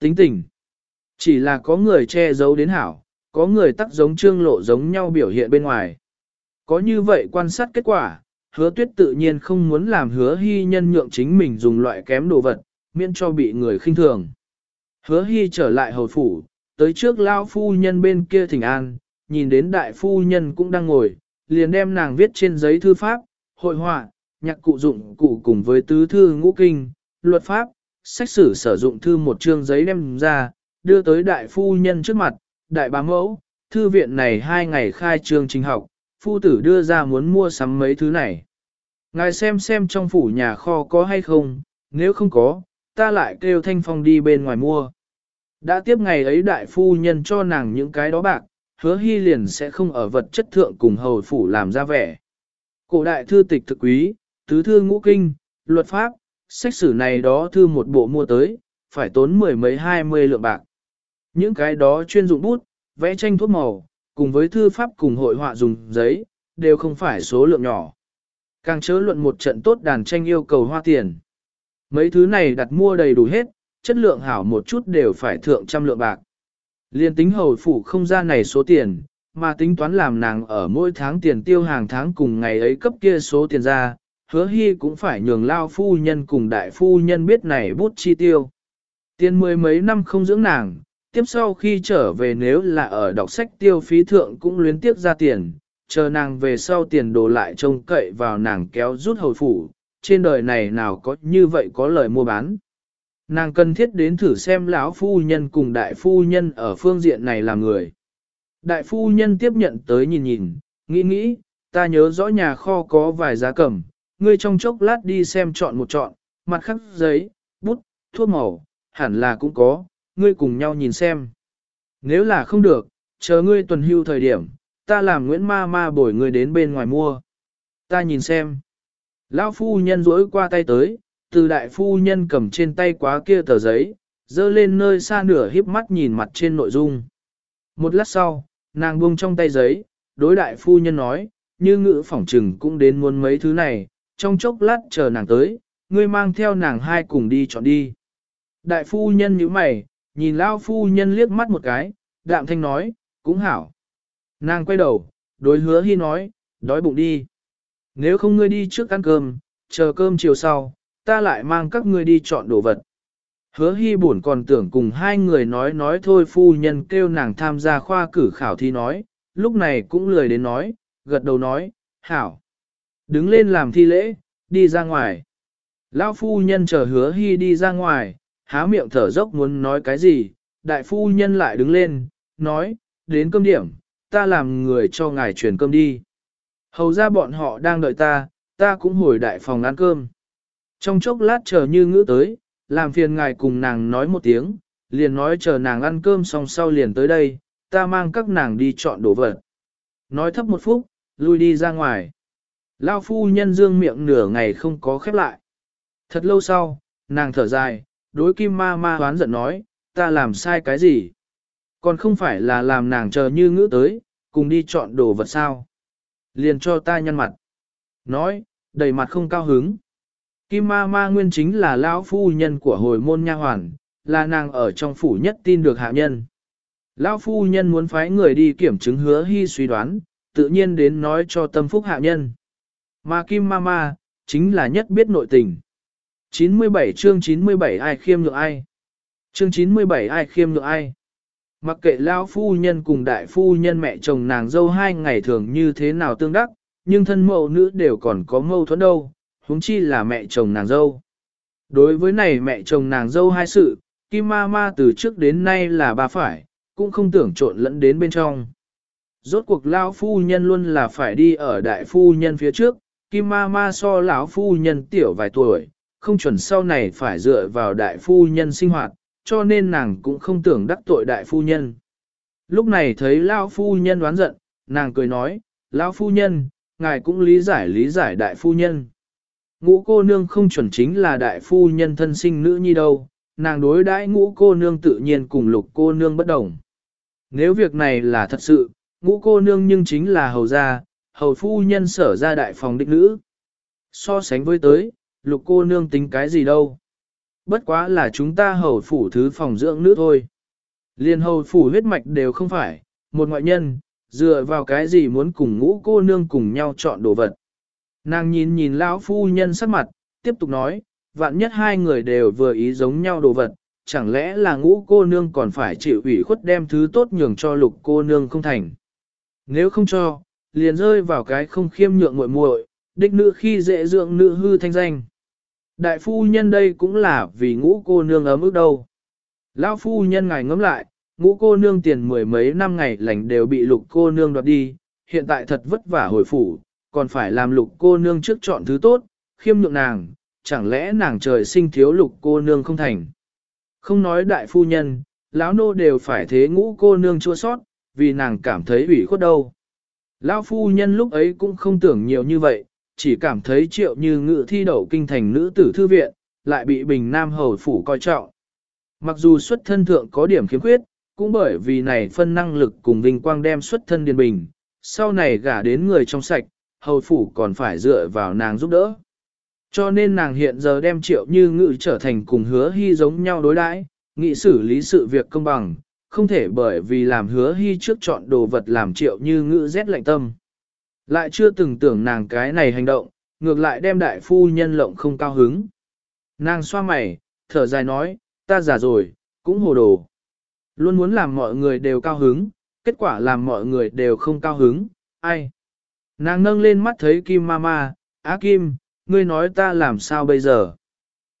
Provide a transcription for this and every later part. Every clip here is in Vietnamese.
Tính tình. Chỉ là có người che giấu đến hảo, có người tắc giống trương lộ giống nhau biểu hiện bên ngoài. Có như vậy quan sát kết quả, hứa tuyết tự nhiên không muốn làm hứa hy nhân nhượng chính mình dùng loại kém đồ vật, miễn cho bị người khinh thường. Hứa hy trở lại hầu phủ, tới trước lao phu nhân bên kia thỉnh an, nhìn đến đại phu nhân cũng đang ngồi, liền đem nàng viết trên giấy thư pháp, hội họa, nhạc cụ dụng cụ cùng với tứ thư ngũ kinh, luật pháp, sách sử sử dụng thư một chương giấy đem ra, đưa tới đại phu nhân trước mặt, đại bá mẫu, thư viện này hai ngày khai trương trình học, phu tử đưa ra muốn mua sắm mấy thứ này. Ngài xem xem trong phủ nhà kho có hay không, nếu không có, ta lại kêu thanh phong đi bên ngoài mua. Đã tiếp ngày ấy đại phu nhân cho nàng những cái đó bạc, hứa hy liền sẽ không ở vật chất thượng cùng hầu phủ làm ra vẻ. Cổ đại thư tịch thực quý, tứ thư ngũ kinh, luật pháp, sách sử này đó thư một bộ mua tới, phải tốn mười mấy hai mươi lượng bạc. Những cái đó chuyên dụng bút, vẽ tranh thuốc màu, cùng với thư pháp cùng hội họa dùng giấy, đều không phải số lượng nhỏ. Càng chớ luận một trận tốt đàn tranh yêu cầu hoa tiền. Mấy thứ này đặt mua đầy đủ hết, chất lượng hảo một chút đều phải thượng trăm lượng bạc. Liên tính hầu phủ không ra này số tiền, mà tính toán làm nàng ở mỗi tháng tiền tiêu hàng tháng cùng ngày ấy cấp kia số tiền ra, hứa hy cũng phải nhường lao phu nhân cùng đại phu nhân biết này bút chi tiêu. Tiền mười mấy năm không dưỡng nàng, tiếp sau khi trở về nếu là ở đọc sách tiêu phí thượng cũng luyến tiếp ra tiền, chờ nàng về sau tiền đổ lại trông cậy vào nàng kéo rút hồi phủ, trên đời này nào có như vậy có lời mua bán. Nàng cần thiết đến thử xem lão phu nhân cùng đại phu nhân ở phương diện này là người. Đại phu nhân tiếp nhận tới nhìn nhìn, nghĩ nghĩ, ta nhớ rõ nhà kho có vài giá cầm, ngươi trong chốc lát đi xem chọn một chọn, mặt khắc giấy, bút, thuốc màu, hẳn là cũng có, ngươi cùng nhau nhìn xem. Nếu là không được, chờ ngươi tuần hưu thời điểm, ta làm Nguyễn Ma Ma bổi ngươi đến bên ngoài mua. Ta nhìn xem. Lão phu nhân rỗi qua tay tới, từ đại phu nhân cầm trên tay quá kia tờ giấy, dơ lên nơi xa nửa híp mắt nhìn mặt trên nội dung. Một lát sau, nàng buông trong tay giấy, đối đại phu nhân nói, như ngữ phỏng trừng cũng đến muốn mấy thứ này, trong chốc lát chờ nàng tới, ngươi mang theo nàng hai cùng đi chọn đi. Đại phu nhân nhíu mày, nhìn lao phu nhân liếc mắt một cái, đạm thanh nói, cũng hảo. Nàng quay đầu, đối hứa hy nói, đói bụng đi. Nếu không ngươi đi trước ăn cơm, chờ cơm chiều sau, ta lại mang các ngươi đi chọn đồ vật. Hứa hy buồn còn tưởng cùng hai người nói nói thôi phu nhân kêu nàng tham gia khoa cử khảo thi nói, lúc này cũng lười đến nói, gật đầu nói, hảo. Đứng lên làm thi lễ, đi ra ngoài. Lão phu nhân chờ hứa hy đi ra ngoài, há miệng thở dốc muốn nói cái gì, đại phu nhân lại đứng lên, nói, đến cơm điểm, ta làm người cho ngài truyền cơm đi. Hầu ra bọn họ đang đợi ta, ta cũng hồi đại phòng ăn cơm. Trong chốc lát chờ như ngữ tới, làm phiền ngài cùng nàng nói một tiếng, liền nói chờ nàng ăn cơm xong sau liền tới đây, ta mang các nàng đi chọn đồ vật. Nói thấp một phút, lui đi ra ngoài. Lao phu nhân dương miệng nửa ngày không có khép lại. Thật lâu sau, nàng thở dài, đối kim ma ma hoán giận nói, ta làm sai cái gì? Còn không phải là làm nàng chờ như ngữ tới, cùng đi chọn đồ vật sao? Liền cho ta nhăn mặt. Nói, đầy mặt không cao hứng. Kim ma ma nguyên chính là lão phu nhân của hồi môn nha hoàn, là nàng ở trong phủ nhất tin được hạ nhân. Lão phu nhân muốn phái người đi kiểm chứng hứa hy suy đoán, tự nhiên đến nói cho tâm phúc hạ nhân. Mà Kim Mama, chính là nhất biết nội tình. 97 chương 97 ai khiêm nhượng ai. Chương 97 ai khiêm nhượng ai. Mặc kệ lão phu nhân cùng đại phu nhân mẹ chồng nàng dâu hai ngày thường như thế nào tương đắc, nhưng thân mẫu nữ đều còn có mâu thuẫn đâu, huống chi là mẹ chồng nàng dâu. Đối với này mẹ chồng nàng dâu hai sự, Kim Ma Ma từ trước đến nay là bà phải, cũng không tưởng trộn lẫn đến bên trong. Rốt cuộc lão phu nhân luôn là phải đi ở đại phu nhân phía trước, Kim Ma Ma so lão phu nhân tiểu vài tuổi, không chuẩn sau này phải dựa vào đại phu nhân sinh hoạt, cho nên nàng cũng không tưởng đắc tội đại phu nhân. Lúc này thấy lão phu nhân đoán giận, nàng cười nói, lão phu nhân, ngài cũng lý giải lý giải đại phu nhân. Ngũ cô nương không chuẩn chính là đại phu nhân thân sinh nữ nhi đâu, nàng đối đãi ngũ cô nương tự nhiên cùng lục cô nương bất đồng. Nếu việc này là thật sự, ngũ cô nương nhưng chính là hầu gia, hầu phu nhân sở ra đại phòng đích nữ. So sánh với tới, lục cô nương tính cái gì đâu. Bất quá là chúng ta hầu phủ thứ phòng dưỡng nữ thôi. Liên hầu phủ huyết mạch đều không phải, một ngoại nhân, dựa vào cái gì muốn cùng ngũ cô nương cùng nhau chọn đồ vật. Nàng nhìn nhìn lão phu nhân sắc mặt, tiếp tục nói, vạn nhất hai người đều vừa ý giống nhau đồ vật, chẳng lẽ là ngũ cô nương còn phải chịu ủy khuất đem thứ tốt nhường cho lục cô nương không thành. Nếu không cho, liền rơi vào cái không khiêm nhượng muội muội, đích nữ khi dễ dưỡng nữ hư thanh danh. Đại phu nhân đây cũng là vì ngũ cô nương ở mức đâu. Lão phu nhân ngài ngẫm lại, ngũ cô nương tiền mười mấy năm ngày lành đều bị lục cô nương đoạt đi, hiện tại thật vất vả hồi phủ, còn phải làm lục cô nương trước chọn thứ tốt, khiêm nhượng nàng, chẳng lẽ nàng trời sinh thiếu lục cô nương không thành. Không nói đại phu nhân, lão nô đều phải thế ngũ cô nương chua sót, vì nàng cảm thấy ủy khuất đâu. Lão phu nhân lúc ấy cũng không tưởng nhiều như vậy, chỉ cảm thấy triệu như ngự thi đậu kinh thành nữ tử thư viện, lại bị bình nam hầu phủ coi trọng. Mặc dù xuất thân thượng có điểm khiếm khuyết, cũng bởi vì này phân năng lực cùng vinh quang đem xuất thân điền bình, sau này gả đến người trong sạch, hầu phủ còn phải dựa vào nàng giúp đỡ. Cho nên nàng hiện giờ đem triệu như ngự trở thành cùng hứa hy giống nhau đối đãi, nghị xử lý sự việc công bằng, không thể bởi vì làm hứa hy trước chọn đồ vật làm triệu như ngữ rét lạnh tâm. Lại chưa từng tưởng nàng cái này hành động, ngược lại đem đại phu nhân lộng không cao hứng. Nàng xoa mày, thở dài nói, ta già rồi, cũng hồ đồ. Luôn muốn làm mọi người đều cao hứng, kết quả làm mọi người đều không cao hứng, ai. Nàng nâng lên mắt thấy Kim Mama, Á Kim, ngươi nói ta làm sao bây giờ?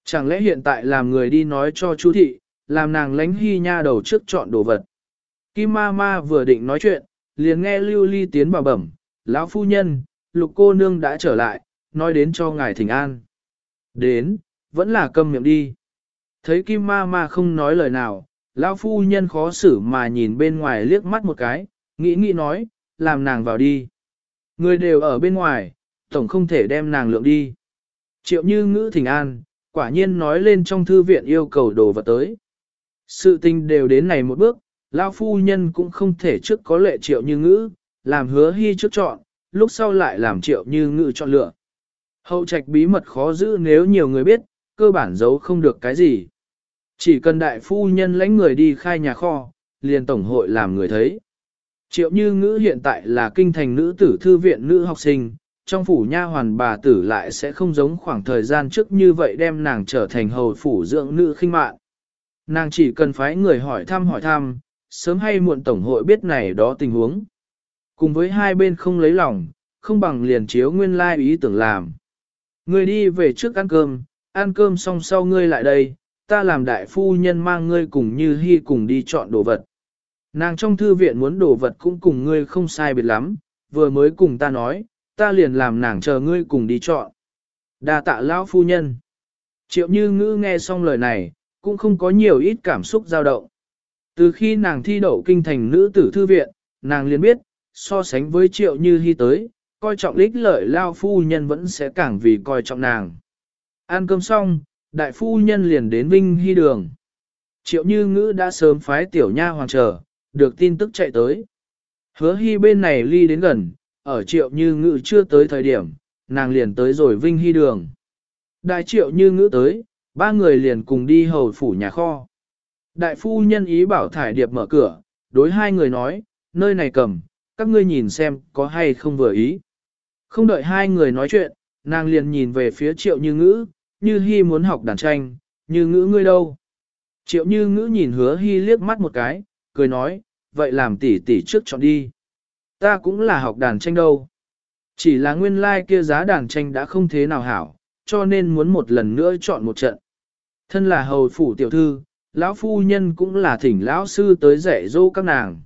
Chẳng lẽ hiện tại làm người đi nói cho chú thị, làm nàng lánh hy nha đầu trước chọn đồ vật. Kim Ma Ma vừa định nói chuyện, liền nghe Lưu Ly tiến vào bẩm, lão phu nhân, lục cô nương đã trở lại, nói đến cho ngài thỉnh an. Đến, vẫn là câm miệng đi. Thấy Kim Ma Ma không nói lời nào, lão phu nhân khó xử mà nhìn bên ngoài liếc mắt một cái, nghĩ nghĩ nói, làm nàng vào đi. Người đều ở bên ngoài, tổng không thể đem nàng lượng đi. Triệu như ngữ thỉnh an, quả nhiên nói lên trong thư viện yêu cầu đồ vật tới. Sự tình đều đến này một bước, lão phu nhân cũng không thể trước có lệ triệu như ngữ, làm hứa hy trước chọn, lúc sau lại làm triệu như ngữ chọn lựa. Hậu trạch bí mật khó giữ nếu nhiều người biết, cơ bản giấu không được cái gì. Chỉ cần đại phu nhân lãnh người đi khai nhà kho, liền tổng hội làm người thấy. Triệu như ngữ hiện tại là kinh thành nữ tử thư viện nữ học sinh, trong phủ nha hoàn bà tử lại sẽ không giống khoảng thời gian trước như vậy đem nàng trở thành hầu phủ dưỡng nữ khinh mạn. Nàng chỉ cần phái người hỏi thăm hỏi thăm, sớm hay muộn tổng hội biết này đó tình huống. Cùng với hai bên không lấy lòng, không bằng liền chiếu nguyên lai ý tưởng làm. Người đi về trước ăn cơm, ăn cơm xong sau ngươi lại đây, ta làm đại phu nhân mang ngươi cùng như hy cùng đi chọn đồ vật. Nàng trong thư viện muốn đồ vật cũng cùng ngươi không sai biệt lắm, vừa mới cùng ta nói, ta liền làm nàng chờ ngươi cùng đi chọn. Đa tạ lão phu nhân. Triệu như ngữ nghe xong lời này, cũng không có nhiều ít cảm xúc dao động. Từ khi nàng thi đậu kinh thành nữ tử thư viện, nàng liền biết, so sánh với triệu như hy tới, coi trọng lích lợi lao phu nhân vẫn sẽ càng vì coi trọng nàng. Ăn cơm xong, đại phu nhân liền đến Vinh Hy đường. Triệu như ngữ đã sớm phái tiểu nha hoàng chờ, được tin tức chạy tới. Hứa hy bên này ly đến gần, ở triệu như ngữ chưa tới thời điểm, nàng liền tới rồi Vinh Hy đường. Đại triệu như ngữ tới, ba người liền cùng đi hầu phủ nhà kho. Đại phu nhân ý bảo thải điệp mở cửa, đối hai người nói, nơi này cầm, các ngươi nhìn xem có hay không vừa ý. Không đợi hai người nói chuyện, nàng liền nhìn về phía triệu như ngữ, như hy muốn học đàn tranh, như ngữ ngươi đâu. Triệu như ngữ nhìn hứa hy liếc mắt một cái, cười nói, vậy làm tỷ tỷ trước chọn đi. Ta cũng là học đàn tranh đâu. Chỉ là nguyên lai like kia giá đàn tranh đã không thế nào hảo, cho nên muốn một lần nữa chọn một trận. Thân là hầu phủ tiểu thư, lão phu nhân cũng là thỉnh lão sư tới dạy dỗ các nàng.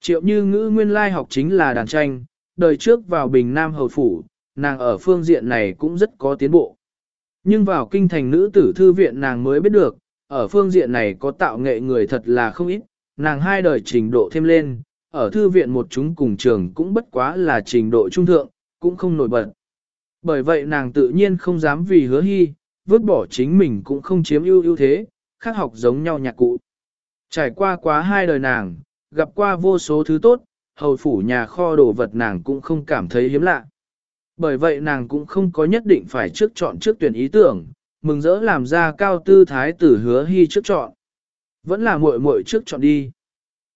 Triệu như ngữ nguyên lai học chính là đàn tranh, đời trước vào bình nam hầu phủ, nàng ở phương diện này cũng rất có tiến bộ. Nhưng vào kinh thành nữ tử thư viện nàng mới biết được, ở phương diện này có tạo nghệ người thật là không ít, nàng hai đời trình độ thêm lên, ở thư viện một chúng cùng trường cũng bất quá là trình độ trung thượng, cũng không nổi bật. Bởi vậy nàng tự nhiên không dám vì hứa hy, vứt bỏ chính mình cũng không chiếm ưu ưu thế, khác học giống nhau nhạc cụ. Trải qua quá hai đời nàng, gặp qua vô số thứ tốt, hầu phủ nhà kho đồ vật nàng cũng không cảm thấy hiếm lạ. Bởi vậy nàng cũng không có nhất định phải trước chọn trước tuyển ý tưởng, mừng rỡ làm ra cao tư thái tử hứa hy trước chọn. Vẫn là muội muội trước chọn đi.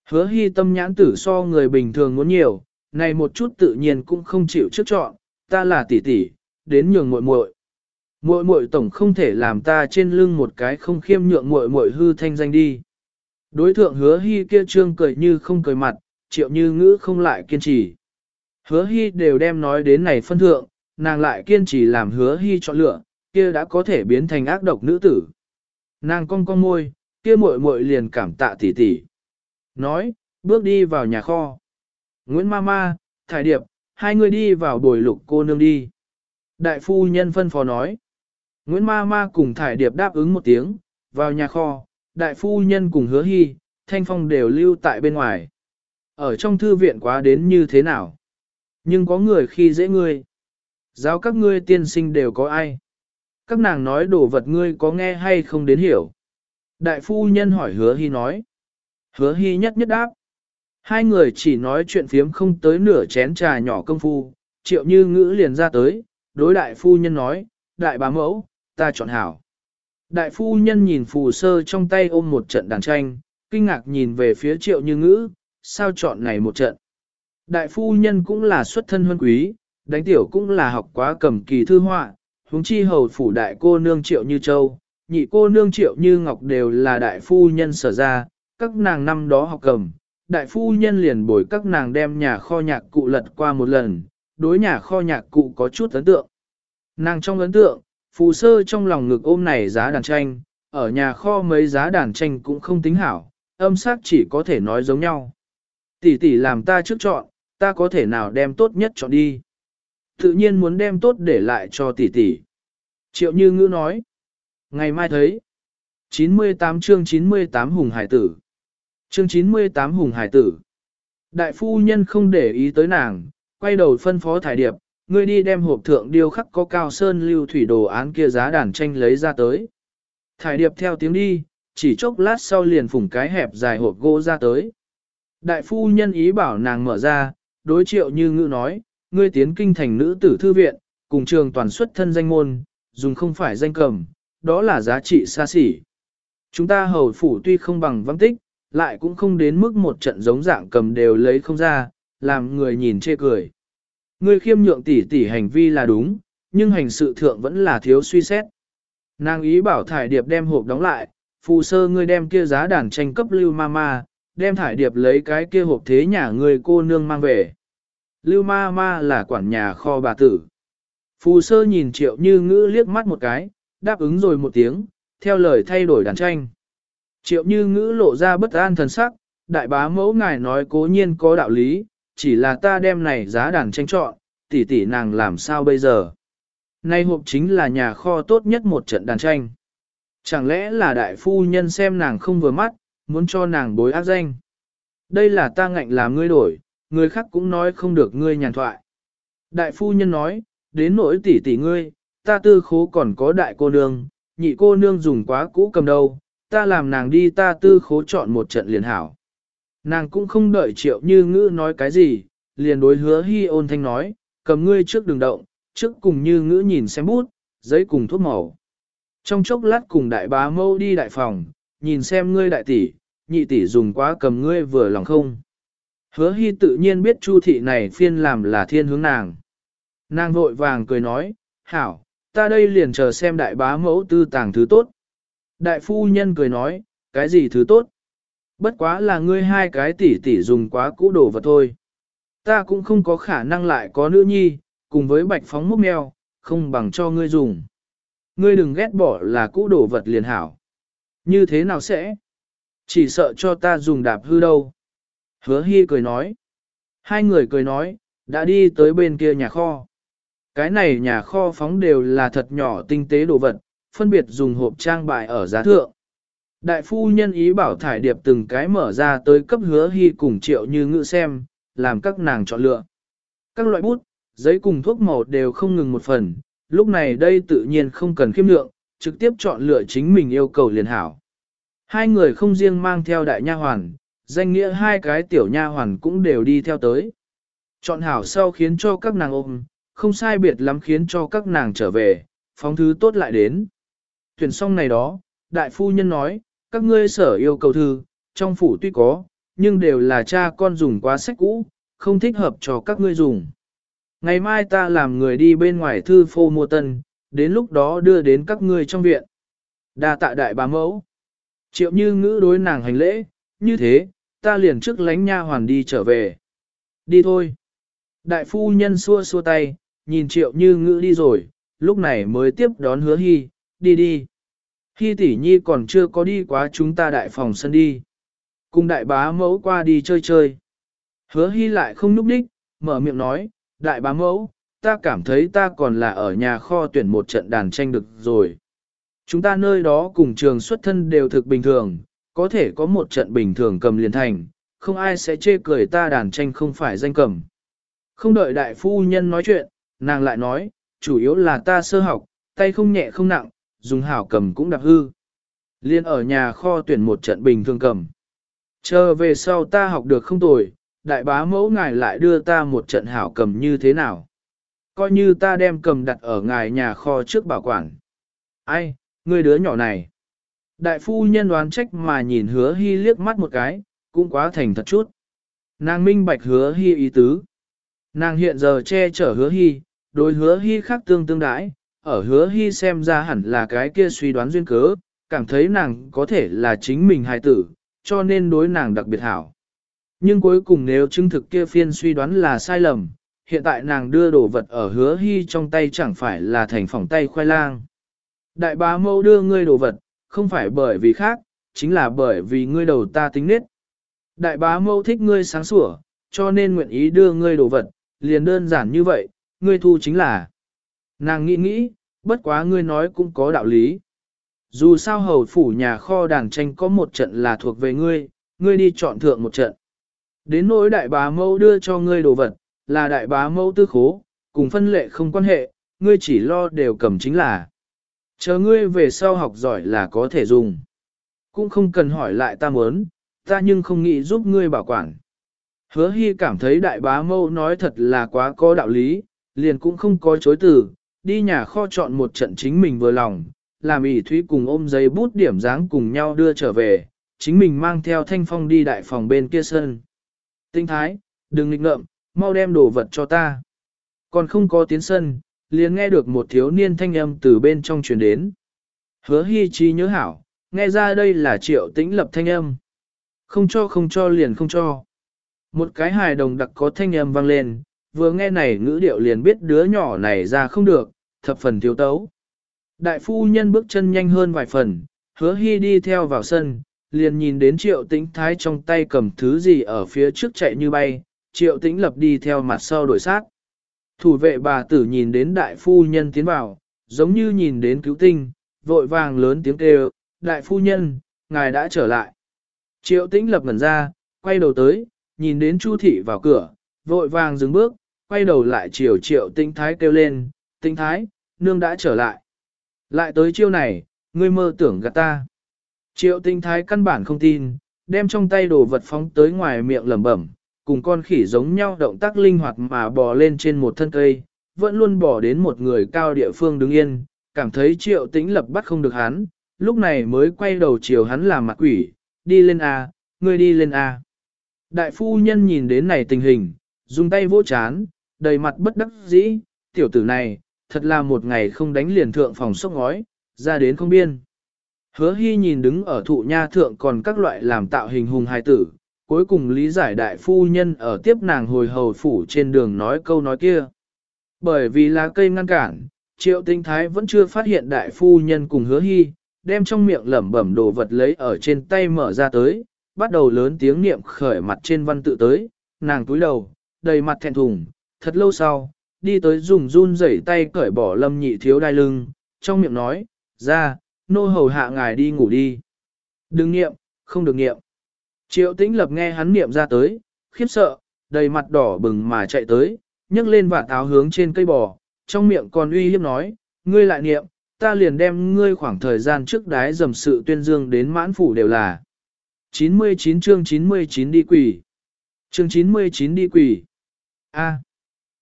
Hứa hy tâm nhãn tử so người bình thường muốn nhiều, này một chút tự nhiên cũng không chịu trước chọn, ta là tỷ tỷ, đến nhường muội muội. Muội muội tổng không thể làm ta trên lưng một cái không khiêm nhượng muội muội hư thanh danh đi. Đối thượng hứa hy kia trương cười như không cười mặt, triệu như ngữ không lại kiên trì. Hứa hy đều đem nói đến này phân thượng, nàng lại kiên trì làm hứa hy chọn lựa, kia đã có thể biến thành ác độc nữ tử. Nàng cong cong môi, kia muội muội liền cảm tạ tỉ tỉ. Nói, bước đi vào nhà kho. Nguyễn Mama, Thải Điệp, hai người đi vào bồi lục cô nương đi. Đại phu nhân phân phó nói. Nguyễn Ma Ma cùng Thải Điệp đáp ứng một tiếng, vào nhà kho, đại phu nhân cùng hứa hy, thanh phong đều lưu tại bên ngoài. Ở trong thư viện quá đến như thế nào? Nhưng có người khi dễ ngươi. Giáo các ngươi tiên sinh đều có ai? Các nàng nói đồ vật ngươi có nghe hay không đến hiểu? Đại phu nhân hỏi hứa hy nói. Hứa hy nhất nhất đáp. Hai người chỉ nói chuyện phiếm không tới nửa chén trà nhỏ công phu, triệu như ngữ liền ra tới, đối đại phu nhân nói, đại bá mẫu, ta chọn hảo. Đại phu nhân nhìn phù sơ trong tay ôm một trận đàn tranh, kinh ngạc nhìn về phía triệu như ngữ, sao chọn này một trận. Đại phu nhân cũng là xuất thân huân quý, đánh tiểu cũng là học quá cầm kỳ thư họa, huống chi hầu phủ đại cô nương triệu như châu, nhị cô nương triệu như ngọc đều là đại phu nhân sở ra, các nàng năm đó học cầm, đại phu nhân liền bồi các nàng đem nhà kho nhạc cụ lật qua một lần, đối nhà kho nhạc cụ có chút ấn tượng. Nàng trong ấn tượng, phù sơ trong lòng ngực ôm này giá đàn tranh, ở nhà kho mấy giá đàn tranh cũng không tính hảo, âm sắc chỉ có thể nói giống nhau. Tỷ tỷ làm ta trước chọn, ta có thể nào đem tốt nhất chọn đi. Tự nhiên muốn đem tốt để lại cho tỷ tỷ. Triệu Như Ngữ nói. Ngày mai thấy. 98 chương 98 Hùng Hải Tử. Chương 98 Hùng Hải Tử. Đại phu nhân không để ý tới nàng, quay đầu phân phó thải điệp, ngươi đi đem hộp thượng điêu khắc có cao sơn lưu thủy đồ án kia giá đàn tranh lấy ra tới. Thải điệp theo tiếng đi, chỉ chốc lát sau liền phủng cái hẹp dài hộp gỗ ra tới. Đại phu nhân ý bảo nàng mở ra, đối triệu như ngữ nói, ngươi tiến kinh thành nữ tử thư viện, cùng trường toàn xuất thân danh môn, dùng không phải danh cầm, đó là giá trị xa xỉ. Chúng ta hầu phủ tuy không bằng văn tích, lại cũng không đến mức một trận giống dạng cầm đều lấy không ra, làm người nhìn chê cười. Ngươi khiêm nhượng tỷ tỷ hành vi là đúng, nhưng hành sự thượng vẫn là thiếu suy xét. Nàng ý bảo thải điệp đem hộp đóng lại, phù sơ ngươi đem kia giá đàn tranh cấp lưu ma ma, đem thải điệp lấy cái kia hộp thế nhà người cô nương mang về. Lưu ma ma là quản nhà kho bà tử. Phù sơ nhìn triệu như ngữ liếc mắt một cái, đáp ứng rồi một tiếng, theo lời thay đổi đàn tranh. Triệu như ngữ lộ ra bất an thần sắc, đại bá mẫu ngài nói cố nhiên có đạo lý, chỉ là ta đem này giá đàn tranh chọn, tỷ tỷ nàng làm sao bây giờ. Nay hộp chính là nhà kho tốt nhất một trận đàn tranh. Chẳng lẽ là đại phu nhân xem nàng không vừa mắt, muốn cho nàng bối ác danh. Đây là ta ngạnh làm ngươi đổi, người khác cũng nói không được ngươi nhàn thoại. Đại phu nhân nói, đến nỗi tỷ tỷ ngươi, ta tư khố còn có đại cô nương, nhị cô nương dùng quá cũ cầm đâu, ta làm nàng đi ta tư khố chọn một trận liền hảo. Nàng cũng không đợi triệu như ngữ nói cái gì, liền đối hứa hy ôn thanh nói, cầm ngươi trước đường động, trước cùng như ngữ nhìn xem bút, giấy cùng thuốc màu. Trong chốc lát cùng đại bá mâu đi đại phòng, nhìn xem ngươi đại tỷ, nhị tỷ dùng quá cầm ngươi vừa lòng không. Hứa hy tự nhiên biết chu thị này phiên làm là thiên hướng nàng. Nàng vội vàng cười nói, hảo, ta đây liền chờ xem đại bá mẫu tư tàng thứ tốt. Đại phu nhân cười nói, cái gì thứ tốt? Bất quá là ngươi hai cái tỷ tỷ dùng quá cũ đồ vật thôi. Ta cũng không có khả năng lại có nữ nhi, cùng với bạch phóng múc mèo, không bằng cho ngươi dùng. Ngươi đừng ghét bỏ là cũ đồ vật liền hảo. Như thế nào sẽ? Chỉ sợ cho ta dùng đạp hư đâu. Hứa hy cười nói. Hai người cười nói, đã đi tới bên kia nhà kho. Cái này nhà kho phóng đều là thật nhỏ tinh tế đồ vật, phân biệt dùng hộp trang bài ở giá thượng. Đại phu nhân ý bảo thải điệp từng cái mở ra tới cấp hứa hy cùng triệu như ngự xem, làm các nàng chọn lựa. Các loại bút, giấy cùng thuốc màu đều không ngừng một phần, lúc này đây tự nhiên không cần khiêm lượng, trực tiếp chọn lựa chính mình yêu cầu liền hảo. Hai người không riêng mang theo đại nha hoàn, danh nghĩa hai cái tiểu nha hoàn cũng đều đi theo tới. Chọn hảo sau khiến cho các nàng ôm, không sai biệt lắm khiến cho các nàng trở về, phóng thứ tốt lại đến. tuyển xong này đó, đại phu nhân nói, các ngươi sở yêu cầu thư, trong phủ tuy có, nhưng đều là cha con dùng quá sách cũ, không thích hợp cho các ngươi dùng. Ngày mai ta làm người đi bên ngoài thư phô mua tân, đến lúc đó đưa đến các ngươi trong viện. Đa tạ đại bá mẫu. Triệu như ngữ đối nàng hành lễ, như thế, ta liền trước lánh nha hoàn đi trở về. Đi thôi. Đại phu nhân xua xua tay, nhìn triệu như ngữ đi rồi, lúc này mới tiếp đón hứa hy, đi đi. Hy tỷ nhi còn chưa có đi quá chúng ta đại phòng sân đi. Cùng đại bá mẫu qua đi chơi chơi. Hứa hy lại không núp đích, mở miệng nói, đại bá mẫu, ta cảm thấy ta còn là ở nhà kho tuyển một trận đàn tranh được rồi. Chúng ta nơi đó cùng trường xuất thân đều thực bình thường, có thể có một trận bình thường cầm liền thành, không ai sẽ chê cười ta đàn tranh không phải danh cầm. Không đợi đại phu nhân nói chuyện, nàng lại nói, chủ yếu là ta sơ học, tay không nhẹ không nặng, dùng hảo cầm cũng đạp hư. Liên ở nhà kho tuyển một trận bình thường cầm. Chờ về sau ta học được không tồi, đại bá mẫu ngài lại đưa ta một trận hảo cầm như thế nào. Coi như ta đem cầm đặt ở ngài nhà kho trước bảo quản. Ai, người đứa nhỏ này. Đại phu nhân đoán trách mà nhìn hứa hy liếc mắt một cái, cũng quá thành thật chút. Nàng minh bạch hứa hy ý tứ. Nàng hiện giờ che chở hứa hy, đối hứa hy khác tương tương đãi, ở hứa hy xem ra hẳn là cái kia suy đoán duyên cớ, cảm thấy nàng có thể là chính mình hài tử, cho nên đối nàng đặc biệt hảo. Nhưng cuối cùng nếu chứng thực kia phiên suy đoán là sai lầm, hiện tại nàng đưa đồ vật ở hứa hy trong tay chẳng phải là thành phòng tay khoai lang. Đại bá mẫu đưa ngươi đồ vật, không phải bởi vì khác, chính là bởi vì ngươi đầu ta tính nết. Đại bá mẫu thích ngươi sáng sủa, cho nên nguyện ý đưa ngươi đồ vật, liền đơn giản như vậy, ngươi thu chính là. Nàng nghĩ nghĩ, bất quá ngươi nói cũng có đạo lý. Dù sao hầu phủ nhà kho đàn tranh có một trận là thuộc về ngươi, ngươi đi chọn thượng một trận. Đến nỗi đại bá mẫu đưa cho ngươi đồ vật, là đại bá mẫu tư khố, cùng phân lệ không quan hệ, ngươi chỉ lo đều cầm chính là. Chờ ngươi về sau học giỏi là có thể dùng. Cũng không cần hỏi lại ta muốn, ta nhưng không nghĩ giúp ngươi bảo quản. Hứa hy cảm thấy đại bá mâu nói thật là quá có đạo lý, liền cũng không có chối từ, đi nhà kho chọn một trận chính mình vừa lòng, làm ỷ thúy cùng ôm giấy bút điểm dáng cùng nhau đưa trở về, chính mình mang theo thanh phong đi đại phòng bên kia sân. Tinh thái, đừng nghịch ngợm, mau đem đồ vật cho ta. Còn không có tiến sân, liền nghe được một thiếu niên thanh âm từ bên trong truyền đến. Hứa hy trí nhớ hảo, nghe ra đây là triệu tĩnh lập thanh âm. Không cho không cho liền không cho. Một cái hài đồng đặc có thanh âm vang lên, vừa nghe này ngữ điệu liền biết đứa nhỏ này ra không được, thập phần thiếu tấu. Đại phu nhân bước chân nhanh hơn vài phần, hứa hy đi theo vào sân, liền nhìn đến triệu tĩnh thái trong tay cầm thứ gì ở phía trước chạy như bay, triệu tĩnh lập đi theo mặt sau đổi sát. Thủ vệ bà tử nhìn đến đại phu nhân tiến vào, giống như nhìn đến cứu tinh, vội vàng lớn tiếng kêu, đại phu nhân, ngài đã trở lại. Triệu tĩnh lập ngẩn ra, quay đầu tới, nhìn đến Chu thị vào cửa, vội vàng dừng bước, quay đầu lại chiều triệu tinh thái kêu lên, tinh thái, nương đã trở lại. Lại tới chiêu này, ngươi mơ tưởng gạt ta. Triệu tinh thái căn bản không tin, đem trong tay đồ vật phóng tới ngoài miệng lẩm bẩm, cùng con khỉ giống nhau động tác linh hoạt mà bò lên trên một thân cây, vẫn luôn bò đến một người cao địa phương đứng yên, cảm thấy triệu tĩnh lập bắt không được hắn, lúc này mới quay đầu chiều hắn làm mặt quỷ, đi lên A, ngươi đi lên A. Đại phu nhân nhìn đến này tình hình, dùng tay vỗ chán, đầy mặt bất đắc dĩ, tiểu tử này, thật là một ngày không đánh liền thượng phòng sốc ngói, ra đến không biên. Hứa hy nhìn đứng ở thụ nha thượng còn các loại làm tạo hình hùng hài tử, cuối cùng lý giải đại phu nhân ở tiếp nàng hồi hầu phủ trên đường nói câu nói kia. Bởi vì lá cây ngăn cản, triệu tinh thái vẫn chưa phát hiện đại phu nhân cùng hứa hy, đem trong miệng lẩm bẩm đồ vật lấy ở trên tay mở ra tới, bắt đầu lớn tiếng niệm khởi mặt trên văn tự tới, nàng túi đầu, đầy mặt thẹn thùng, thật lâu sau, đi tới dùng run rẩy tay cởi bỏ lâm nhị thiếu đai lưng, trong miệng nói, ra, nô hầu hạ ngài đi ngủ đi. Đừng niệm, không được niệm. Triệu tĩnh lập nghe hắn niệm ra tới, khiếp sợ, đầy mặt đỏ bừng mà chạy tới, nhấc lên vạt áo hướng trên cây bò, trong miệng còn uy hiếp nói, ngươi lại niệm, ta liền đem ngươi khoảng thời gian trước đái dầm sự tuyên dương đến mãn phủ đều là. 99 chương 99 đi quỷ. Chương 99 đi quỷ. A.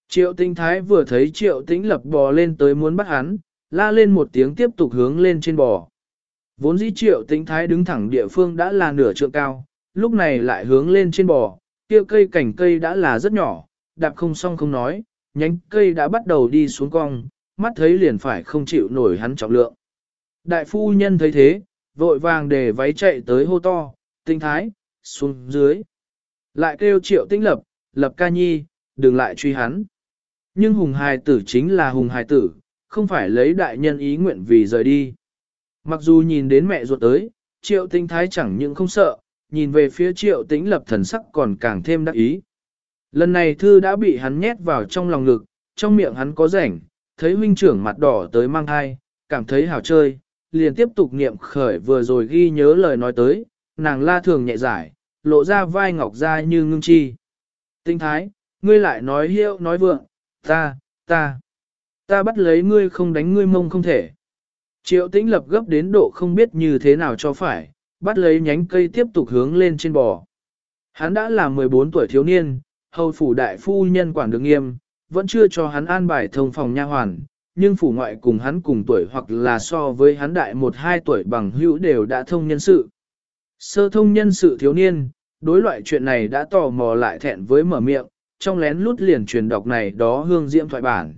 Triệu tinh thái vừa thấy triệu tĩnh lập bò lên tới muốn bắt hắn, la lên một tiếng tiếp tục hướng lên trên bò. Vốn dĩ triệu Tinh thái đứng thẳng địa phương đã là nửa trượng cao, lúc này lại hướng lên trên bò, kia cây cảnh cây đã là rất nhỏ, đạp không xong không nói, nhánh cây đã bắt đầu đi xuống cong, mắt thấy liền phải không chịu nổi hắn trọng lượng. Đại phu nhân thấy thế, vội vàng để váy chạy tới hô to, tinh thái, xuống dưới. Lại kêu triệu tinh lập, lập ca nhi, đừng lại truy hắn. Nhưng hùng hài tử chính là hùng hài tử, không phải lấy đại nhân ý nguyện vì rời đi. Mặc dù nhìn đến mẹ ruột tới, triệu tinh thái chẳng những không sợ, nhìn về phía triệu tĩnh lập thần sắc còn càng thêm đắc ý. Lần này thư đã bị hắn nhét vào trong lòng ngực, trong miệng hắn có rảnh, thấy huynh trưởng mặt đỏ tới mang thai, cảm thấy hào chơi, liền tiếp tục niệm khởi vừa rồi ghi nhớ lời nói tới, nàng la thường nhẹ giải, lộ ra vai ngọc ra như ngưng chi. Tinh thái, ngươi lại nói hiệu nói vượng, ta, ta, ta bắt lấy ngươi không đánh ngươi mông không thể. Triệu tĩnh lập gấp đến độ không biết như thế nào cho phải, bắt lấy nhánh cây tiếp tục hướng lên trên bò. Hắn đã là 14 tuổi thiếu niên, hầu phủ đại phu nhân quản được nghiêm, vẫn chưa cho hắn an bài thông phòng nha hoàn, nhưng phủ ngoại cùng hắn cùng tuổi hoặc là so với hắn đại một hai tuổi bằng hữu đều đã thông nhân sự. Sơ thông nhân sự thiếu niên, đối loại chuyện này đã tò mò lại thẹn với mở miệng, trong lén lút liền truyền đọc này đó hương diễm thoại bản.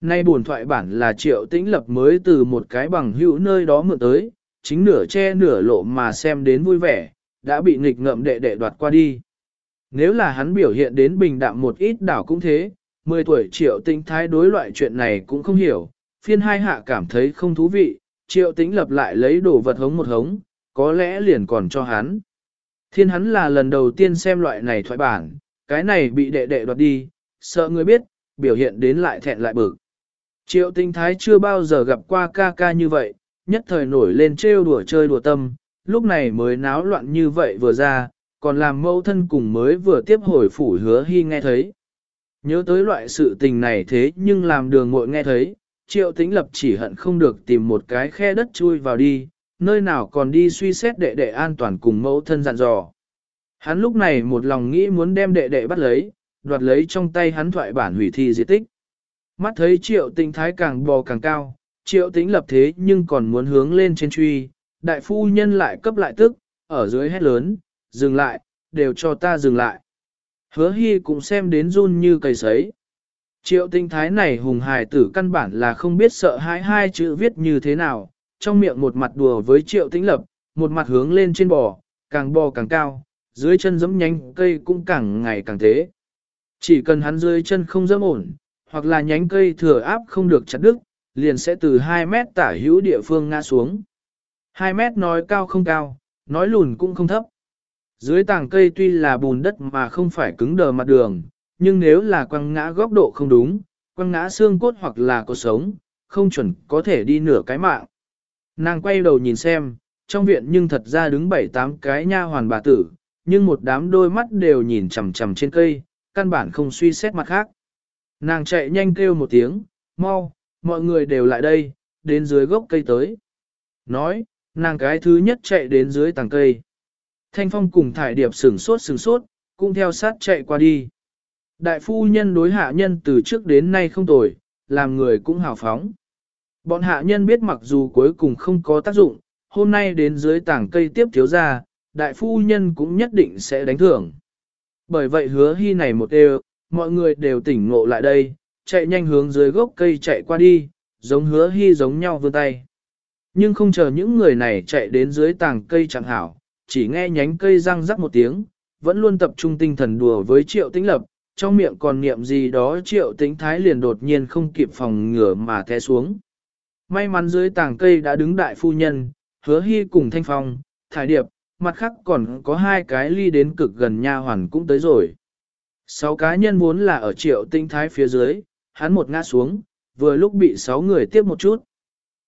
Nay buồn thoại bản là triệu tĩnh lập mới từ một cái bằng hữu nơi đó mượn tới, chính nửa che nửa lộ mà xem đến vui vẻ, đã bị nghịch ngợm đệ đệ đoạt qua đi. Nếu là hắn biểu hiện đến bình đạm một ít đảo cũng thế, 10 tuổi triệu tĩnh thái đối loại chuyện này cũng không hiểu, phiên hai hạ cảm thấy không thú vị, triệu tĩnh lập lại lấy đồ vật hống một hống, có lẽ liền còn cho hắn. Thiên hắn là lần đầu tiên xem loại này thoại bản, cái này bị đệ đệ đoạt đi, sợ người biết, biểu hiện đến lại thẹn lại bực. Triệu tinh thái chưa bao giờ gặp qua ca ca như vậy, nhất thời nổi lên trêu đùa chơi đùa tâm, lúc này mới náo loạn như vậy vừa ra, còn làm mâu thân cùng mới vừa tiếp hồi phủ hứa hy nghe thấy. Nhớ tới loại sự tình này thế nhưng làm đường mội nghe thấy, triệu tính lập chỉ hận không được tìm một cái khe đất chui vào đi, nơi nào còn đi suy xét đệ đệ an toàn cùng mẫu thân dặn dò. Hắn lúc này một lòng nghĩ muốn đem đệ đệ bắt lấy, đoạt lấy trong tay hắn thoại bản hủy thi di tích. Mắt thấy triệu tinh thái càng bò càng cao, triệu tĩnh lập thế nhưng còn muốn hướng lên trên truy, đại phu nhân lại cấp lại tức, ở dưới hét lớn, dừng lại, đều cho ta dừng lại. Hứa hy cũng xem đến run như cầy sấy. Triệu tinh thái này hùng hài tử căn bản là không biết sợ hãi hai chữ viết như thế nào, trong miệng một mặt đùa với triệu tĩnh lập, một mặt hướng lên trên bò, càng bò càng cao, dưới chân giẫm nhánh cây cũng càng ngày càng thế. Chỉ cần hắn dưới chân không dẫm ổn, hoặc là nhánh cây thừa áp không được chặt đứt, liền sẽ từ 2 mét tả hữu địa phương ngã xuống. 2 mét nói cao không cao, nói lùn cũng không thấp. Dưới tảng cây tuy là bùn đất mà không phải cứng đờ mặt đường, nhưng nếu là quăng ngã góc độ không đúng, quăng ngã xương cốt hoặc là cột sống, không chuẩn có thể đi nửa cái mạng. Nàng quay đầu nhìn xem, trong viện nhưng thật ra đứng bảy tám cái nha hoàn bà tử, nhưng một đám đôi mắt đều nhìn chằm chằm trên cây, căn bản không suy xét mặt khác. Nàng chạy nhanh kêu một tiếng, mau, mọi người đều lại đây, đến dưới gốc cây tới. Nói, nàng cái thứ nhất chạy đến dưới tàng cây. Thanh phong cùng thải điệp sửng sốt sửng sốt, cũng theo sát chạy qua đi. Đại phu nhân đối hạ nhân từ trước đến nay không tồi, làm người cũng hào phóng. Bọn hạ nhân biết mặc dù cuối cùng không có tác dụng, hôm nay đến dưới tảng cây tiếp thiếu ra, đại phu nhân cũng nhất định sẽ đánh thưởng. Bởi vậy hứa hy này một đều, mọi người đều tỉnh ngộ lại đây, chạy nhanh hướng dưới gốc cây chạy qua đi, giống hứa hy giống nhau vươn tay. Nhưng không chờ những người này chạy đến dưới tảng cây chẳng hảo, chỉ nghe nhánh cây răng rắc một tiếng, vẫn luôn tập trung tinh thần đùa với triệu tĩnh lập, trong miệng còn niệm gì đó triệu tĩnh thái liền đột nhiên không kịp phòng ngửa mà té xuống. May mắn dưới tảng cây đã đứng đại phu nhân, hứa hy cùng thanh phong, thải điệp, mặt khác còn có hai cái ly đến cực gần nha hoàn cũng tới rồi. Sáu cá nhân vốn là ở triệu tinh thái phía dưới, hắn một ngã xuống, vừa lúc bị sáu người tiếp một chút.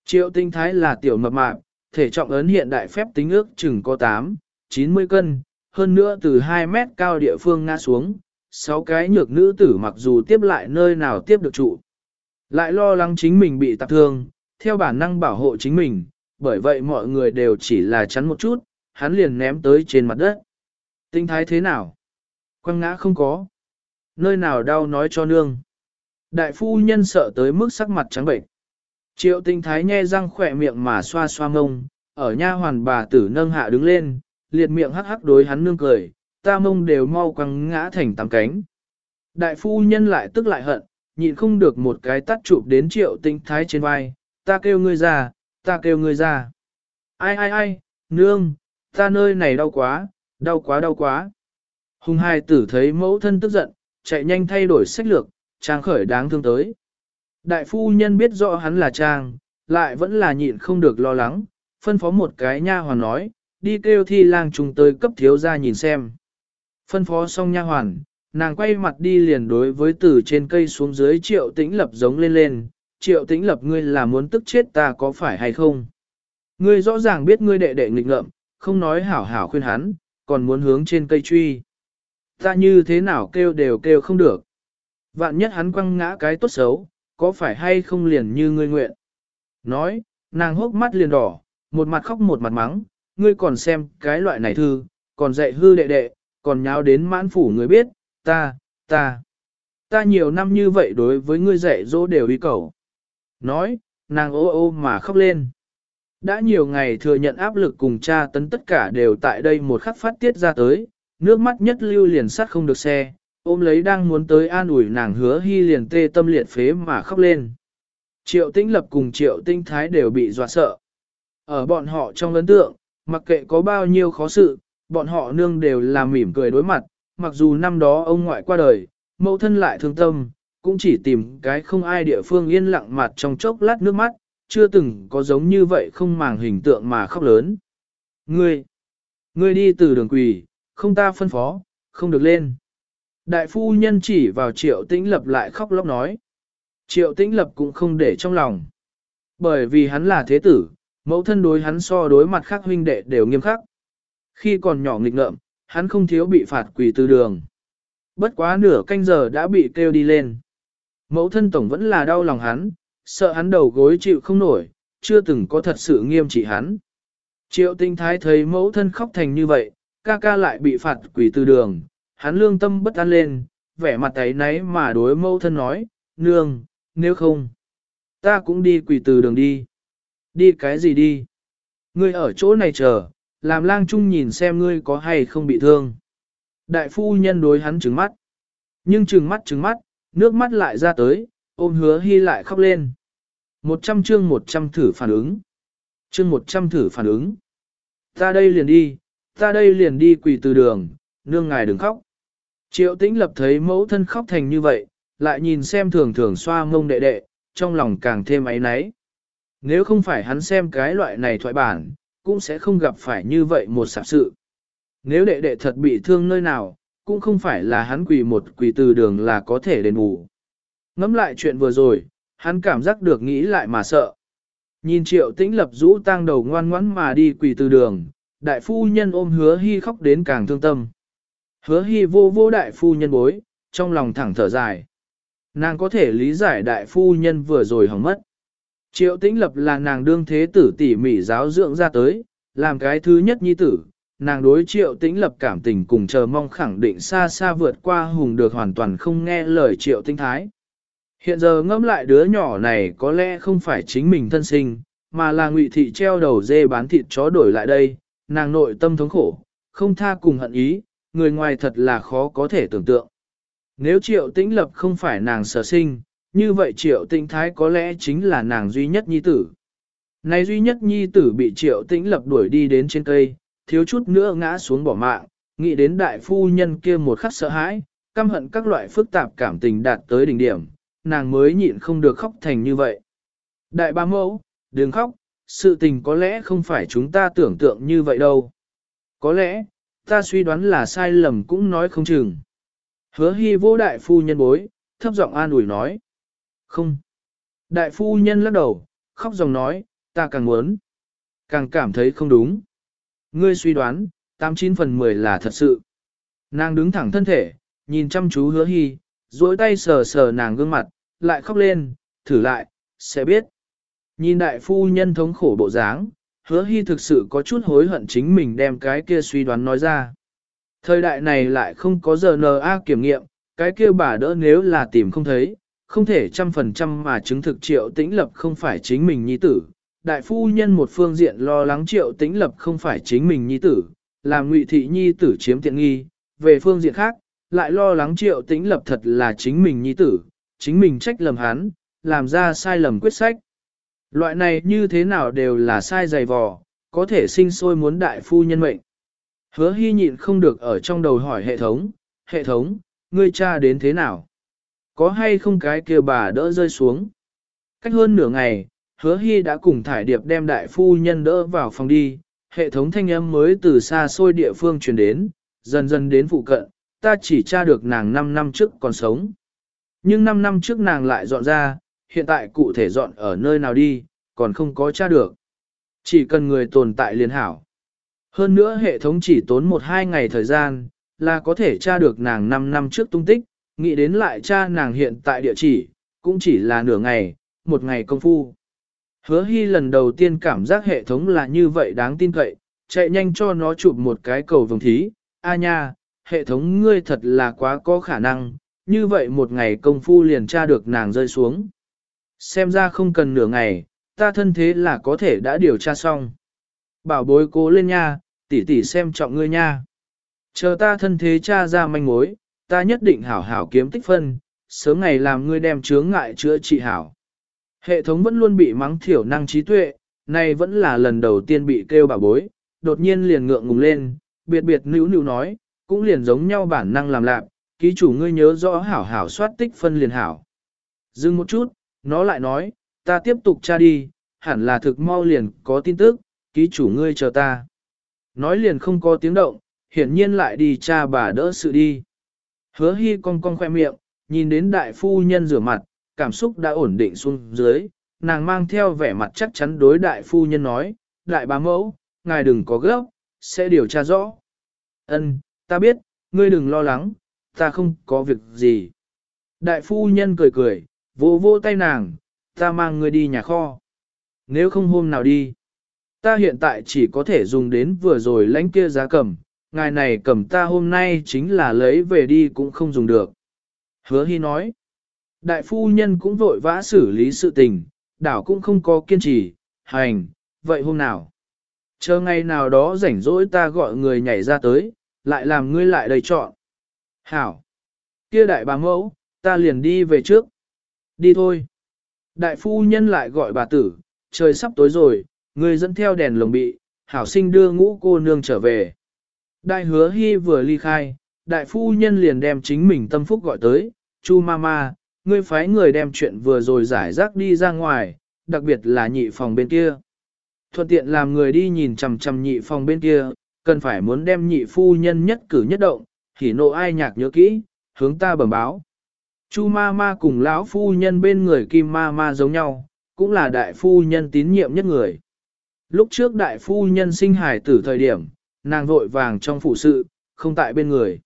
Triệu tinh thái là tiểu mập mạp, thể trọng ấn hiện đại phép tính ước chừng có 8, 90 cân, hơn nữa từ 2 mét cao địa phương ngã xuống, sáu cái nhược nữ tử mặc dù tiếp lại nơi nào tiếp được trụ. Lại lo lắng chính mình bị tạp thương, theo bản năng bảo hộ chính mình, bởi vậy mọi người đều chỉ là chắn một chút, hắn liền ném tới trên mặt đất. Tinh thái thế nào? Quăng ngã không có. Nơi nào đau nói cho nương. Đại phu nhân sợ tới mức sắc mặt trắng bệnh. Triệu tinh thái nhe răng khỏe miệng mà xoa xoa mông, ở nha hoàn bà tử nâng hạ đứng lên, liệt miệng hắc hắc đối hắn nương cười, ta mông đều mau quăng ngã thành tám cánh. Đại phu nhân lại tức lại hận, nhịn không được một cái tắt chụp đến triệu tinh thái trên vai, ta kêu ngươi ra, ta kêu ngươi ra. Ai ai ai, nương, ta nơi này đau quá, đau quá đau quá. Hùng hai tử thấy mẫu thân tức giận, chạy nhanh thay đổi sách lược, trang khởi đáng thương tới. Đại phu nhân biết rõ hắn là trang, lại vẫn là nhịn không được lo lắng, phân phó một cái nha hoàn nói, đi kêu thi lang trùng tới cấp thiếu ra nhìn xem. Phân phó xong nha hoàn, nàng quay mặt đi liền đối với từ trên cây xuống dưới triệu tĩnh lập giống lên lên, triệu tĩnh lập ngươi là muốn tức chết ta có phải hay không? Ngươi rõ ràng biết ngươi đệ đệ nghịch ngợm, không nói hảo hảo khuyên hắn, còn muốn hướng trên cây truy. Ta như thế nào kêu đều kêu không được. Vạn nhất hắn quăng ngã cái tốt xấu, có phải hay không liền như ngươi nguyện. Nói, nàng hốc mắt liền đỏ, một mặt khóc một mặt mắng, ngươi còn xem cái loại này thư, còn dạy hư đệ đệ, còn nháo đến mãn phủ người biết, ta, ta, ta nhiều năm như vậy đối với ngươi dạy dỗ đều ý cầu. Nói, nàng ô ô mà khóc lên. Đã nhiều ngày thừa nhận áp lực cùng cha tấn tất cả đều tại đây một khắc phát tiết ra tới, nước mắt nhất lưu liền sát không được xe, ôm lấy đang muốn tới an ủi nàng hứa hy liền tê tâm liệt phế mà khóc lên. Triệu tĩnh lập cùng triệu tinh thái đều bị dọa sợ. Ở bọn họ trong ấn tượng, mặc kệ có bao nhiêu khó sự, bọn họ nương đều là mỉm cười đối mặt, mặc dù năm đó ông ngoại qua đời, mẫu thân lại thương tâm, cũng chỉ tìm cái không ai địa phương yên lặng mặt trong chốc lát nước mắt, chưa từng có giống như vậy không màng hình tượng mà khóc lớn. Ngươi, ngươi đi từ đường quỳ, không ta phân phó, không được lên. Đại phu nhân chỉ vào triệu tĩnh lập lại khóc lóc nói. Triệu tĩnh lập cũng không để trong lòng. Bởi vì hắn là thế tử, mẫu thân đối hắn so đối mặt khác huynh đệ đều nghiêm khắc. Khi còn nhỏ nghịch ngợm, hắn không thiếu bị phạt quỳ từ đường. Bất quá nửa canh giờ đã bị kêu đi lên. Mẫu thân tổng vẫn là đau lòng hắn, sợ hắn đầu gối chịu không nổi, chưa từng có thật sự nghiêm trị hắn. Triệu tinh thái thấy mẫu thân khóc thành như vậy, ca ca lại bị phạt quỷ từ đường, hắn lương tâm bất an lên, vẻ mặt ấy náy mà đối mẫu thân nói, nương, nếu không, ta cũng đi quỷ từ đường đi. Đi cái gì đi? Ngươi ở chỗ này chờ, làm lang trung nhìn xem ngươi có hay không bị thương. Đại phu nhân đối hắn trừng mắt. Nhưng trừng mắt trừng mắt, nước mắt lại ra tới, ôm hứa hy lại khóc lên. Một trăm chương một trăm thử phản ứng. Chương một trăm thử phản ứng. Ta đây liền đi, ta đây liền đi quỳ từ đường, nương ngài đừng khóc. Triệu tĩnh lập thấy mẫu thân khóc thành như vậy, lại nhìn xem thường thường xoa mông đệ đệ, trong lòng càng thêm ấy náy. Nếu không phải hắn xem cái loại này thoại bản, cũng sẽ không gặp phải như vậy một sạp sự. Nếu đệ đệ thật bị thương nơi nào, cũng không phải là hắn quỳ một quỳ từ đường là có thể đền bù. Ngắm lại chuyện vừa rồi, hắn cảm giác được nghĩ lại mà sợ. Nhìn triệu tĩnh lập rũ tang đầu ngoan ngoãn mà đi quỳ từ đường, đại phu nhân ôm hứa hy khóc đến càng thương tâm. Hứa hy vô vô đại phu nhân bối, trong lòng thẳng thở dài. Nàng có thể lý giải đại phu nhân vừa rồi hỏng mất. Triệu tĩnh lập là nàng đương thế tử tỉ mỉ giáo dưỡng ra tới, làm cái thứ nhất nhi tử, nàng đối triệu tĩnh lập cảm tình cùng chờ mong khẳng định xa xa vượt qua hùng được hoàn toàn không nghe lời triệu tinh thái. Hiện giờ ngẫm lại đứa nhỏ này có lẽ không phải chính mình thân sinh, mà là ngụy thị treo đầu dê bán thịt chó đổi lại đây, nàng nội tâm thống khổ, không tha cùng hận ý, người ngoài thật là khó có thể tưởng tượng. Nếu triệu tĩnh lập không phải nàng sở sinh, như vậy triệu tĩnh thái có lẽ chính là nàng duy nhất nhi tử. Này duy nhất nhi tử bị triệu tĩnh lập đuổi đi đến trên cây, thiếu chút nữa ngã xuống bỏ mạng, nghĩ đến đại phu nhân kia một khắc sợ hãi, căm hận các loại phức tạp cảm tình đạt tới đỉnh điểm, nàng mới nhịn không được khóc thành như vậy. Đại ba mẫu, đừng khóc, sự tình có lẽ không phải chúng ta tưởng tượng như vậy đâu. Có lẽ, ta suy đoán là sai lầm cũng nói không chừng. Hứa hy vô đại phu nhân bối, thấp giọng an ủi nói. Không. Đại phu nhân lắc đầu, khóc dòng nói, ta càng muốn, càng cảm thấy không đúng. Ngươi suy đoán, 89 phần 10 là thật sự. Nàng đứng thẳng thân thể, nhìn chăm chú hứa hy, duỗi tay sờ sờ nàng gương mặt, lại khóc lên, thử lại, sẽ biết. Nhìn đại phu nhân thống khổ bộ dáng, hứa hy thực sự có chút hối hận chính mình đem cái kia suy đoán nói ra. Thời đại này lại không có giờ NA kiểm nghiệm, cái kia bà đỡ nếu là tìm không thấy, không thể trăm phần trăm mà chứng thực triệu tĩnh lập không phải chính mình nhi tử. Đại phu nhân một phương diện lo lắng triệu tĩnh lập không phải chính mình nhi tử, làm ngụy thị nhi tử chiếm tiện nghi, về phương diện khác, lại lo lắng triệu tĩnh lập thật là chính mình nhi tử, chính mình trách lầm hắn, làm ra sai lầm quyết sách. Loại này như thế nào đều là sai dày vò, có thể sinh sôi muốn đại phu nhân mệnh. Hứa hy nhịn không được ở trong đầu hỏi hệ thống, hệ thống, ngươi cha đến thế nào? Có hay không cái kia bà đỡ rơi xuống? Cách hơn nửa ngày, hứa hy đã cùng thải điệp đem đại phu nhân đỡ vào phòng đi, hệ thống thanh âm mới từ xa xôi địa phương truyền đến, dần dần đến phụ cận, ta chỉ tra được nàng 5 năm trước còn sống. Nhưng 5 năm trước nàng lại dọn ra, hiện tại cụ thể dọn ở nơi nào đi, còn không có tra được. Chỉ cần người tồn tại liền hảo. Hơn nữa hệ thống chỉ tốn 1-2 ngày thời gian, là có thể tra được nàng 5 năm trước tung tích, nghĩ đến lại tra nàng hiện tại địa chỉ, cũng chỉ là nửa ngày, một ngày công phu. Hứa hy lần đầu tiên cảm giác hệ thống là như vậy đáng tin cậy, chạy nhanh cho nó chụp một cái cầu vồng thí. A nha, hệ thống ngươi thật là quá có khả năng, như vậy một ngày công phu liền tra được nàng rơi xuống. Xem ra không cần nửa ngày, ta thân thế là có thể đã điều tra xong. Bảo bối cố lên nha, tỷ tỷ xem trọng ngươi nha. Chờ ta thân thế tra ra manh mối, ta nhất định hảo hảo kiếm tích phân, sớm ngày làm ngươi đem chướng ngại chữa trị hảo. Hệ thống vẫn luôn bị mắng thiểu năng trí tuệ, nay vẫn là lần đầu tiên bị kêu bảo bối, đột nhiên liền ngượng ngùng lên, biệt biệt nữ nữ nói, cũng liền giống nhau bản năng làm lạc, ký chủ ngươi nhớ rõ hảo hảo soát tích phân liền hảo. Dừng một chút, nó lại nói, ta tiếp tục tra đi, hẳn là thực mau liền có tin tức, ký chủ ngươi chờ ta. Nói liền không có tiếng động, hiển nhiên lại đi cha bà đỡ sự đi. Hứa hy cong cong khoe miệng, nhìn đến đại phu nhân rửa mặt, cảm xúc đã ổn định xuống dưới, nàng mang theo vẻ mặt chắc chắn đối đại phu nhân nói, đại bá mẫu, ngài đừng có gấp, sẽ điều tra rõ. Ân, ta biết, ngươi đừng lo lắng, ta không có việc gì. Đại phu nhân cười cười, vỗ vỗ tay nàng, ta mang ngươi đi nhà kho. Nếu không hôm nào đi, ta hiện tại chỉ có thể dùng đến vừa rồi lãnh kia giá cầm, ngài này cầm ta hôm nay chính là lấy về đi cũng không dùng được. Hứa hy nói, đại phu nhân cũng vội vã xử lý sự tình, đảo cũng không có kiên trì, hành, vậy hôm nào? Chờ ngày nào đó rảnh rỗi ta gọi người nhảy ra tới, lại làm ngươi lại đầy chọn. Hảo! Kia đại bà mẫu, ta liền đi về trước. Đi thôi. Đại phu nhân lại gọi bà tử, trời sắp tối rồi, ngươi dẫn theo đèn lồng bị, hảo sinh đưa ngũ cô nương trở về. Đại hứa hy vừa ly khai, đại phu nhân liền đem chính mình tâm phúc gọi tới, chu mama, ngươi phái người đem chuyện vừa rồi giải rác đi ra ngoài, đặc biệt là nhị phòng bên kia. Thuận tiện làm người đi nhìn chằm chằm nhị phòng bên kia, cần phải muốn đem nhị phu nhân nhất cử nhất động, thì nộ ai nhạc nhớ kỹ, hướng ta bẩm báo. Chu ma ma cùng lão phu nhân bên người kim ma ma giống nhau, cũng là đại phu nhân tín nhiệm nhất người. Lúc trước đại phu nhân sinh hải tử thời điểm, nàng vội vàng trong phụ sự, không tại bên người.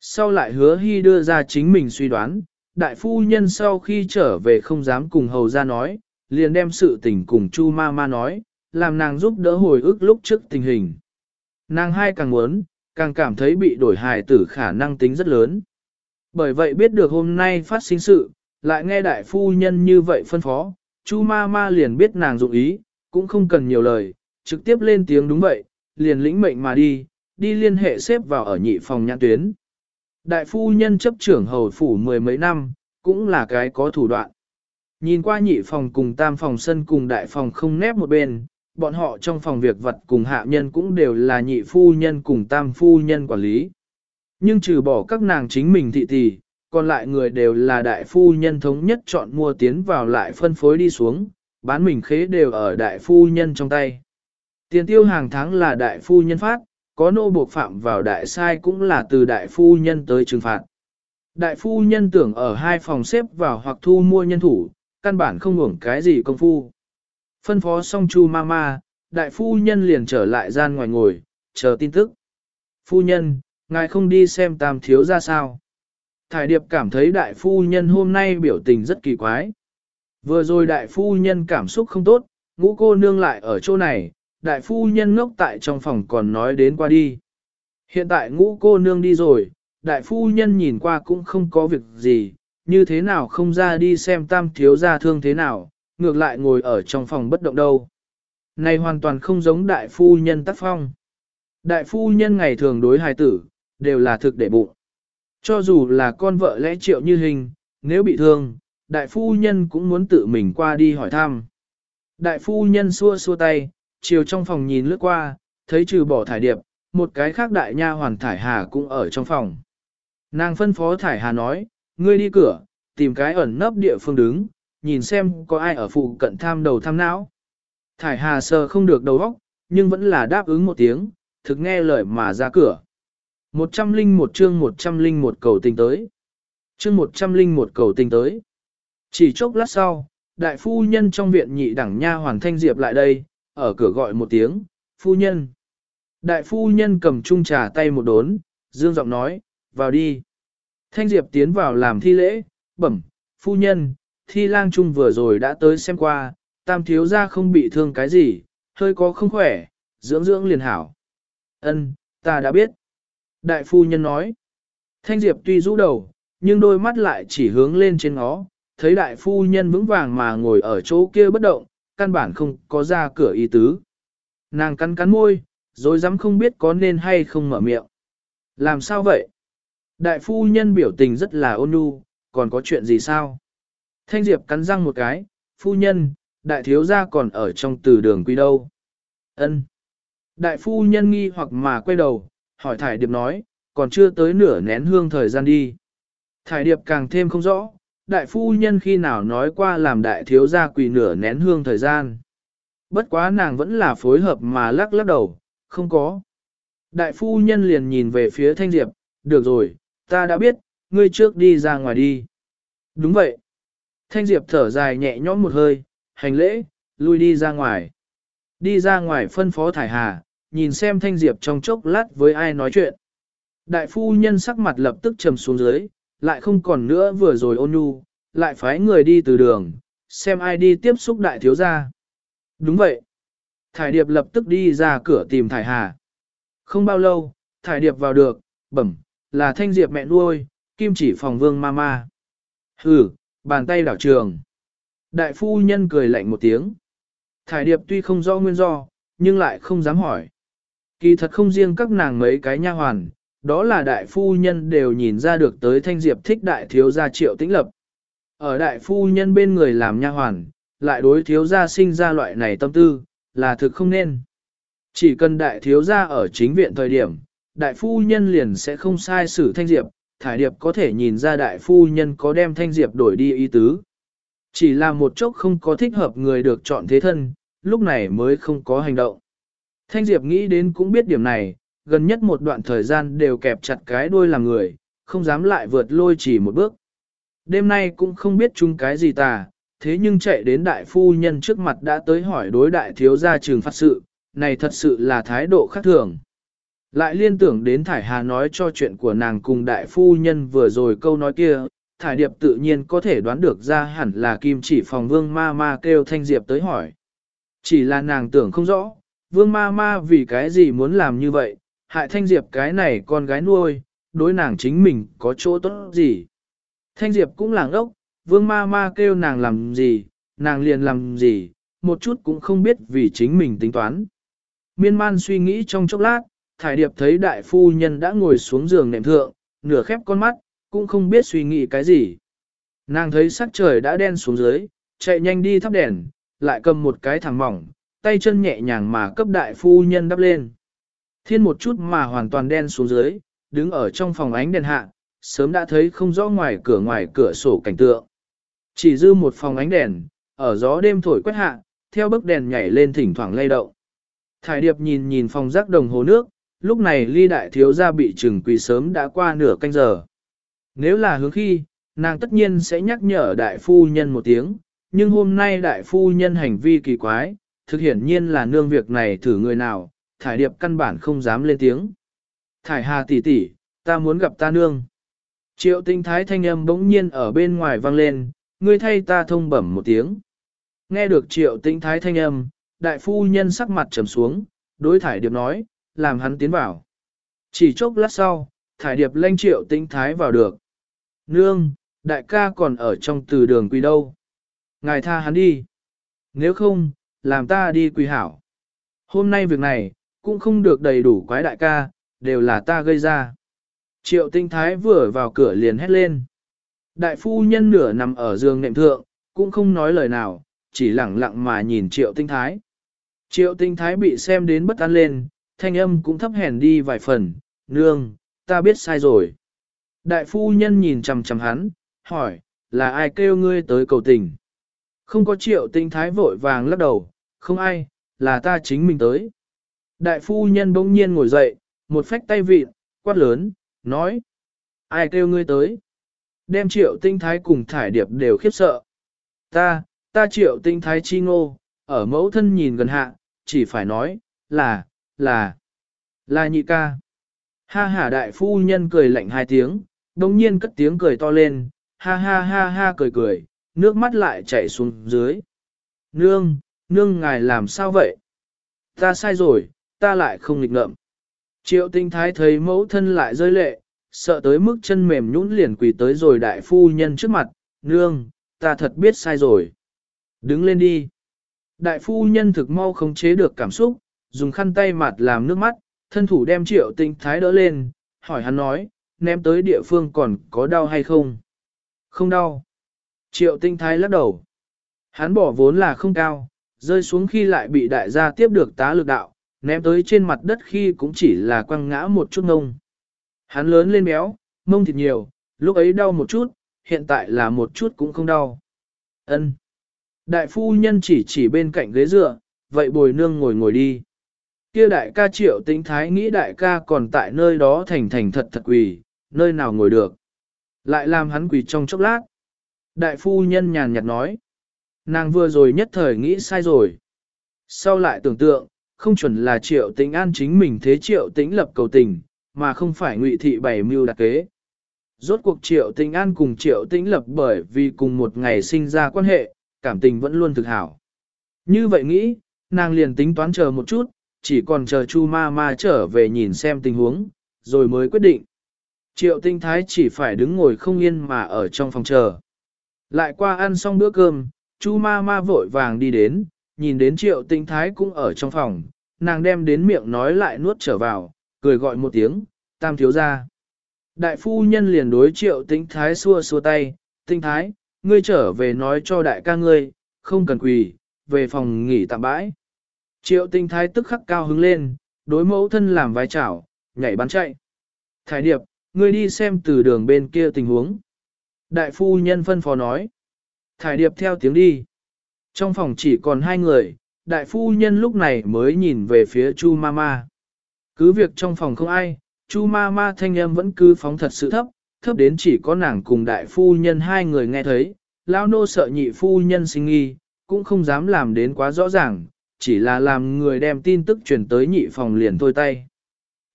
Sau lại hứa hy đưa ra chính mình suy đoán, đại phu nhân sau khi trở về không dám cùng hầu ra nói, liền đem sự tình cùng chu ma ma nói, làm nàng giúp đỡ hồi ức lúc trước tình hình. Nàng hai càng muốn, càng cảm thấy bị đổi hài tử khả năng tính rất lớn. Bởi vậy biết được hôm nay phát sinh sự, lại nghe đại phu nhân như vậy phân phó, chu ma ma liền biết nàng dụng ý, cũng không cần nhiều lời, trực tiếp lên tiếng đúng vậy, liền lĩnh mệnh mà đi, đi liên hệ xếp vào ở nhị phòng nhãn tuyến. Đại phu nhân chấp trưởng hầu phủ mười mấy năm, cũng là cái có thủ đoạn. Nhìn qua nhị phòng cùng tam phòng sân cùng đại phòng không nép một bên, bọn họ trong phòng việc vật cùng hạ nhân cũng đều là nhị phu nhân cùng tam phu nhân quản lý. Nhưng trừ bỏ các nàng chính mình thị tỷ, còn lại người đều là đại phu nhân thống nhất chọn mua tiến vào lại phân phối đi xuống, bán mình khế đều ở đại phu nhân trong tay. Tiền tiêu hàng tháng là đại phu nhân phát, có nô buộc phạm vào đại sai cũng là từ đại phu nhân tới trừng phạt. Đại phu nhân tưởng ở hai phòng xếp vào hoặc thu mua nhân thủ, căn bản không hưởng cái gì công phu. Phân phó xong chu mama, đại phu nhân liền trở lại gian ngoài ngồi, chờ tin tức. Phu nhân, ngài không đi xem tam thiếu ra sao. Thải điệp cảm thấy đại phu nhân hôm nay biểu tình rất kỳ quái. Vừa rồi đại phu nhân cảm xúc không tốt, ngũ cô nương lại ở chỗ này, đại phu nhân ngốc tại trong phòng còn nói đến qua đi. Hiện tại ngũ cô nương đi rồi, đại phu nhân nhìn qua cũng không có việc gì, như thế nào không ra đi xem tam thiếu gia thương thế nào, ngược lại ngồi ở trong phòng bất động đâu. Này hoàn toàn không giống đại phu nhân tác phong. Đại phu nhân ngày thường đối hài tử, đều là thực để bụng. Cho dù là con vợ lẽ triệu như hình, nếu bị thương, đại phu nhân cũng muốn tự mình qua đi hỏi thăm. Đại phu nhân xua xua tay, chiều trong phòng nhìn lướt qua, thấy trừ bỏ thải điệp, một cái khác đại nha hoàn thải hà cũng ở trong phòng. Nàng phân phó thải hà nói, ngươi đi cửa, tìm cái ẩn nấp địa phương đứng, nhìn xem có ai ở phụ cận tham đầu tham não. Thải hà sờ không được đầu óc, nhưng vẫn là đáp ứng một tiếng, thực nghe lời mà ra cửa. Một trăm linh một chương một trăm linh một cầu tình tới. Chương một trăm linh một cầu tình tới. Chỉ chốc lát sau, đại phu nhân trong viện nhị đẳng nha hoàn thanh diệp lại đây, ở cửa gọi một tiếng, phu nhân. Đại phu nhân cầm chung trà tay một đốn, dương giọng nói, vào đi. Thanh diệp tiến vào làm thi lễ, bẩm, phu nhân, thi lang trung vừa rồi đã tới xem qua, tam thiếu ra không bị thương cái gì, hơi có không khỏe, dưỡng dưỡng liền hảo. Ân, ta đã biết. Đại phu nhân nói. Thanh diệp tuy rũ đầu, nhưng đôi mắt lại chỉ hướng lên trên nó, thấy đại phu nhân vững vàng mà ngồi ở chỗ kia bất động, căn bản không có ra cửa ý tứ. Nàng cắn cắn môi, rồi dám không biết có nên hay không mở miệng. Làm sao vậy? Đại phu nhân biểu tình rất là ôn nhu, còn có chuyện gì sao? Thanh Diệp cắn răng một cái, phu nhân, đại thiếu gia còn ở trong từ đường quy đâu? Ân. Đại phu nhân nghi hoặc mà quay đầu, hỏi Thải Điệp nói, còn chưa tới nửa nén hương thời gian đi. Thải Điệp càng thêm không rõ, đại phu nhân khi nào nói qua làm đại thiếu gia quỳ nửa nén hương thời gian. Bất quá nàng vẫn là phối hợp mà lắc lắc đầu, không có. Đại phu nhân liền nhìn về phía Thanh Diệp, được rồi, ta đã biết, ngươi trước đi ra ngoài đi. Đúng vậy. Thanh Diệp thở dài nhẹ nhõm một hơi, hành lễ, lui đi ra ngoài. Đi ra ngoài phân phó thải hà, nhìn xem Thanh Diệp trong chốc lát với ai nói chuyện. Đại phu nhân sắc mặt lập tức trầm xuống dưới, lại không còn nữa vừa rồi ôn nhu, lại phái người đi từ đường, xem ai đi tiếp xúc đại thiếu gia. Đúng vậy. Thải Điệp lập tức đi ra cửa tìm Thải Hà. Không bao lâu, Thải Điệp vào được, bẩm, là Thanh Diệp mẹ nuôi, kim chỉ phòng vương mama. Hừ, bàn tay đảo trường. Đại phu nhân cười lạnh một tiếng. Thải Điệp tuy không rõ nguyên do, nhưng lại không dám hỏi. Kỳ thật không riêng các nàng mấy cái nha hoàn, đó là đại phu nhân đều nhìn ra được tới Thanh Diệp thích đại thiếu gia triệu tĩnh lập. Ở đại phu nhân bên người làm nha hoàn, lại đối thiếu gia sinh ra loại này tâm tư, là thực không nên. Chỉ cần đại thiếu gia ở chính viện thời điểm, đại phu nhân liền sẽ không sai xử thanh diệp, thải điệp có thể nhìn ra đại phu nhân có đem thanh diệp đổi đi ý tứ. Chỉ là một chốc không có thích hợp người được chọn thế thân, lúc này mới không có hành động. Thanh diệp nghĩ đến cũng biết điểm này, gần nhất một đoạn thời gian đều kẹp chặt cái đuôi làm người, không dám lại vượt lôi chỉ một bước. Đêm nay cũng không biết chung cái gì tà, thế nhưng chạy đến đại phu nhân trước mặt đã tới hỏi đối đại thiếu gia trường phát sự, này thật sự là thái độ khác thường. Lại liên tưởng đến Thải Hà nói cho chuyện của nàng cùng đại phu nhân vừa rồi câu nói kia, Thải Điệp tự nhiên có thể đoán được ra hẳn là kim chỉ phòng vương ma ma kêu Thanh Diệp tới hỏi. Chỉ là nàng tưởng không rõ, vương ma ma vì cái gì muốn làm như vậy, hại Thanh Diệp cái này con gái nuôi, đối nàng chính mình có chỗ tốt gì. Thanh Diệp cũng làng ốc, vương ma ma kêu nàng làm gì, nàng liền làm gì, một chút cũng không biết vì chính mình tính toán. Miên man suy nghĩ trong chốc lát, thải điệp thấy đại phu nhân đã ngồi xuống giường nệm thượng, nửa khép con mắt, cũng không biết suy nghĩ cái gì. Nàng thấy sắc trời đã đen xuống dưới, chạy nhanh đi thắp đèn, lại cầm một cái thẳng mỏng, tay chân nhẹ nhàng mà cấp đại phu nhân đắp lên. Thiên một chút mà hoàn toàn đen xuống dưới, đứng ở trong phòng ánh đèn hạ, sớm đã thấy không rõ ngoài cửa ngoài cửa sổ cảnh tượng. Chỉ dư một phòng ánh đèn, ở gió đêm thổi quét hạ, theo bức đèn nhảy lên thỉnh thoảng lay động. Thải điệp nhìn nhìn phòng rác đồng hồ nước, lúc này ly đại thiếu gia bị trừng quỳ sớm đã qua nửa canh giờ. Nếu là hướng khi, nàng tất nhiên sẽ nhắc nhở đại phu nhân một tiếng, nhưng hôm nay đại phu nhân hành vi kỳ quái, thực hiển nhiên là nương việc này thử người nào, thải điệp căn bản không dám lên tiếng. Thải hà tỷ tỷ, ta muốn gặp ta nương. Triệu tinh thái thanh âm bỗng nhiên ở bên ngoài vang lên, ngươi thay ta thông bẩm một tiếng. Nghe được triệu tinh thái thanh âm, đại phu nhân sắc mặt trầm xuống, đối thải điệp nói, làm hắn tiến vào. Chỉ chốc lát sau, thải điệp lanh triệu tinh thái vào được. Nương, đại ca còn ở trong từ đường quỳ đâu. Ngài tha hắn đi. Nếu không, làm ta đi quỳ hảo. Hôm nay việc này, cũng không được đầy đủ quái đại ca, đều là ta gây ra. Triệu tinh thái vừa vào cửa liền hét lên. Đại phu nhân nửa nằm ở giường nệm thượng, cũng không nói lời nào, chỉ lặng lặng mà nhìn triệu tinh thái. Triệu tinh thái bị xem đến bất an lên, thanh âm cũng thấp hèn đi vài phần, nương, ta biết sai rồi. Đại phu nhân nhìn chằm chằm hắn, hỏi, là ai kêu ngươi tới cầu tình? Không có triệu tinh thái vội vàng lắc đầu, không ai, là ta chính mình tới. Đại phu nhân bỗng nhiên ngồi dậy, một phách tay vịn, quát lớn, nói, ai kêu ngươi tới? Đem triệu tinh thái cùng thải điệp đều khiếp sợ. Ta, ta triệu tinh thái chi ngô, ở mẫu thân nhìn gần hạ, chỉ phải nói, là, là, là nhị ca. Ha ha đại phu nhân cười lạnh hai tiếng, đồng nhiên cất tiếng cười to lên, ha ha ha ha cười cười, nước mắt lại chảy xuống dưới. Nương, nương ngài làm sao vậy? Ta sai rồi, ta lại không nghịch ngợm. Triệu tinh thái thấy mẫu thân lại rơi lệ, sợ tới mức chân mềm nhũn liền quỳ tới rồi đại phu nhân trước mặt, nương, ta thật biết sai rồi. Đứng lên đi. Đại phu nhân thực mau không chế được cảm xúc, dùng khăn tay mặt làm nước mắt, thân thủ đem triệu tinh thái đỡ lên, hỏi hắn nói, ném tới địa phương còn có đau hay không? Không đau. Triệu tinh thái lắc đầu. Hắn bỏ vốn là không cao, rơi xuống khi lại bị đại gia tiếp được tá lực đạo, ném tới trên mặt đất khi cũng chỉ là quăng ngã một chút ngông. Hắn lớn lên béo, mông thịt nhiều, lúc ấy đau một chút, hiện tại là một chút cũng không đau. Ân. Đại phu nhân chỉ chỉ bên cạnh ghế dựa, vậy bồi nương ngồi ngồi đi. Kia đại ca triệu tính thái nghĩ đại ca còn tại nơi đó thành thành thật thật quỳ, nơi nào ngồi được. Lại làm hắn quỳ trong chốc lát. Đại phu nhân nhàn nhạt nói. Nàng vừa rồi nhất thời nghĩ sai rồi. Sau lại tưởng tượng, không chuẩn là triệu tính an chính mình thế triệu tính lập cầu tình, mà không phải ngụy thị bảy mưu đặc kế. Rốt cuộc triệu tính an cùng triệu tính lập bởi vì cùng một ngày sinh ra quan hệ, cảm tình vẫn luôn thực hảo. Như vậy nghĩ, nàng liền tính toán chờ một chút, chỉ còn chờ chu ma ma trở về nhìn xem tình huống, rồi mới quyết định. Triệu tinh thái chỉ phải đứng ngồi không yên mà ở trong phòng chờ. Lại qua ăn xong bữa cơm, chu ma ma vội vàng đi đến, nhìn đến triệu tinh thái cũng ở trong phòng, nàng đem đến miệng nói lại nuốt trở vào, cười gọi một tiếng, tam thiếu ra. Đại phu nhân liền đối triệu tinh thái xua xua tay, tinh thái, ngươi trở về nói cho đại ca ngươi, không cần quỳ, về phòng nghỉ tạm bãi. Triệu tinh thái tức khắc cao hứng lên, đối mẫu thân làm vai chảo, nhảy bắn chạy. Thái điệp, ngươi đi xem từ đường bên kia tình huống. Đại phu nhân phân phó nói. Thái điệp theo tiếng đi. Trong phòng chỉ còn hai người, đại phu nhân lúc này mới nhìn về phía Chu Mama. Cứ việc trong phòng không ai, Chu Mama thanh âm vẫn cứ phóng thật sự thấp, thấp đến chỉ có nàng cùng đại phu nhân hai người nghe thấy. Lao nô sợ nhị phu nhân sinh nghi, cũng không dám làm đến quá rõ ràng, chỉ là làm người đem tin tức truyền tới nhị phòng liền thôi tay.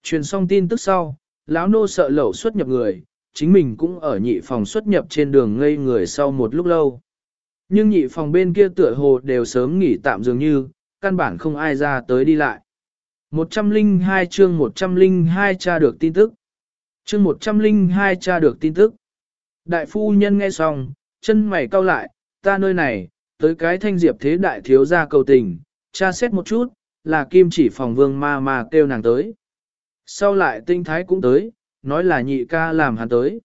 Truyền xong tin tức sau, lão nô sợ lẩu xuất nhập người, chính mình cũng ở nhị phòng xuất nhập trên đường ngây người sau một lúc lâu. Nhưng nhị phòng bên kia tựa hồ đều sớm nghỉ tạm dường như, căn bản không ai ra tới đi lại. 102 chương 102 tra được tin tức. Chương 102 tra được tin tức. Đại phu nhân nghe xong, chân mày cau lại, ta nơi này, tới cái thanh diệp thế đại thiếu gia cầu tình, tra xét một chút, là kim chỉ phòng vương ma ma kêu nàng tới. Sau lại tinh thái cũng tới, nói là nhị ca làm hắn tới.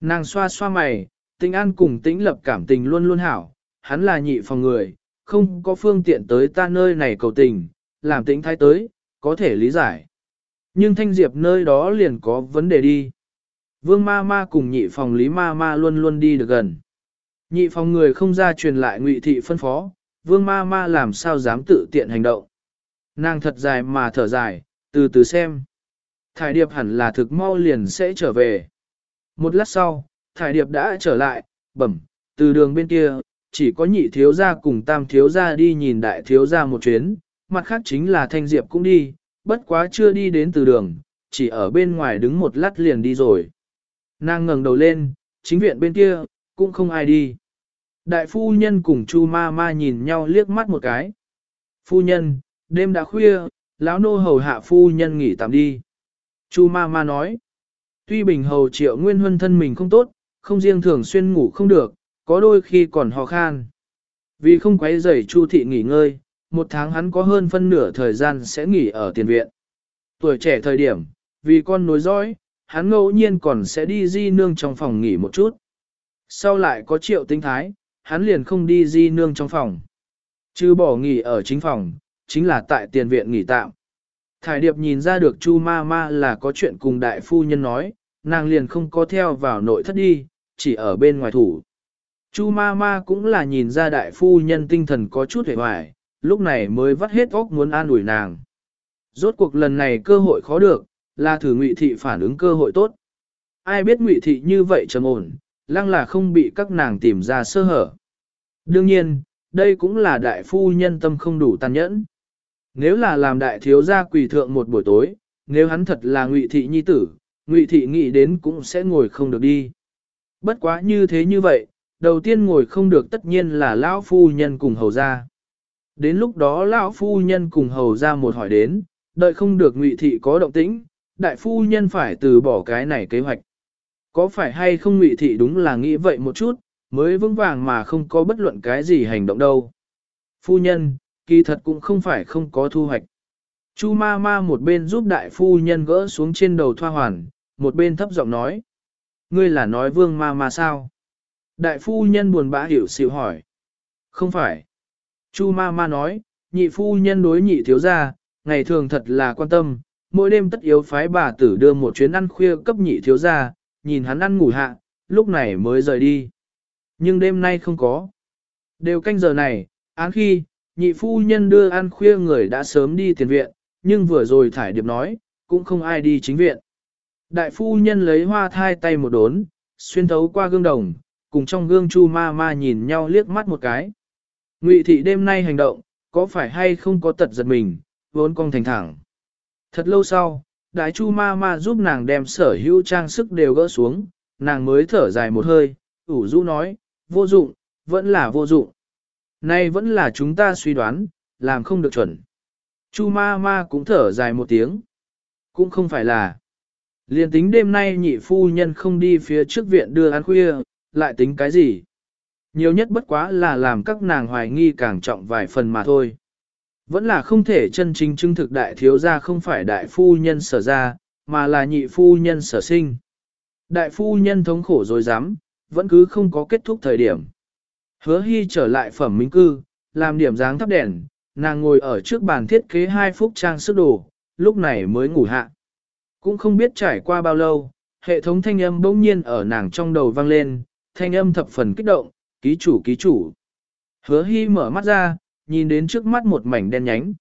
Nàng xoa xoa mày, tinh an cùng tĩnh lập cảm tình luôn luôn hảo, hắn là nhị phòng người, không có phương tiện tới ta nơi này cầu tình, làm tĩnh thái tới, có thể lý giải. Nhưng thanh diệp nơi đó liền có vấn đề đi. Vương ma ma cùng nhị phòng lý ma ma luôn luôn đi được gần. Nhị phòng người không ra truyền lại ngụy thị phân phó, vương ma ma làm sao dám tự tiện hành động. Nàng thật dài mà thở dài, từ từ xem. Thải điệp hẳn là thực mau liền sẽ trở về. Một lát sau, thải điệp đã trở lại, bẩm, từ đường bên kia, chỉ có nhị thiếu gia cùng tam thiếu gia đi nhìn đại thiếu gia một chuyến, mặt khác chính là thanh diệp cũng đi, bất quá chưa đi đến từ đường, chỉ ở bên ngoài đứng một lát liền đi rồi. Nàng ngẩng đầu lên, chính viện bên kia, cũng không ai đi. Đại phu nhân cùng Chu ma ma nhìn nhau liếc mắt một cái. Phu nhân, đêm đã khuya, lão nô hầu hạ phu nhân nghỉ tạm đi. Chu ma ma nói, tuy bình hầu triệu nguyên huân thân mình không tốt, không riêng thường xuyên ngủ không được, có đôi khi còn ho khan. Vì không quấy rầy Chu thị nghỉ ngơi, một tháng hắn có hơn phân nửa thời gian sẽ nghỉ ở tiền viện. Tuổi trẻ thời điểm, vì con nối dõi, hắn ngẫu nhiên còn sẽ đi di nương trong phòng nghỉ một chút. Sau lại có triệu tinh thái, hắn liền không đi di nương trong phòng. Chứ bỏ nghỉ ở chính phòng, chính là tại tiền viện nghỉ tạm. Thải điệp nhìn ra được chu ma ma là có chuyện cùng đại phu nhân nói, nàng liền không có theo vào nội thất đi, chỉ ở bên ngoài thủ. Chu ma ma cũng là nhìn ra đại phu nhân tinh thần có chút hề hoài, lúc này mới vắt hết óc muốn an ủi nàng. Rốt cuộc lần này cơ hội khó được, là thử ngụy thị phản ứng cơ hội tốt. Ai biết ngụy thị như vậy trầm ổn, lăng là không bị các nàng tìm ra sơ hở. Đương nhiên, đây cũng là đại phu nhân tâm không đủ tàn nhẫn. Nếu là làm đại thiếu gia quỳ thượng một buổi tối, nếu hắn thật là ngụy thị nhi tử, ngụy thị nghĩ đến cũng sẽ ngồi không được đi. Bất quá như thế như vậy, đầu tiên ngồi không được tất nhiên là lão phu nhân cùng hầu gia. Đến lúc đó lão phu nhân cùng hầu gia một hỏi đến, đợi không được ngụy thị có động tĩnh, đại phu nhân phải từ bỏ cái này kế hoạch. Có phải hay không ngụy thị đúng là nghĩ vậy một chút, mới vững vàng mà không có bất luận cái gì hành động đâu. Phu nhân, kỳ thật cũng không phải không có thu hoạch. Chu ma ma một bên giúp đại phu nhân gỡ xuống trên đầu thoa hoàn, một bên thấp giọng nói. Ngươi là nói vương ma ma sao? Đại phu nhân buồn bã hiểu xịu hỏi. Không phải. Chu ma ma nói, nhị phu nhân đối nhị thiếu gia, ngày thường thật là quan tâm, mỗi đêm tất yếu phái bà tử đưa một chuyến ăn khuya cấp nhị thiếu gia, nhìn hắn ăn ngủ hạ, lúc này mới rời đi. Nhưng đêm nay không có. Đều canh giờ này, án khi, nhị phu nhân đưa ăn khuya người đã sớm đi tiền viện, nhưng vừa rồi thải điệp nói, cũng không ai đi chính viện. Đại phu nhân lấy hoa thai tay một đốn, xuyên thấu qua gương đồng, cùng trong gương chu ma ma nhìn nhau liếc mắt một cái. Ngụy thị đêm nay hành động, có phải hay không có tật giật mình, vốn cong thành thẳng. Thật lâu sau, đại chu ma ma giúp nàng đem sở hữu trang sức đều gỡ xuống, nàng mới thở dài một hơi, ủ rũ nói, vô dụng, vẫn là vô dụng. Nay vẫn là chúng ta suy đoán, làm không được chuẩn. Chu ma ma cũng thở dài một tiếng. Cũng không phải là. Liên tính đêm nay nhị phu nhân không đi phía trước viện đưa ăn khuya, lại tính cái gì? Nhiều nhất bất quá là làm các nàng hoài nghi càng trọng vài phần mà thôi. Vẫn là không thể chân chính chứng thực đại thiếu gia không phải đại phu nhân sở ra, mà là nhị phu nhân sở sinh. Đại phu nhân thống khổ rồi dám, vẫn cứ không có kết thúc thời điểm. Hứa hy trở lại phẩm minh cư, làm điểm dáng thắp đèn, nàng ngồi ở trước bàn thiết kế hai phút trang sức đồ, lúc này mới ngủ hạ. Cũng không biết trải qua bao lâu, hệ thống thanh âm bỗng nhiên ở nàng trong đầu vang lên, thanh âm thập phần kích động, ký chủ ký chủ. Hứa hy mở mắt ra, nhìn đến trước mắt một mảnh đen nhánh.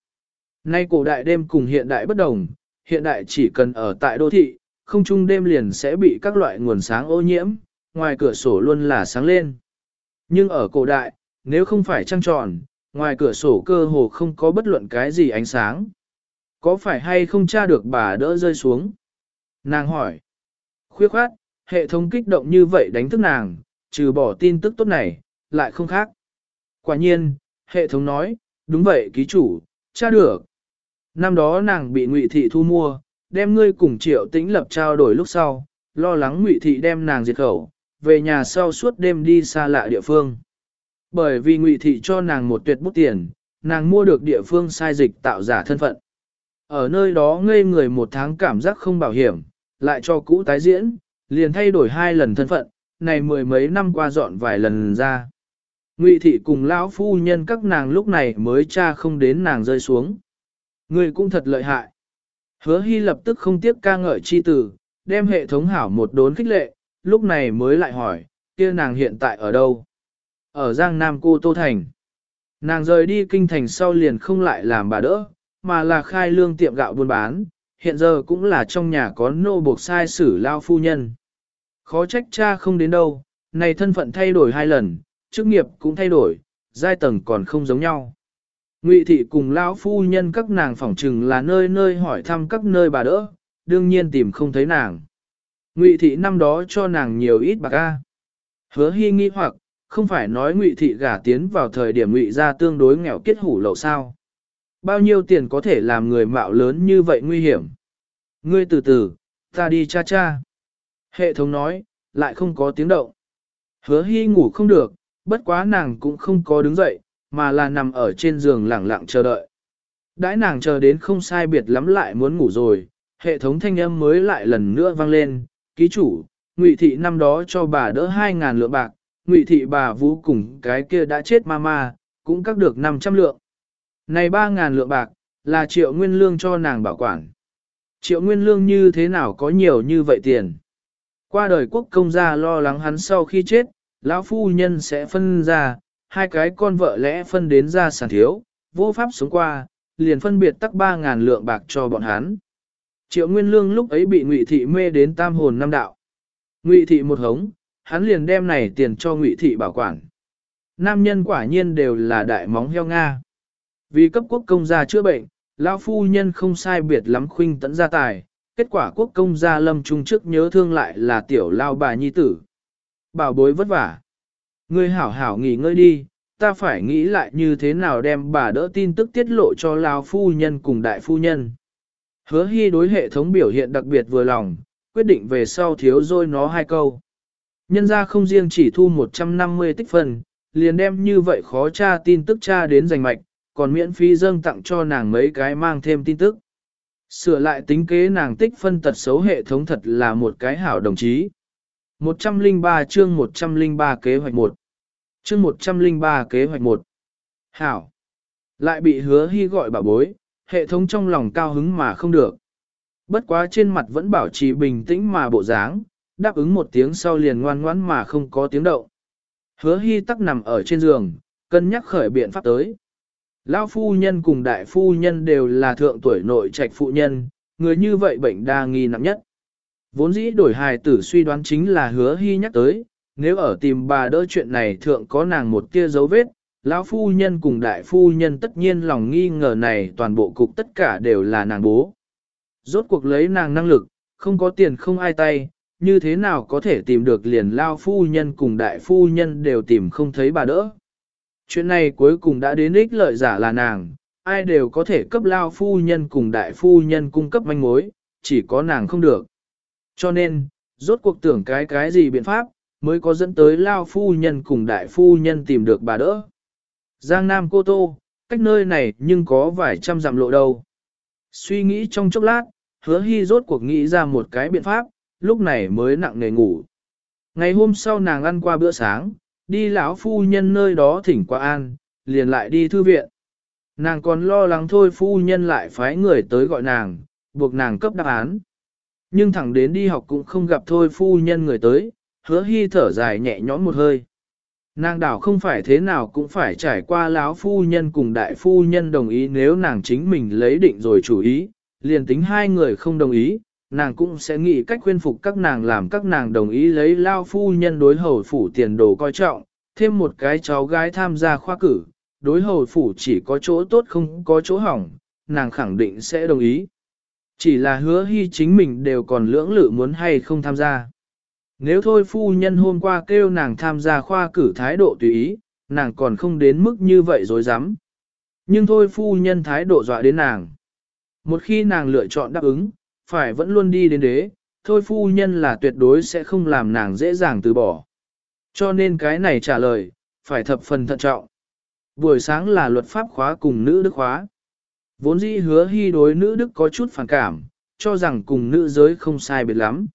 Nay cổ đại đêm cùng hiện đại bất đồng, hiện đại chỉ cần ở tại đô thị, không trung đêm liền sẽ bị các loại nguồn sáng ô nhiễm, ngoài cửa sổ luôn là sáng lên. Nhưng ở cổ đại, nếu không phải trăng tròn, ngoài cửa sổ cơ hồ không có bất luận cái gì ánh sáng. Có phải hay không tra được bà đỡ rơi xuống? Nàng hỏi. Khuyết khoát, hệ thống kích động như vậy đánh thức nàng, trừ bỏ tin tức tốt này, lại không khác. Quả nhiên, hệ thống nói, đúng vậy ký chủ, tra được. Năm đó nàng bị ngụy thị thu mua, đem ngươi cùng triệu tĩnh lập trao đổi lúc sau, lo lắng ngụy thị đem nàng diệt khẩu, về nhà sau suốt đêm đi xa lạ địa phương. Bởi vì ngụy thị cho nàng một tuyệt bút tiền, nàng mua được địa phương sai dịch tạo giả thân phận. Ở nơi đó ngây người một tháng cảm giác không bảo hiểm, lại cho cũ tái diễn, liền thay đổi hai lần thân phận, này mười mấy năm qua dọn vài lần ra. Ngụy thị cùng lão phu nhân các nàng lúc này mới cha không đến nàng rơi xuống. Người cũng thật lợi hại. Hứa hy lập tức không tiếc ca ngợi chi tử, đem hệ thống hảo một đốn khích lệ, lúc này mới lại hỏi, kia nàng hiện tại ở đâu? Ở Giang Nam Cô Tô Thành. Nàng rời đi kinh thành sau liền không lại làm bà đỡ, mà là khai lương tiệm gạo buôn bán, hiện giờ cũng là trong nhà có nô buộc sai xử lao phu nhân. Khó trách cha không đến đâu, này thân phận thay đổi hai lần, chức nghiệp cũng thay đổi, giai tầng còn không giống nhau. Ngụy thị cùng lão phu nhân các nàng phỏng trừng là nơi nơi hỏi thăm các nơi bà đỡ, đương nhiên tìm không thấy nàng. Ngụy thị năm đó cho nàng nhiều ít bạc a. Hứa hy nghi hoặc, không phải nói ngụy thị gả tiến vào thời điểm ngụy gia tương đối nghèo kết hủ lậu sao. Bao nhiêu tiền có thể làm người mạo lớn như vậy nguy hiểm. Ngươi từ từ, ta đi cha cha. Hệ thống nói, lại không có tiếng động. Hứa hy ngủ không được, bất quá nàng cũng không có đứng dậy, mà là nằm ở trên giường lẳng lặng chờ đợi. Đãi nàng chờ đến không sai biệt lắm lại muốn ngủ rồi, hệ thống thanh âm mới lại lần nữa vang lên, ký chủ, ngụy thị năm đó cho bà đỡ 2.000 lượng bạc, ngụy thị bà vũ cùng cái kia đã chết ma ma, cũng cắt được 500 lượng. Này 3.000 lượng bạc, là triệu nguyên lương cho nàng bảo quản. Triệu nguyên lương như thế nào có nhiều như vậy tiền? Qua đời quốc công gia lo lắng hắn sau khi chết, lão phu nhân sẽ phân ra, hai cái con vợ lẽ phân đến ra sản thiếu, vô pháp sống qua, liền phân biệt tắc 3.000 lượng bạc cho bọn hắn. Triệu Nguyên Lương lúc ấy bị Ngụy Thị mê đến tam hồn năm đạo. Ngụy Thị một hống, hắn liền đem này tiền cho Ngụy Thị bảo quản. Nam nhân quả nhiên đều là đại móng heo Nga. Vì cấp quốc công gia chữa bệnh, lão phu nhân không sai biệt lắm khuynh tẫn gia tài, kết quả quốc công gia lâm trung trước nhớ thương lại là tiểu lao bà nhi tử. Bảo bối vất vả. Ngươi hảo hảo nghỉ ngơi đi, ta phải nghĩ lại như thế nào đem bà đỡ tin tức tiết lộ cho lao phu nhân cùng đại phu nhân. Hứa hy đối hệ thống biểu hiện đặc biệt vừa lòng, quyết định về sau thiếu rồi nó hai câu. Nhân ra không riêng chỉ thu 150 tích phần, liền đem như vậy khó tra tin tức tra đến giành mạch, còn miễn phí dâng tặng cho nàng mấy cái mang thêm tin tức. Sửa lại tính kế nàng tích phân tật xấu hệ thống thật là một cái hảo đồng chí. 103 chương 103 kế hoạch 1 Chương 103 kế hoạch 1 Hảo Lại bị hứa hy gọi bảo bối, hệ thống trong lòng cao hứng mà không được. Bất quá trên mặt vẫn bảo trì bình tĩnh mà bộ dáng, đáp ứng một tiếng sau liền ngoan ngoãn mà không có tiếng động. Hứa hy tắc nằm ở trên giường, cân nhắc khởi biện pháp tới. Lão phu nhân cùng đại phu nhân đều là thượng tuổi nội trạch phụ nhân, người như vậy bệnh đa nghi nặng nhất. Vốn dĩ đổi hài tử suy đoán chính là hứa hy nhắc tới, nếu ở tìm bà đỡ chuyện này thượng có nàng một tia dấu vết, lão phu nhân cùng đại phu nhân tất nhiên lòng nghi ngờ này toàn bộ cục tất cả đều là nàng bố. Rốt cuộc lấy nàng năng lực, không có tiền không ai tay, như thế nào có thể tìm được liền lao phu nhân cùng đại phu nhân đều tìm không thấy bà đỡ. Chuyện này cuối cùng đã đến ích lợi giả là nàng, ai đều có thể cấp lao phu nhân cùng đại phu nhân cung cấp manh mối, chỉ có nàng không được. Cho nên, rốt cuộc tưởng cái cái gì biện pháp, mới có dẫn tới lao phu nhân cùng đại phu nhân tìm được bà đỡ. Giang Nam Cô Tô, cách nơi này nhưng có vài trăm dặm lộ đâu. Suy nghĩ trong chốc lát, hứa hy rốt cuộc nghĩ ra một cái biện pháp, lúc này mới nặng nề ngủ. Ngày hôm sau nàng ăn qua bữa sáng, đi lão phu nhân nơi đó thỉnh qua an, liền lại đi thư viện. Nàng còn lo lắng thôi phu nhân lại phái người tới gọi nàng, buộc nàng cấp đáp án. Nhưng thẳng đến đi học cũng không gặp thôi phu nhân người tới, hứa hy thở dài nhẹ nhõm một hơi. Nàng đảo không phải thế nào cũng phải trải qua lão phu nhân cùng đại phu nhân đồng ý nếu nàng chính mình lấy định rồi chủ ý, liền tính hai người không đồng ý, nàng cũng sẽ nghĩ cách khuyên phục các nàng làm các nàng đồng ý lấy lao phu nhân đối hầu phủ tiền đồ coi trọng, thêm một cái cháu gái tham gia khoa cử, đối hầu phủ chỉ có chỗ tốt không có chỗ hỏng, nàng khẳng định sẽ đồng ý. Chỉ là hứa hy chính mình đều còn lưỡng lự muốn hay không tham gia. Nếu thôi phu nhân hôm qua kêu nàng tham gia khoa cử thái độ tùy ý, nàng còn không đến mức như vậy dối dám. Nhưng thôi phu nhân thái độ dọa đến nàng. Một khi nàng lựa chọn đáp ứng, phải vẫn luôn đi đến đế, thôi phu nhân là tuyệt đối sẽ không làm nàng dễ dàng từ bỏ. Cho nên cái này trả lời, phải thập phần thận trọng. Buổi sáng là luật pháp khóa cùng nữ đức khóa. Vốn dĩ hứa hy đối nữ đức có chút phản cảm, cho rằng cùng nữ giới không sai biệt lắm.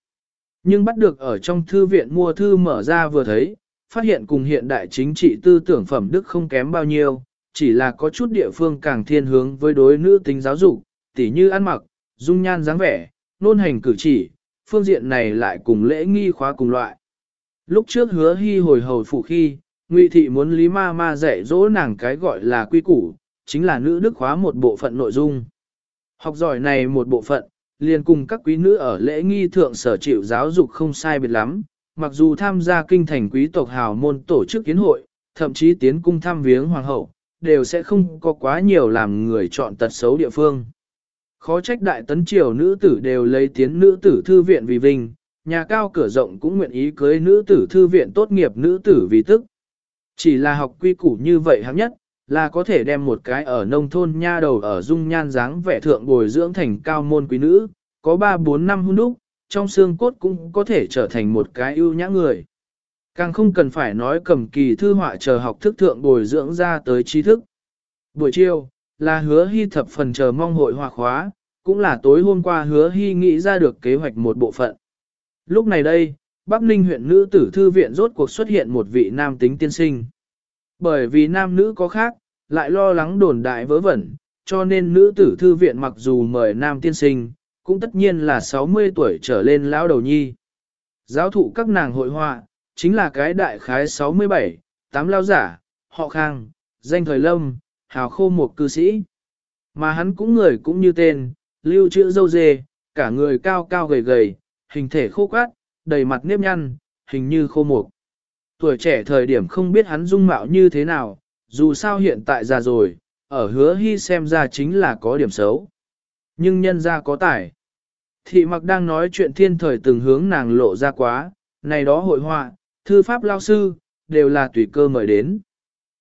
Nhưng bắt được ở trong thư viện mua thư mở ra vừa thấy, phát hiện cùng hiện đại chính trị tư tưởng phẩm đức không kém bao nhiêu, chỉ là có chút địa phương càng thiên hướng với đối nữ tính giáo dục, tỉ như ăn mặc, dung nhan dáng vẻ, nôn hành cử chỉ, phương diện này lại cùng lễ nghi khóa cùng loại. Lúc trước hứa hy hồi hầu phụ khi, Ngụy thị muốn Lý Ma Ma dạy dỗ nàng cái gọi là quy củ, chính là nữ đức khóa một bộ phận nội dung. Học giỏi này một bộ phận, liền cùng các quý nữ ở lễ nghi thượng sở chịu giáo dục không sai biệt lắm, mặc dù tham gia kinh thành quý tộc hào môn tổ chức kiến hội, thậm chí tiến cung thăm viếng hoàng hậu, đều sẽ không có quá nhiều làm người chọn tật xấu địa phương. Khó trách đại tấn triều nữ tử đều lấy tiến nữ tử thư viện vì vinh, nhà cao cửa rộng cũng nguyện ý cưới nữ tử thư viện tốt nghiệp nữ tử vì tức. Chỉ là học quy củ như vậy hạng nhất, là có thể đem một cái ở nông thôn nha đầu ở dung nhan dáng vẻ thượng bồi dưỡng thành cao môn quý nữ, có 3-4 năm hôn đúc, trong xương cốt cũng có thể trở thành một cái ưu nhã người. Càng không cần phải nói cầm kỳ thư họa chờ học thức thượng bồi dưỡng ra tới trí thức. Buổi chiều, là hứa hy thập phần chờ mong hội họa khóa, cũng là tối hôm qua hứa hy nghĩ ra được kế hoạch một bộ phận. Lúc này đây, Bắc Ninh huyện nữ tử thư viện rốt cuộc xuất hiện một vị nam tính tiên sinh. Bởi vì nam nữ có khác, lại lo lắng đồn đại vớ vẩn, cho nên nữ tử thư viện mặc dù mời nam tiên sinh, cũng tất nhiên là 60 tuổi trở lên lão đầu nhi. Giáo thụ các nàng hội họa, chính là cái đại khái 67, tám lao giả, họ khang, danh thời lâm, hào khô một cư sĩ. Mà hắn cũng người cũng như tên, lưu chữ dâu dê, cả người cao cao gầy gầy, hình thể khô quát, đầy mặt nếp nhăn, hình như khô mục. Tuổi trẻ thời điểm không biết hắn dung mạo như thế nào, dù sao hiện tại già rồi, ở hứa hy xem ra chính là có điểm xấu. Nhưng nhân ra có tài. Thị mặc đang nói chuyện thiên thời từng hướng nàng lộ ra quá, này đó hội họa, thư pháp lao sư, đều là tùy cơ mời đến.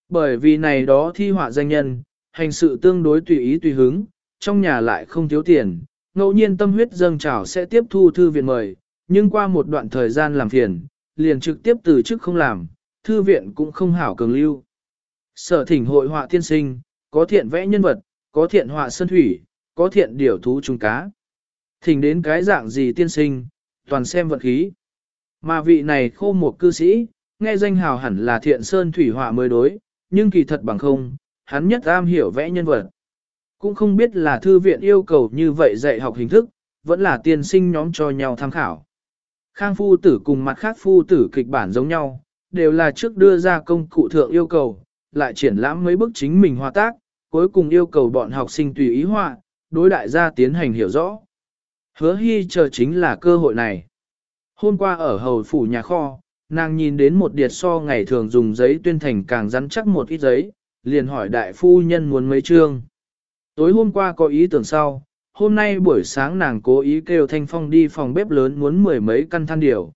Bởi vì này đó thi họa danh nhân, hành sự tương đối tùy ý tùy hứng, trong nhà lại không thiếu tiền, ngẫu nhiên tâm huyết dâng trào sẽ tiếp thu thư viện mời, nhưng qua một đoạn thời gian làm phiền, liền trực tiếp từ chức không làm, thư viện cũng không hảo cường lưu. Sở thỉnh hội họa tiên sinh, có thiện vẽ nhân vật, có thiện họa sơn thủy, có thiện điểu thú trùng cá. Thỉnh đến cái dạng gì tiên sinh, toàn xem vật khí. Mà vị này khô một cư sĩ, nghe danh hào hẳn là thiện sơn thủy họa mới đối, nhưng kỳ thật bằng không, hắn nhất am hiểu vẽ nhân vật. Cũng không biết là thư viện yêu cầu như vậy dạy học hình thức, vẫn là tiên sinh nhóm cho nhau tham khảo. Khang phu tử cùng mặt khác phu tử kịch bản giống nhau, đều là trước đưa ra công cụ thượng yêu cầu, lại triển lãm mấy bức chính mình hòa tác, cuối cùng yêu cầu bọn học sinh tùy ý họa, đối đại gia tiến hành hiểu rõ. Hứa hy chờ chính là cơ hội này. Hôm qua ở hầu phủ nhà kho, nàng nhìn đến một điệt so ngày thường dùng giấy tuyên thành càng rắn chắc một ít giấy, liền hỏi đại phu nhân muốn mấy chương. Tối hôm qua có ý tưởng sau, hôm nay buổi sáng nàng cố ý kêu Thanh Phong đi phòng bếp lớn muốn mười mấy căn than điều.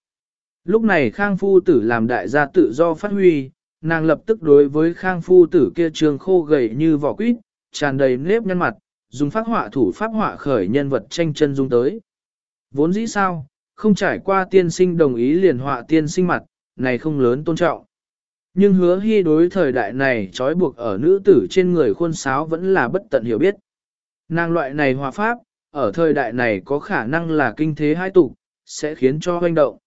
Lúc này Khang Phu Tử làm đại gia tự do phát huy, nàng lập tức đối với Khang Phu Tử kia trường khô gầy như vỏ quýt, tràn đầy nếp nhăn mặt, dùng phát họa thủ pháp họa khởi nhân vật tranh chân dung tới. Vốn dĩ sao, không trải qua tiên sinh đồng ý liền họa tiên sinh mặt, này không lớn tôn trọng. Nhưng hứa hy đối thời đại này trói buộc ở nữ tử trên người khuôn sáo vẫn là bất tận hiểu biết. Nàng loại này hòa pháp, ở thời đại này có khả năng là kinh thế hai tục, sẽ khiến cho hoành động.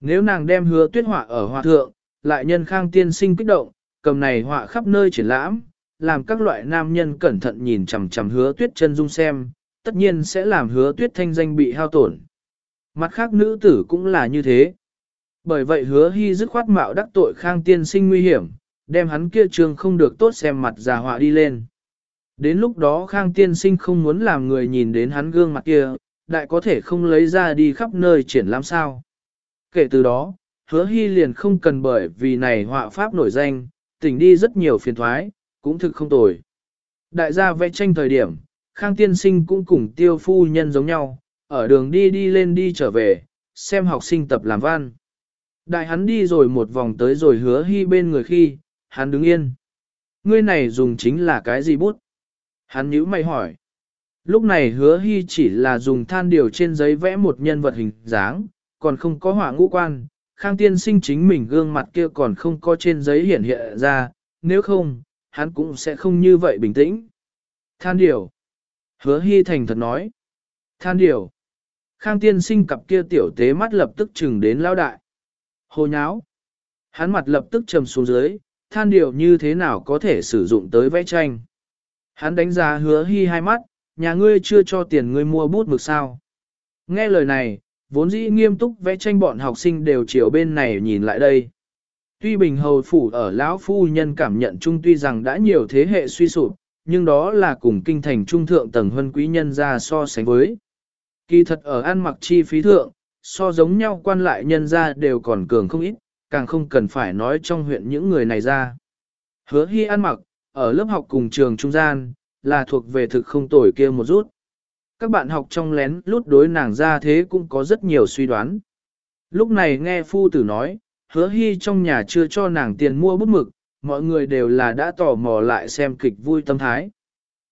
Nếu nàng đem hứa tuyết họa ở hòa thượng, lại nhân khang tiên sinh kích động, cầm này họa khắp nơi triển lãm, làm các loại nam nhân cẩn thận nhìn chằm chằm hứa tuyết chân dung xem, tất nhiên sẽ làm hứa tuyết thanh danh bị hao tổn. Mặt khác nữ tử cũng là như thế. Bởi vậy hứa hy dứt khoát mạo đắc tội khang tiên sinh nguy hiểm, đem hắn kia trường không được tốt xem mặt già họa đi lên. Đến lúc đó khang tiên sinh không muốn làm người nhìn đến hắn gương mặt kia, đại có thể không lấy ra đi khắp nơi triển lãm sao. Kể từ đó, hứa hy liền không cần bởi vì này họa pháp nổi danh, tỉnh đi rất nhiều phiền thoái, cũng thực không tồi. Đại gia vẽ tranh thời điểm, khang tiên sinh cũng cùng tiêu phu nhân giống nhau, ở đường đi đi lên đi trở về, xem học sinh tập làm văn. Đại hắn đi rồi một vòng tới rồi hứa hy bên người khi, hắn đứng yên. Ngươi này dùng chính là cái gì bút? Hắn nhíu mày hỏi. Lúc này hứa hy chỉ là dùng than điều trên giấy vẽ một nhân vật hình dáng, còn không có họa ngũ quan, khang tiên sinh chính mình gương mặt kia còn không có trên giấy hiển hiện ra, nếu không, hắn cũng sẽ không như vậy bình tĩnh. Than điều. Hứa hy thành thật nói. Than điều. Khang tiên sinh cặp kia tiểu tế mắt lập tức chừng đến lao đại. Hồ nháo. Hắn mặt lập tức trầm xuống dưới, than điều như thế nào có thể sử dụng tới vẽ tranh. Hắn đánh giá hứa hy hai mắt, nhà ngươi chưa cho tiền ngươi mua bút mực sao. Nghe lời này, vốn dĩ nghiêm túc vẽ tranh bọn học sinh đều chiều bên này nhìn lại đây. Tuy bình hầu phủ ở lão phu nhân cảm nhận chung tuy rằng đã nhiều thế hệ suy sụp, nhưng đó là cùng kinh thành trung thượng tầng huân quý nhân ra so sánh với. Kỳ thật ở ăn mặc chi phí thượng, so giống nhau quan lại nhân ra đều còn cường không ít, càng không cần phải nói trong huyện những người này ra. Hứa hy ăn mặc, ở lớp học cùng trường trung gian, là thuộc về thực không tồi kia một rút. Các bạn học trong lén lút đối nàng ra thế cũng có rất nhiều suy đoán. Lúc này nghe phu tử nói, hứa hy trong nhà chưa cho nàng tiền mua bút mực, mọi người đều là đã tò mò lại xem kịch vui tâm thái.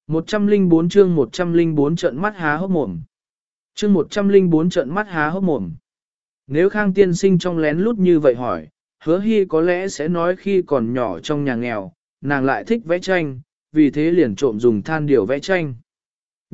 104 chương 104 trận mắt há hốc mồm. Chương 104 trận mắt há hốc mồm. Nếu Khang tiên sinh trong lén lút như vậy hỏi, hứa hy có lẽ sẽ nói khi còn nhỏ trong nhà nghèo, nàng lại thích vẽ tranh, vì thế liền trộm dùng than điều vẽ tranh.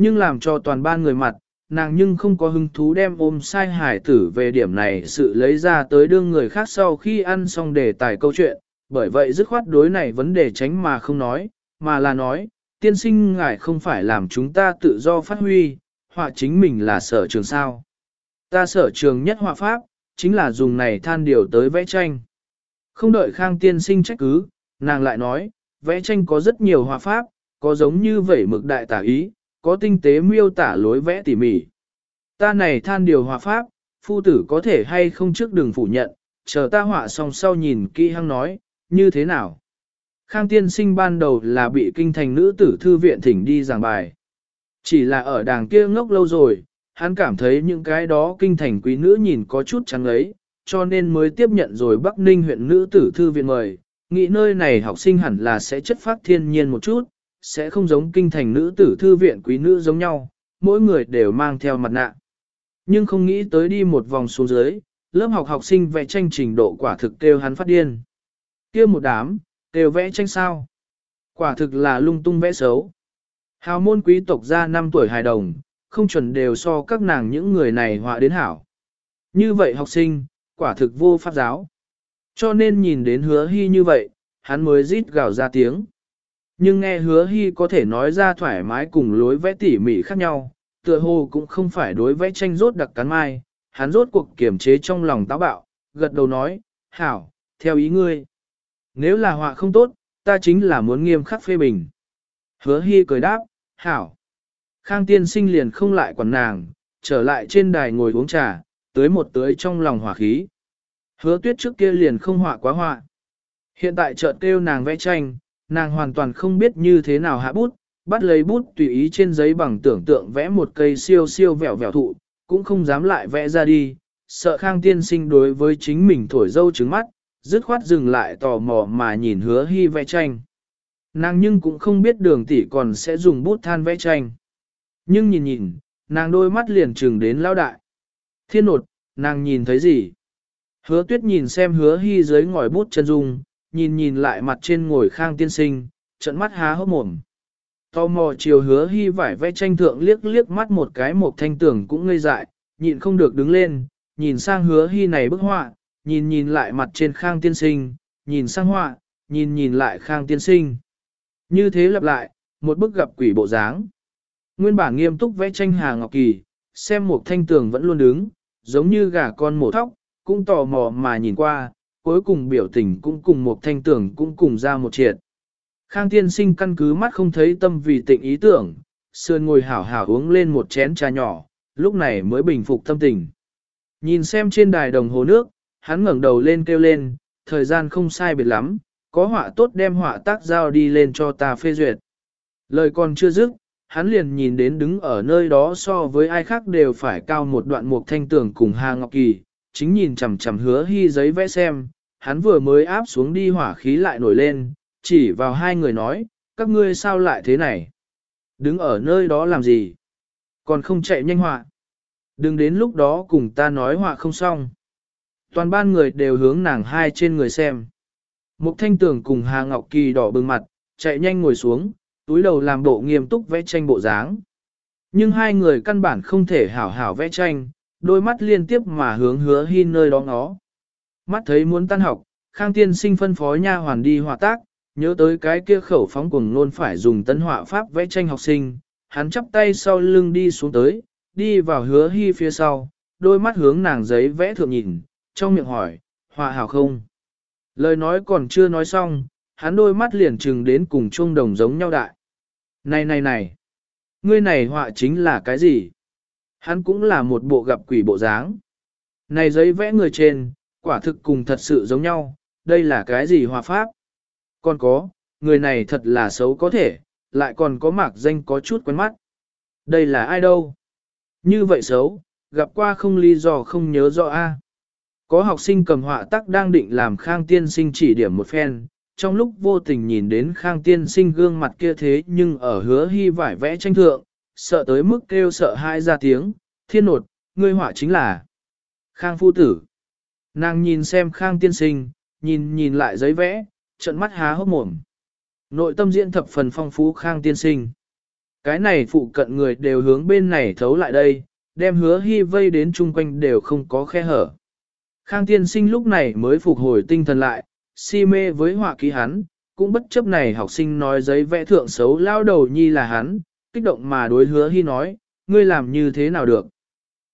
Nhưng làm cho toàn ban người mặt, nàng nhưng không có hứng thú đem ôm sai hải tử về điểm này sự lấy ra tới đương người khác sau khi ăn xong đề tài câu chuyện, bởi vậy dứt khoát đối này vấn đề tránh mà không nói, mà là nói, tiên sinh ngài không phải làm chúng ta tự do phát huy, họa chính mình là sở trường sao. Ta sở trường nhất họa pháp, chính là dùng này than điều tới vẽ tranh. Không đợi khang tiên sinh trách cứ, nàng lại nói, vẽ tranh có rất nhiều họa pháp, có giống như vẩy mực đại tả ý, có tinh tế miêu tả lối vẽ tỉ mỉ. Ta này than điều hòa pháp, phu tử có thể hay không trước đừng phủ nhận, chờ ta họa xong sau nhìn kỹ hăng nói, như thế nào. Khang tiên sinh ban đầu là bị kinh thành nữ tử thư viện thỉnh đi giảng bài. Chỉ là ở đàng kia ngốc lâu rồi, hắn cảm thấy những cái đó kinh thành quý nữ nhìn có chút trắng ấy, cho nên mới tiếp nhận rồi Bắc Ninh huyện nữ tử thư viện mời. Nghĩ nơi này học sinh hẳn là sẽ chất phát thiên nhiên một chút, sẽ không giống kinh thành nữ tử thư viện quý nữ giống nhau, mỗi người đều mang theo mặt nạ. Nhưng không nghĩ tới đi một vòng xuống dưới, lớp học học sinh vẽ tranh trình độ quả thực kêu hắn phát điên. kia một đám, đều vẽ tranh sao. Quả thực là lung tung vẽ xấu. Hào môn quý tộc ra 5 tuổi hài đồng, không chuẩn đều so các nàng những người này họa đến hảo. Như vậy học sinh, quả thực vô pháp giáo. Cho nên nhìn đến hứa hy như vậy, hắn mới rít gào ra tiếng. Nhưng nghe hứa hy có thể nói ra thoải mái cùng lối vẽ tỉ mỉ khác nhau, tựa hồ cũng không phải đối vẽ tranh rốt đặc cắn mai, hắn rốt cuộc kiềm chế trong lòng táo bạo, gật đầu nói, hảo, theo ý ngươi. Nếu là họa không tốt, ta chính là muốn nghiêm khắc phê bình. Hứa hy cười đáp, hảo. Khang tiên sinh liền không lại quản nàng, trở lại trên đài ngồi uống trà, tới một tưới trong lòng hỏa khí. Hứa tuyết trước kia liền không họa quá họa. Hiện tại chợt kêu nàng vẽ tranh, nàng hoàn toàn không biết như thế nào hạ bút, bắt lấy bút tùy ý trên giấy bằng tưởng tượng vẽ một cây siêu siêu vẹo vẹo thụ, cũng không dám lại vẽ ra đi, sợ khang tiên sinh đối với chính mình thổi dâu trứng mắt, dứt khoát dừng lại tò mò mà nhìn hứa hy vẽ tranh. Nàng nhưng cũng không biết đường tỷ còn sẽ dùng bút than vẽ tranh. Nhưng nhìn nhìn, nàng đôi mắt liền trừng đến lao đại. Thiên nột, nàng nhìn thấy gì? Hứa tuyết nhìn xem hứa hy dưới ngòi bút chân dung, nhìn nhìn lại mặt trên ngồi khang tiên sinh, trận mắt há hốc mồm. Tò mò chiều hứa hy vải vẽ tranh thượng liếc liếc mắt một cái một thanh tưởng cũng ngây dại, nhịn không được đứng lên, nhìn sang hứa hy này bức họa, nhìn nhìn lại mặt trên khang tiên sinh, nhìn sang họa, nhìn nhìn lại khang tiên sinh. Như thế lặp lại, một bức gặp quỷ bộ dáng. Nguyên bản nghiêm túc vẽ tranh Hà Ngọc Kỳ, xem một thanh tường vẫn luôn đứng, giống như gà con mổ thóc, cũng tò mò mà nhìn qua, cuối cùng biểu tình cũng cùng một thanh tưởng cũng cùng ra một triệt. Khang tiên sinh căn cứ mắt không thấy tâm vì tịnh ý tưởng, sườn ngồi hảo hảo uống lên một chén trà nhỏ, lúc này mới bình phục tâm tình. Nhìn xem trên đài đồng hồ nước, hắn ngẩng đầu lên kêu lên, thời gian không sai biệt lắm, có họa tốt đem họa tác giao đi lên cho ta phê duyệt. Lời còn chưa dứt, hắn liền nhìn đến đứng ở nơi đó so với ai khác đều phải cao một đoạn mục thanh tường cùng Hà Ngọc Kỳ, chính nhìn chằm chằm hứa hy giấy vẽ xem, hắn vừa mới áp xuống đi hỏa khí lại nổi lên, chỉ vào hai người nói, các ngươi sao lại thế này? Đứng ở nơi đó làm gì? Còn không chạy nhanh họa. Đừng đến lúc đó cùng ta nói họa không xong. Toàn ban người đều hướng nàng hai trên người xem. Mục thanh tường cùng Hà Ngọc Kỳ đỏ bừng mặt, chạy nhanh ngồi xuống, túi đầu làm bộ nghiêm túc vẽ tranh bộ dáng. Nhưng hai người căn bản không thể hảo hảo vẽ tranh, đôi mắt liên tiếp mà hướng hứa hy nơi đó ngó. Mắt thấy muốn tan học, Khang Tiên sinh phân phó nha hoàn đi họa tác, nhớ tới cái kia khẩu phóng cùng luôn phải dùng tân họa pháp vẽ tranh học sinh, hắn chắp tay sau lưng đi xuống tới, đi vào hứa hy phía sau, đôi mắt hướng nàng giấy vẽ thượng nhìn, trong miệng hỏi, họa hảo không? Lời nói còn chưa nói xong, hắn đôi mắt liền trừng đến cùng chuông đồng giống nhau đại. Này này này, ngươi này họa chính là cái gì? Hắn cũng là một bộ gặp quỷ bộ dáng. Này giấy vẽ người trên, quả thực cùng thật sự giống nhau, đây là cái gì hòa pháp? Còn có, người này thật là xấu có thể, lại còn có mạc danh có chút quen mắt. Đây là ai đâu? Như vậy xấu, gặp qua không lý do không nhớ rõ a. Có học sinh cầm họa tắc đang định làm khang tiên sinh chỉ điểm một phen, trong lúc vô tình nhìn đến khang tiên sinh gương mặt kia thế nhưng ở hứa hy vải vẽ tranh thượng, sợ tới mức kêu sợ hai ra tiếng, thiên nột, ngươi họa chính là khang phu tử. Nàng nhìn xem khang tiên sinh, nhìn nhìn lại giấy vẽ, trận mắt há hốc mồm. Nội tâm diễn thập phần phong phú khang tiên sinh. Cái này phụ cận người đều hướng bên này thấu lại đây, đem hứa hy vây đến chung quanh đều không có khe hở. Khang tiên sinh lúc này mới phục hồi tinh thần lại, si mê với họa ký hắn, cũng bất chấp này học sinh nói giấy vẽ thượng xấu lao đầu nhi là hắn, kích động mà đối hứa hy nói, ngươi làm như thế nào được?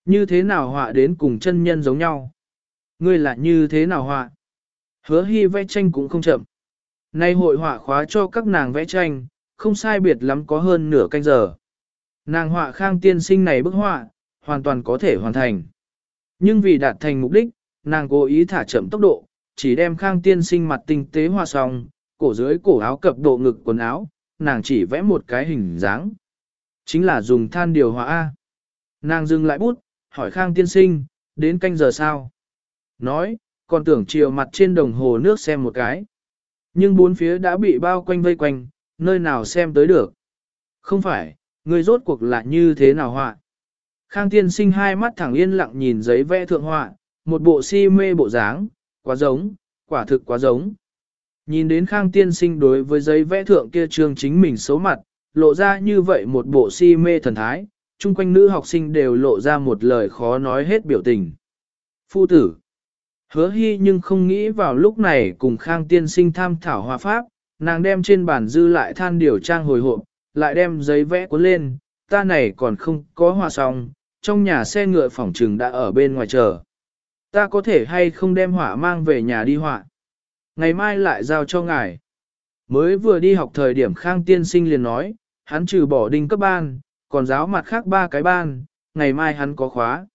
Như thế nào họa đến cùng chân nhân giống nhau? Ngươi là như thế nào họa? Hứa hy vẽ tranh cũng không chậm. Nay hội họa khóa cho các nàng vẽ tranh, không sai biệt lắm có hơn nửa canh giờ. Nàng họa khang tiên sinh này bức họa, hoàn toàn có thể hoàn thành. Nhưng vì đạt thành mục đích, nàng cố ý thả chậm tốc độ, chỉ đem khang tiên sinh mặt tinh tế hoa xong, cổ dưới cổ áo cập độ ngực quần áo, nàng chỉ vẽ một cái hình dáng. Chính là dùng than điều hòa A. Nàng dừng lại bút, hỏi khang tiên sinh, đến canh giờ sao? Nói, còn tưởng chiều mặt trên đồng hồ nước xem một cái. Nhưng bốn phía đã bị bao quanh vây quanh, nơi nào xem tới được. Không phải, người rốt cuộc là như thế nào họa. Khang tiên sinh hai mắt thẳng yên lặng nhìn giấy vẽ thượng họa, một bộ si mê bộ dáng, quá giống, quả thực quá giống. Nhìn đến khang tiên sinh đối với giấy vẽ thượng kia trương chính mình xấu mặt, lộ ra như vậy một bộ si mê thần thái, chung quanh nữ học sinh đều lộ ra một lời khó nói hết biểu tình. Phu tử Hứa hy nhưng không nghĩ vào lúc này cùng khang tiên sinh tham thảo hòa pháp, nàng đem trên bàn dư lại than điều trang hồi hộp, lại đem giấy vẽ cuốn lên, ta này còn không có hòa xong, trong nhà xe ngựa phòng trừng đã ở bên ngoài chờ. Ta có thể hay không đem họa mang về nhà đi họa. Ngày mai lại giao cho ngài. Mới vừa đi học thời điểm Khang Tiên Sinh liền nói, hắn trừ bỏ đinh cấp ban, còn giáo mặt khác ba cái ban, ngày mai hắn có khóa.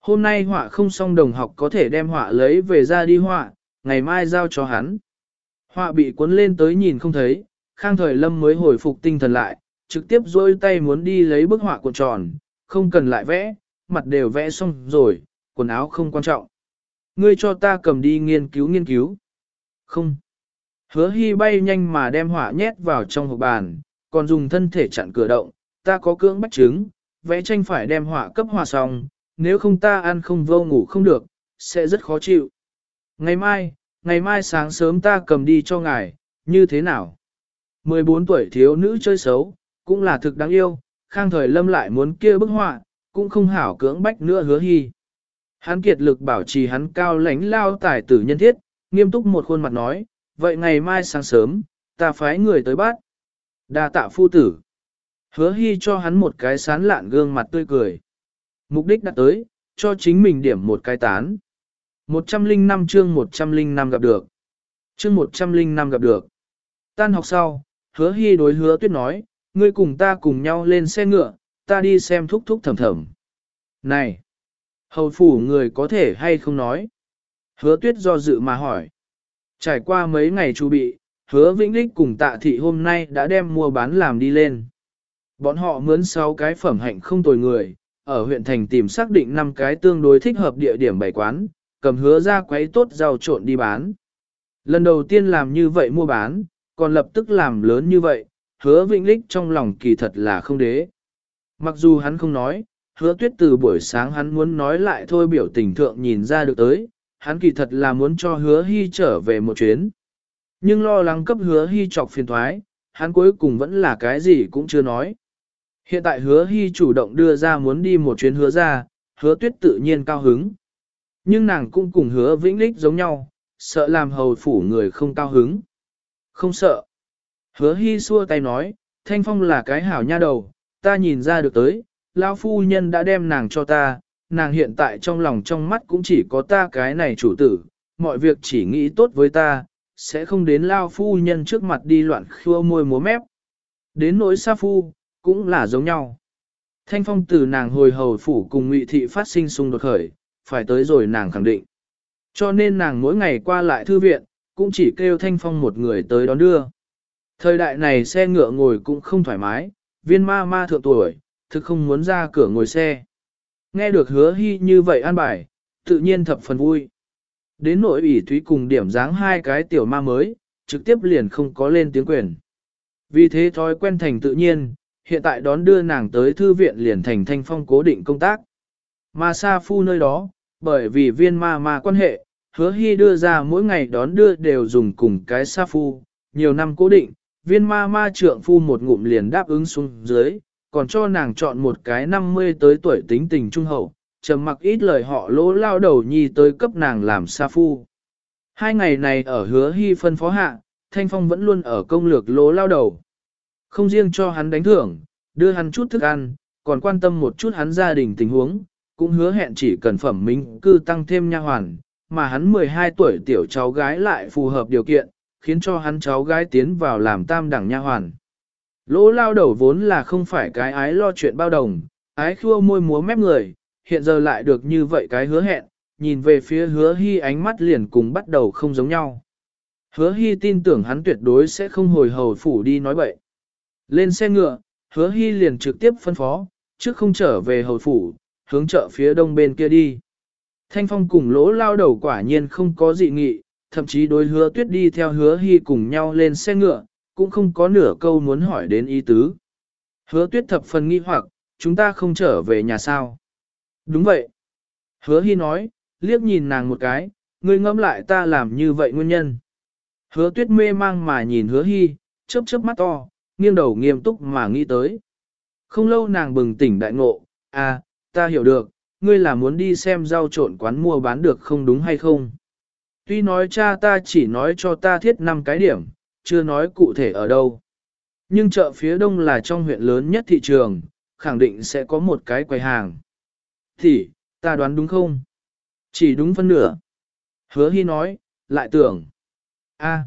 Hôm nay họa không xong đồng học có thể đem họa lấy về ra đi họa, ngày mai giao cho hắn. Họa bị cuốn lên tới nhìn không thấy, Khang Thời Lâm mới hồi phục tinh thần lại, trực tiếp dôi tay muốn đi lấy bức họa cuộn tròn, không cần lại vẽ, mặt đều vẽ xong rồi, quần áo không quan trọng. Ngươi cho ta cầm đi nghiên cứu nghiên cứu. Không. Hứa hy bay nhanh mà đem họa nhét vào trong hộp bàn, còn dùng thân thể chặn cửa động, ta có cưỡng bách chứng, vẽ tranh phải đem họa cấp hòa xong, nếu không ta ăn không vô ngủ không được, sẽ rất khó chịu. Ngày mai, ngày mai sáng sớm ta cầm đi cho ngài, như thế nào? 14 tuổi thiếu nữ chơi xấu, cũng là thực đáng yêu, khang thời lâm lại muốn kia bức họa, cũng không hảo cưỡng bách nữa hứa hy. Hắn kiệt lực bảo trì hắn cao lãnh lao tài tử nhân thiết, nghiêm túc một khuôn mặt nói, vậy ngày mai sáng sớm, ta phái người tới bắt đa tạ phu tử. Hứa hy cho hắn một cái sán lạn gương mặt tươi cười. Mục đích đã tới, cho chính mình điểm một cái tán. 105 chương 105 gặp được. Chương 105 gặp được. Tan học sau, hứa hy đối hứa tuyết nói, ngươi cùng ta cùng nhau lên xe ngựa, ta đi xem thúc thúc thầm thầm. Này! Hầu phủ người có thể hay không nói? Hứa tuyết do dự mà hỏi. Trải qua mấy ngày chu bị, hứa vĩnh lích cùng tạ thị hôm nay đã đem mua bán làm đi lên. Bọn họ mướn 6 cái phẩm hạnh không tồi người, ở huyện thành tìm xác định 5 cái tương đối thích hợp địa điểm bày quán, cầm hứa ra quấy tốt rau trộn đi bán. Lần đầu tiên làm như vậy mua bán, còn lập tức làm lớn như vậy, hứa vĩnh lích trong lòng kỳ thật là không đế. Mặc dù hắn không nói, hứa tuyết từ buổi sáng hắn muốn nói lại thôi biểu tình thượng nhìn ra được tới, hắn kỳ thật là muốn cho hứa hy trở về một chuyến. Nhưng lo lắng cấp hứa hy chọc phiền thoái, hắn cuối cùng vẫn là cái gì cũng chưa nói. Hiện tại hứa hy chủ động đưa ra muốn đi một chuyến hứa ra, hứa tuyết tự nhiên cao hứng. Nhưng nàng cũng cùng hứa vĩnh lích giống nhau, sợ làm hầu phủ người không cao hứng. Không sợ. Hứa hy xua tay nói, thanh phong là cái hảo nha đầu, ta nhìn ra được tới, lão phu nhân đã đem nàng cho ta, nàng hiện tại trong lòng trong mắt cũng chỉ có ta cái này chủ tử, mọi việc chỉ nghĩ tốt với ta, sẽ không đến lao phu nhân trước mặt đi loạn khua môi múa mép. Đến nỗi sa phu, cũng là giống nhau. Thanh phong từ nàng hồi hầu phủ cùng ngụy thị phát sinh xung đột khởi, phải tới rồi nàng khẳng định. Cho nên nàng mỗi ngày qua lại thư viện, cũng chỉ kêu thanh phong một người tới đón đưa. Thời đại này xe ngựa ngồi cũng không thoải mái, viên ma ma thượng tuổi, thực không muốn ra cửa ngồi xe. Nghe được hứa hy như vậy an bài, tự nhiên thập phần vui. Đến nội ủy thúy cùng điểm dáng hai cái tiểu ma mới, trực tiếp liền không có lên tiếng quyền. Vì thế thói quen thành tự nhiên, hiện tại đón đưa nàng tới thư viện liền thành thanh phong cố định công tác. Mà Sa Phu nơi đó, bởi vì viên ma ma quan hệ, hứa hy đưa ra mỗi ngày đón đưa đều dùng cùng cái sa phu, nhiều năm cố định, viên ma ma trượng phu một ngụm liền đáp ứng xuống dưới, còn cho nàng chọn một cái 50 tới tuổi tính tình trung hậu, trầm mặc ít lời họ lỗ lao đầu nhi tới cấp nàng làm sa phu. Hai ngày này ở hứa hy phân phó hạ, Thanh Phong vẫn luôn ở công lược lỗ lao đầu. Không riêng cho hắn đánh thưởng, đưa hắn chút thức ăn, còn quan tâm một chút hắn gia đình tình huống, cũng hứa hẹn chỉ cần phẩm minh cư tăng thêm nha hoàn, mà hắn 12 tuổi tiểu cháu gái lại phù hợp điều kiện, khiến cho hắn cháu gái tiến vào làm tam đẳng nha hoàn. Lỗ lao đầu vốn là không phải cái ái lo chuyện bao đồng, ái khua môi múa mép người, hiện giờ lại được như vậy cái hứa hẹn, nhìn về phía hứa hy ánh mắt liền cùng bắt đầu không giống nhau. Hứa hy tin tưởng hắn tuyệt đối sẽ không hồi hầu phủ đi nói bậy. Lên xe ngựa, hứa hy liền trực tiếp phân phó, trước không trở về hầu phủ, hướng chợ phía đông bên kia đi. Thanh phong cùng lỗ lao đầu quả nhiên không có dị nghị, thậm chí đối hứa tuyết đi theo hứa hy cùng nhau lên xe ngựa, cũng không có nửa câu muốn hỏi đến ý tứ. Hứa tuyết thập phần nghi hoặc, chúng ta không trở về nhà sao. Đúng vậy. Hứa hy nói, liếc nhìn nàng một cái, ngươi ngẫm lại ta làm như vậy nguyên nhân. Hứa tuyết mê mang mà nhìn hứa hy, chớp chớp mắt to, nghiêng đầu nghiêm túc mà nghĩ tới. Không lâu nàng bừng tỉnh đại ngộ, à, ta hiểu được, ngươi là muốn đi xem rau trộn quán mua bán được không đúng hay không. Tuy nói cha ta chỉ nói cho ta thiết 5 cái điểm, chưa nói cụ thể ở đâu. Nhưng chợ phía đông là trong huyện lớn nhất thị trường, khẳng định sẽ có một cái quầy hàng. Thì, ta đoán đúng không? Chỉ đúng phân nửa. Hứa hy nói, lại tưởng. a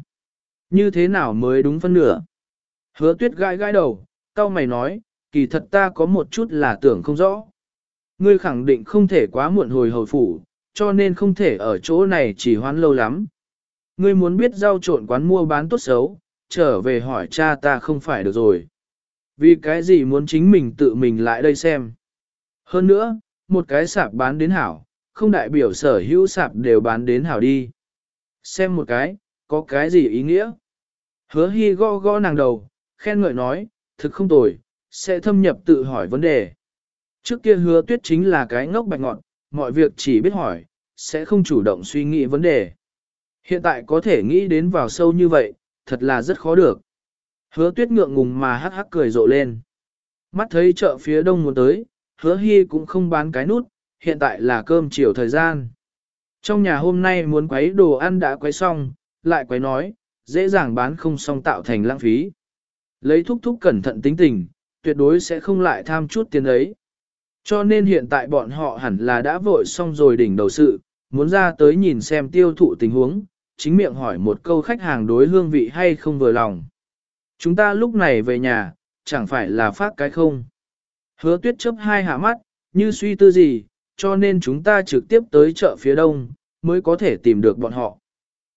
như thế nào mới đúng phân nửa? Hứa tuyết gai gai đầu, tao mày nói, kỳ thật ta có một chút là tưởng không rõ. Ngươi khẳng định không thể quá muộn hồi hồi phủ, cho nên không thể ở chỗ này chỉ hoán lâu lắm. Ngươi muốn biết rau trộn quán mua bán tốt xấu, trở về hỏi cha ta không phải được rồi. Vì cái gì muốn chính mình tự mình lại đây xem. Hơn nữa, một cái sạp bán đến hảo, không đại biểu sở hữu sạp đều bán đến hảo đi. Xem một cái, có cái gì ý nghĩa? Hứa hy go go nàng đầu, khen ngợi nói, thực không tồi, sẽ thâm nhập tự hỏi vấn đề. Trước kia hứa tuyết chính là cái ngốc bạch ngọn, mọi việc chỉ biết hỏi, sẽ không chủ động suy nghĩ vấn đề. Hiện tại có thể nghĩ đến vào sâu như vậy, thật là rất khó được. Hứa tuyết ngượng ngùng mà hắc hắc cười rộ lên. Mắt thấy chợ phía đông muốn tới, hứa hy cũng không bán cái nút, hiện tại là cơm chiều thời gian. Trong nhà hôm nay muốn quấy đồ ăn đã quấy xong, lại quấy nói, dễ dàng bán không xong tạo thành lãng phí. Lấy thúc thúc cẩn thận tính tình, tuyệt đối sẽ không lại tham chút tiền ấy. Cho nên hiện tại bọn họ hẳn là đã vội xong rồi đỉnh đầu sự, muốn ra tới nhìn xem tiêu thụ tình huống, chính miệng hỏi một câu khách hàng đối hương vị hay không vừa lòng. Chúng ta lúc này về nhà, chẳng phải là phát cái không. Hứa tuyết chấp hai hạ mắt, như suy tư gì, cho nên chúng ta trực tiếp tới chợ phía đông, mới có thể tìm được bọn họ.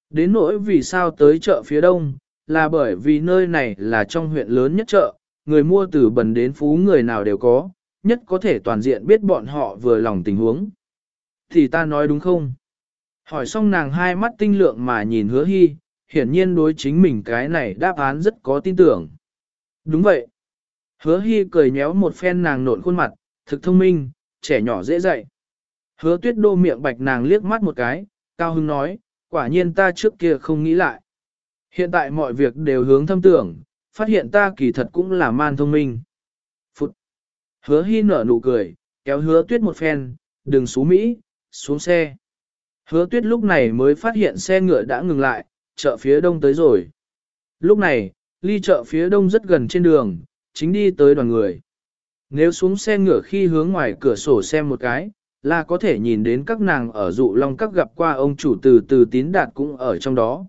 Đến nỗi vì sao tới chợ phía đông, là bởi vì nơi này là trong huyện lớn nhất chợ, người mua từ bần đến phú người nào đều có, nhất có thể toàn diện biết bọn họ vừa lòng tình huống. Thì ta nói đúng không? Hỏi xong nàng hai mắt tinh lượng mà nhìn hứa hy, hiển nhiên đối chính mình cái này đáp án rất có tin tưởng. Đúng vậy. Hứa hy cười nhéo một phen nàng nộn khuôn mặt, thực thông minh, trẻ nhỏ dễ dạy. Hứa tuyết đô miệng bạch nàng liếc mắt một cái, cao hưng nói, quả nhiên ta trước kia không nghĩ lại. Hiện tại mọi việc đều hướng thâm tưởng, phát hiện ta kỳ thật cũng là man thông minh. Phụt! Hứa hy nở nụ cười, kéo hứa tuyết một phen, đừng xú Mỹ, xuống xe. Hứa tuyết lúc này mới phát hiện xe ngựa đã ngừng lại, chợ phía đông tới rồi. Lúc này, ly chợ phía đông rất gần trên đường, chính đi tới đoàn người. Nếu xuống xe ngựa khi hướng ngoài cửa sổ xem một cái, là có thể nhìn đến các nàng ở dụ long các gặp qua ông chủ từ từ tín đạt cũng ở trong đó.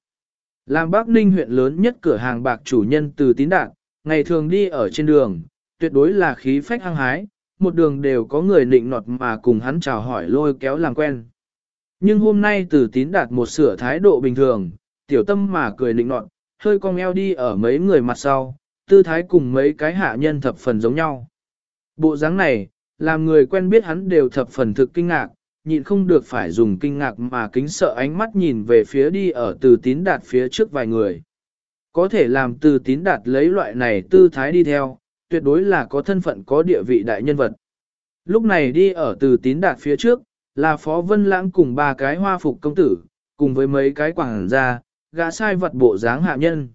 Làm Bắc Ninh huyện lớn nhất cửa hàng bạc chủ nhân từ tín đạt, ngày thường đi ở trên đường, tuyệt đối là khí phách hăng hái, một đường đều có người nịnh nọt mà cùng hắn chào hỏi lôi kéo làm quen. Nhưng hôm nay từ tín đạt một sửa thái độ bình thường, tiểu tâm mà cười nịnh nọt, hơi cong eo đi ở mấy người mặt sau, tư thái cùng mấy cái hạ nhân thập phần giống nhau. Bộ dáng này, làm người quen biết hắn đều thập phần thực kinh ngạc, nhịn không được phải dùng kinh ngạc mà kính sợ ánh mắt nhìn về phía đi ở từ tín đạt phía trước vài người. Có thể làm từ tín đạt lấy loại này tư thái đi theo, tuyệt đối là có thân phận có địa vị đại nhân vật. Lúc này đi ở từ tín đạt phía trước, là Phó Vân Lãng cùng ba cái hoa phục công tử, cùng với mấy cái quảng gia, gã sai vật bộ dáng hạ nhân.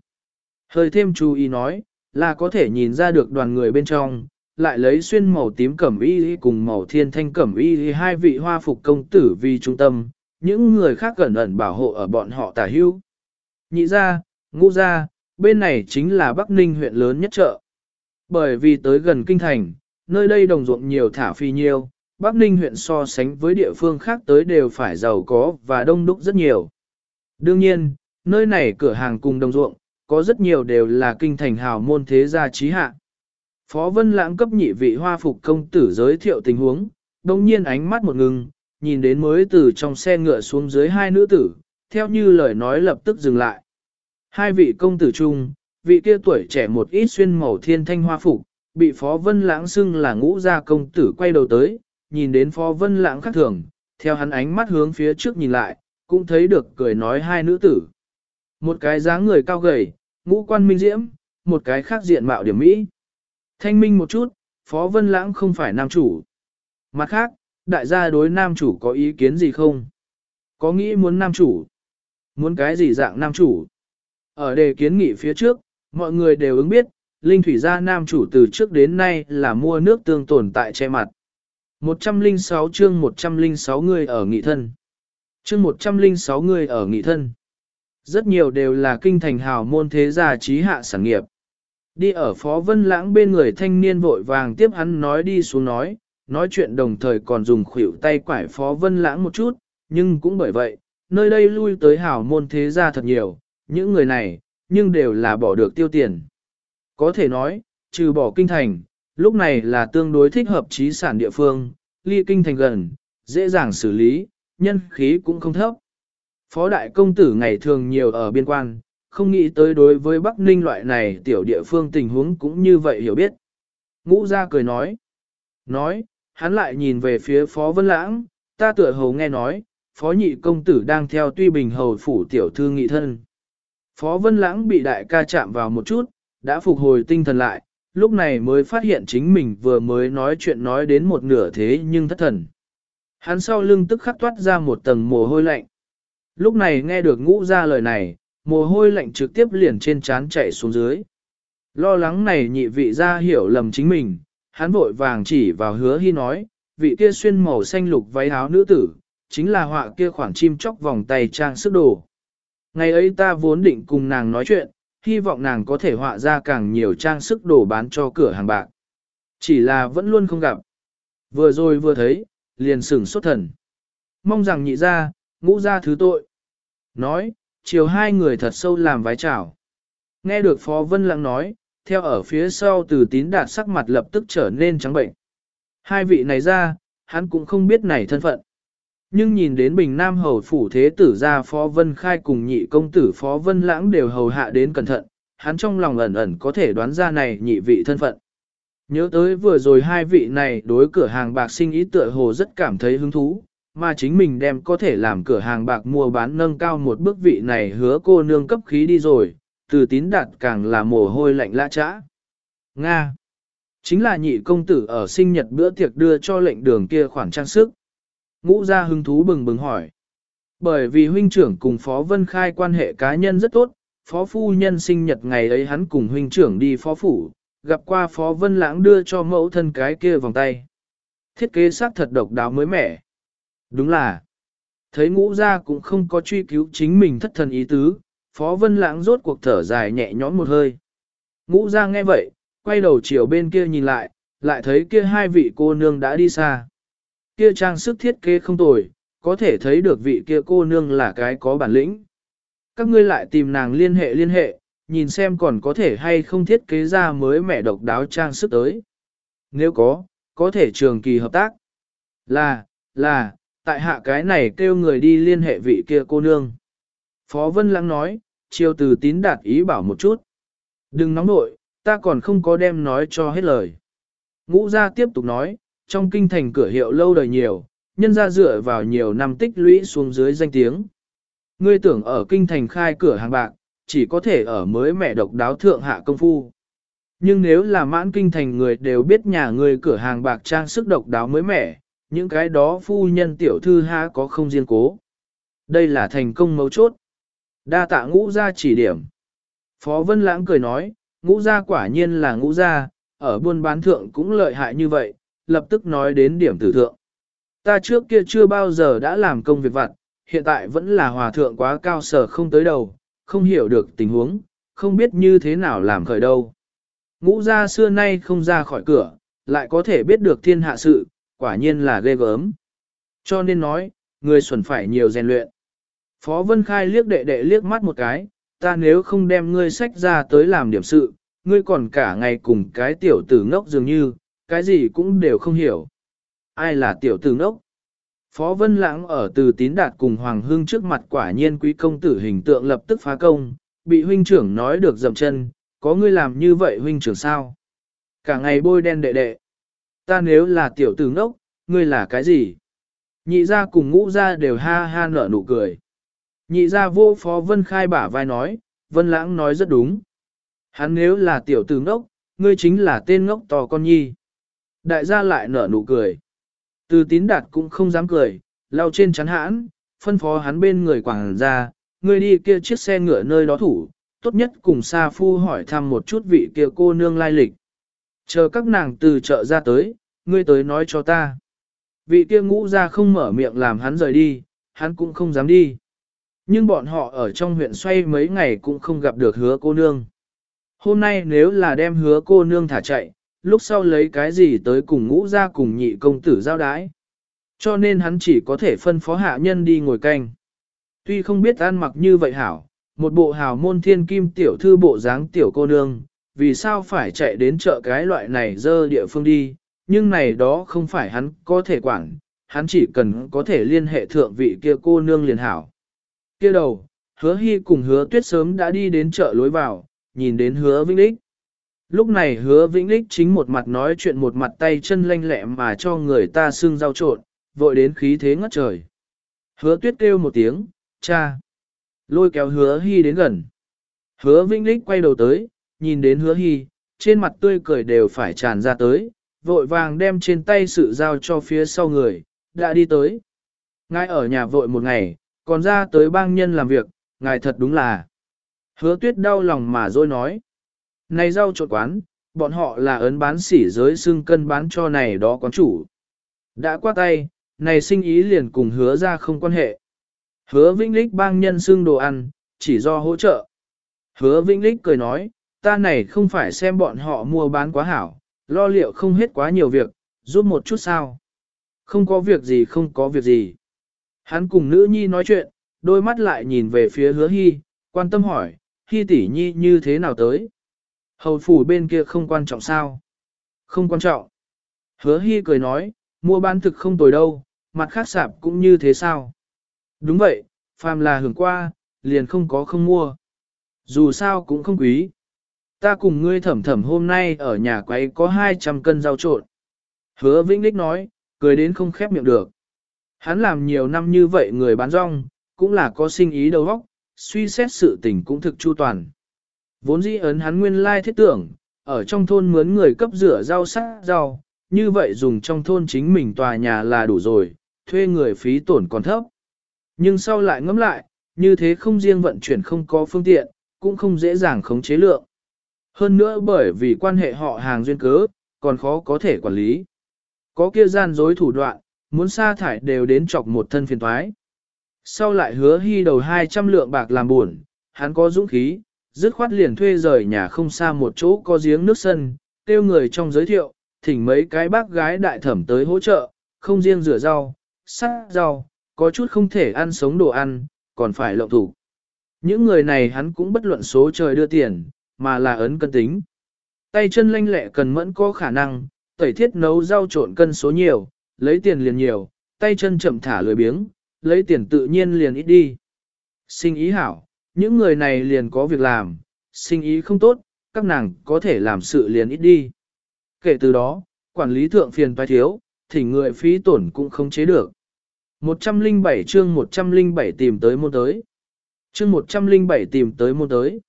Hơi thêm chú ý nói, là có thể nhìn ra được đoàn người bên trong, lại lấy xuyên màu tím cẩm y cùng màu thiên thanh cẩm y hai vị hoa phục công tử vì trung tâm, những người khác gần ẩn bảo hộ ở bọn họ tả hưu. Nhị ra, ngũ ra, bên này chính là Bắc Ninh huyện lớn nhất chợ. Bởi vì tới gần kinh thành, nơi đây đồng ruộng nhiều thả phi nhiêu, Bắc Ninh huyện so sánh với địa phương khác tới đều phải giàu có và đông đúc rất nhiều. Đương nhiên, nơi này cửa hàng cùng đồng ruộng, có rất nhiều đều là kinh thành hào môn thế gia trí hạ. Phó Vân Lãng cấp nhị vị hoa phục công tử giới thiệu tình huống, đồng nhiên ánh mắt một ngừng, nhìn đến mới từ trong xe ngựa xuống dưới hai nữ tử, theo như lời nói lập tức dừng lại. Hai vị công tử chung, vị kia tuổi trẻ một ít xuyên màu thiên thanh hoa phục, bị Phó Vân Lãng xưng là ngũ gia công tử quay đầu tới, nhìn đến Phó Vân Lãng khác thường, theo hắn ánh mắt hướng phía trước nhìn lại, cũng thấy được cười nói hai nữ tử. Một cái dáng người cao gầy, ngũ quan minh diễm, một cái khác diện mạo điểm mỹ. Thanh minh một chút, Phó Vân Lãng không phải nam chủ. Mặt khác, đại gia đối nam chủ có ý kiến gì không? Có nghĩ muốn nam chủ? Muốn cái gì dạng nam chủ? Ở đề kiến nghị phía trước, mọi người đều ứng biết, Linh Thủy gia nam chủ từ trước đến nay là mua nước tương tồn tại che mặt. 106 chương 106 người ở nghị thân. Chương 106 người ở nghị thân. Rất nhiều đều là kinh thành hào môn thế gia trí hạ sản nghiệp. Đi ở Phó Vân Lãng bên người thanh niên vội vàng tiếp hắn nói đi xuống nói, nói chuyện đồng thời còn dùng khuỷu tay quải Phó Vân Lãng một chút, nhưng cũng bởi vậy, nơi đây lui tới hào môn thế gia thật nhiều, những người này, nhưng đều là bỏ được tiêu tiền. Có thể nói, trừ bỏ kinh thành, lúc này là tương đối thích hợp trí sản địa phương, ly kinh thành gần, dễ dàng xử lý, nhân khí cũng không thấp. Phó đại công tử ngày thường nhiều ở biên quan, không nghĩ tới đối với Bắc Ninh loại này tiểu địa phương tình huống cũng như vậy hiểu biết. Ngũ ra cười nói. Nói, hắn lại nhìn về phía Phó Vân Lãng, ta tựa hầu nghe nói, Phó nhị công tử đang theo tuy bình hầu phủ tiểu thư nghị thân. Phó Vân Lãng bị đại ca chạm vào một chút, đã phục hồi tinh thần lại, lúc này mới phát hiện chính mình vừa mới nói chuyện nói đến một nửa thế nhưng thất thần. Hắn sau lưng tức khắc toát ra một tầng mồ hôi lạnh. Lúc này nghe được ngũ ra lời này, mồ hôi lạnh trực tiếp liền trên trán chạy xuống dưới. Lo lắng này nhị vị ra hiểu lầm chính mình, hắn vội vàng chỉ vào hứa hy nói, vị kia xuyên màu xanh lục váy áo nữ tử, chính là họa kia khoảng chim chóc vòng tay trang sức đồ. Ngày ấy ta vốn định cùng nàng nói chuyện, hy vọng nàng có thể họa ra càng nhiều trang sức đồ bán cho cửa hàng bạc. Chỉ là vẫn luôn không gặp. Vừa rồi vừa thấy, liền sửng sốt thần. Mong rằng nhị ra, ngũ ra thứ tội. Nói, chiều hai người thật sâu làm vái chào. Nghe được Phó Vân Lăng nói, theo ở phía sau từ tín đạt sắc mặt lập tức trở nên trắng bệnh. Hai vị này ra, hắn cũng không biết này thân phận. Nhưng nhìn đến Bình Nam Hầu Phủ Thế Tử ra Phó Vân Khai cùng nhị công tử Phó Vân Lãng đều hầu hạ đến cẩn thận, hắn trong lòng ẩn ẩn có thể đoán ra này nhị vị thân phận. Nhớ tới vừa rồi hai vị này đối cửa hàng bạc sinh ý tựa hồ rất cảm thấy hứng thú, mà chính mình đem có thể làm cửa hàng bạc mua bán nâng cao một bước vị này hứa cô nương cấp khí đi rồi, từ tín đạt càng là mồ hôi lạnh lã trã. Nga Chính là nhị công tử ở sinh nhật bữa tiệc đưa cho lệnh đường kia khoản trang sức. Ngũ ra hứng thú bừng bừng hỏi. Bởi vì huynh trưởng cùng Phó Vân Khai quan hệ cá nhân rất tốt, Phó Phu Nhân sinh nhật ngày ấy hắn cùng huynh trưởng đi Phó Phủ, gặp qua Phó Vân Lãng đưa cho mẫu thân cái kia vòng tay. Thiết kế sắc thật độc đáo mới mẻ. Đúng là, thấy ngũ ra cũng không có truy cứu chính mình thất thần ý tứ, Phó Vân Lãng rốt cuộc thở dài nhẹ nhõm một hơi. Ngũ ra nghe vậy, quay đầu chiều bên kia nhìn lại, lại thấy kia hai vị cô nương đã đi xa. Kia trang sức thiết kế không tồi, có thể thấy được vị kia cô nương là cái có bản lĩnh. Các ngươi lại tìm nàng liên hệ liên hệ, nhìn xem còn có thể hay không thiết kế ra mới mẻ độc đáo trang sức tới. Nếu có, có thể trường kỳ hợp tác. Là, là, tại hạ cái này kêu người đi liên hệ vị kia cô nương. Phó Vân Lăng nói, chiêu từ tín đạt ý bảo một chút. Đừng nóng nội, ta còn không có đem nói cho hết lời. Ngũ gia tiếp tục nói, trong kinh thành cửa hiệu lâu đời nhiều, nhân ra dựa vào nhiều năm tích lũy xuống dưới danh tiếng. Ngươi tưởng ở kinh thành khai cửa hàng bạc, chỉ có thể ở mới mẹ độc đáo thượng hạ công phu. Nhưng nếu là mãn kinh thành người đều biết nhà người cửa hàng bạc trang sức độc đáo mới mẻ, những cái đó phu nhân tiểu thư ha có không riêng cố. Đây là thành công mấu chốt. Đa tạ ngũ gia chỉ điểm. Phó Vân Lãng cười nói, ngũ gia quả nhiên là ngũ gia, ở buôn bán thượng cũng lợi hại như vậy, lập tức nói đến điểm tử thượng. Ta trước kia chưa bao giờ đã làm công việc vặt, hiện tại vẫn là hòa thượng quá cao sở không tới đầu, không hiểu được tình huống, không biết như thế nào làm khởi đâu. Ngũ gia xưa nay không ra khỏi cửa, lại có thể biết được thiên hạ sự, quả nhiên là ghê gớm. Cho nên nói, người xuẩn phải nhiều rèn luyện. Phó Vân Khai liếc đệ đệ liếc mắt một cái, ta nếu không đem ngươi sách ra tới làm điểm sự, ngươi còn cả ngày cùng cái tiểu tử ngốc dường như, cái gì cũng đều không hiểu. Ai là tiểu tử ngốc? Phó Vân Lãng ở từ tín đạt cùng Hoàng Hưng trước mặt quả nhiên quý công tử hình tượng lập tức phá công, bị huynh trưởng nói được dầm chân, có ngươi làm như vậy huynh trưởng sao? Cả ngày bôi đen đệ đệ. Ta nếu là tiểu tử ngốc, ngươi là cái gì? Nhị ra cùng ngũ ra đều ha ha nở nụ cười. Nhị ra vô phó Vân Khai bả vai nói, Vân Lãng nói rất đúng. Hắn nếu là tiểu tử ngốc, ngươi chính là tên ngốc to con nhi. Đại gia lại nở nụ cười. Từ tín đạt cũng không dám cười, lau trên chắn hãn, phân phó hắn bên người quảng ra, ngươi đi kia chiếc xe ngựa nơi đó thủ, tốt nhất cùng Sa Phu hỏi thăm một chút vị kia cô nương lai lịch. Chờ các nàng từ chợ ra tới, ngươi tới nói cho ta. Vị kia ngũ ra không mở miệng làm hắn rời đi, hắn cũng không dám đi. Nhưng bọn họ ở trong huyện xoay mấy ngày cũng không gặp được hứa cô nương. Hôm nay nếu là đem hứa cô nương thả chạy, lúc sau lấy cái gì tới cùng ngũ ra cùng nhị công tử giao đái. Cho nên hắn chỉ có thể phân phó hạ nhân đi ngồi canh. Tuy không biết ăn mặc như vậy hảo, một bộ hào môn thiên kim tiểu thư bộ dáng tiểu cô nương, vì sao phải chạy đến chợ cái loại này dơ địa phương đi, nhưng này đó không phải hắn có thể quản, hắn chỉ cần có thể liên hệ thượng vị kia cô nương liền hảo. Kia đầu, hứa hy cùng hứa tuyết sớm đã đi đến chợ lối vào, nhìn đến hứa vĩnh lích. Lúc này hứa vĩnh lích chính một mặt nói chuyện một mặt tay chân lanh lẹ mà cho người ta xương rau trộn, vội đến khí thế ngất trời. Hứa tuyết kêu một tiếng, cha. Lôi kéo hứa hy đến gần. Hứa vĩnh lích quay đầu tới, nhìn đến hứa hy, trên mặt tươi cười đều phải tràn ra tới, vội vàng đem trên tay sự giao cho phía sau người, đã đi tới. Ngài ở nhà vội một ngày, còn ra tới bang nhân làm việc, ngài thật đúng là. Hứa tuyết đau lòng mà rồi nói. Này rau trộn quán, bọn họ là ấn bán sỉ giới xương cân bán cho này đó quán chủ. Đã qua tay, này sinh ý liền cùng hứa ra không quan hệ. Hứa Vĩnh Lích bang nhân xương đồ ăn, chỉ do hỗ trợ. Hứa Vĩnh Lích cười nói, ta này không phải xem bọn họ mua bán quá hảo, lo liệu không hết quá nhiều việc, giúp một chút sao. Không có việc gì không có việc gì. Hắn cùng nữ nhi nói chuyện, đôi mắt lại nhìn về phía hứa hy, quan tâm hỏi, hy tỷ nhi như thế nào tới? Hầu phủ bên kia không quan trọng sao? Không quan trọng. Hứa hy cười nói, mua bán thực không tồi đâu, mặt khác sạp cũng như thế sao? Đúng vậy, phàm là hưởng qua, liền không có không mua. Dù sao cũng không quý. Ta cùng ngươi thẩm thẩm hôm nay ở nhà quấy có 200 cân rau trộn. Hứa Vĩnh Đích nói, cười đến không khép miệng được. Hắn làm nhiều năm như vậy người bán rong, cũng là có sinh ý đầu óc, suy xét sự tình cũng thực chu toàn. Vốn dĩ ấn hắn nguyên lai thiết tưởng, ở trong thôn mướn người cấp rửa rau sát rau, như vậy dùng trong thôn chính mình tòa nhà là đủ rồi, thuê người phí tổn còn thấp. Nhưng sau lại ngẫm lại, như thế không riêng vận chuyển không có phương tiện, cũng không dễ dàng khống chế lượng. Hơn nữa bởi vì quan hệ họ hàng duyên cớ, còn khó có thể quản lý. Có kia gian dối thủ đoạn, muốn sa thải đều đến chọc một thân phiền thoái. Sau lại hứa hy đầu 200 lượng bạc làm buồn, hắn có dũng khí, dứt khoát liền thuê rời nhà không xa một chỗ có giếng nước sân, kêu người trong giới thiệu, thỉnh mấy cái bác gái đại thẩm tới hỗ trợ, không riêng rửa rau, sát rau, có chút không thể ăn sống đồ ăn, còn phải lộng thủ. Những người này hắn cũng bất luận số trời đưa tiền, mà là ấn cân tính. Tay chân lanh lẹ cần mẫn có khả năng, tẩy thiết nấu rau trộn cân số nhiều, lấy tiền liền nhiều, tay chân chậm thả lười biếng, lấy tiền tự nhiên liền ít đi. Sinh ý hảo, những người này liền có việc làm, sinh ý không tốt, các nàng có thể làm sự liền ít đi. Kể từ đó, quản lý thượng phiền phải thiếu, thì người phí tổn cũng không chế được. 107 chương 107 tìm tới môn tới. Chương 107 tìm tới môn tới.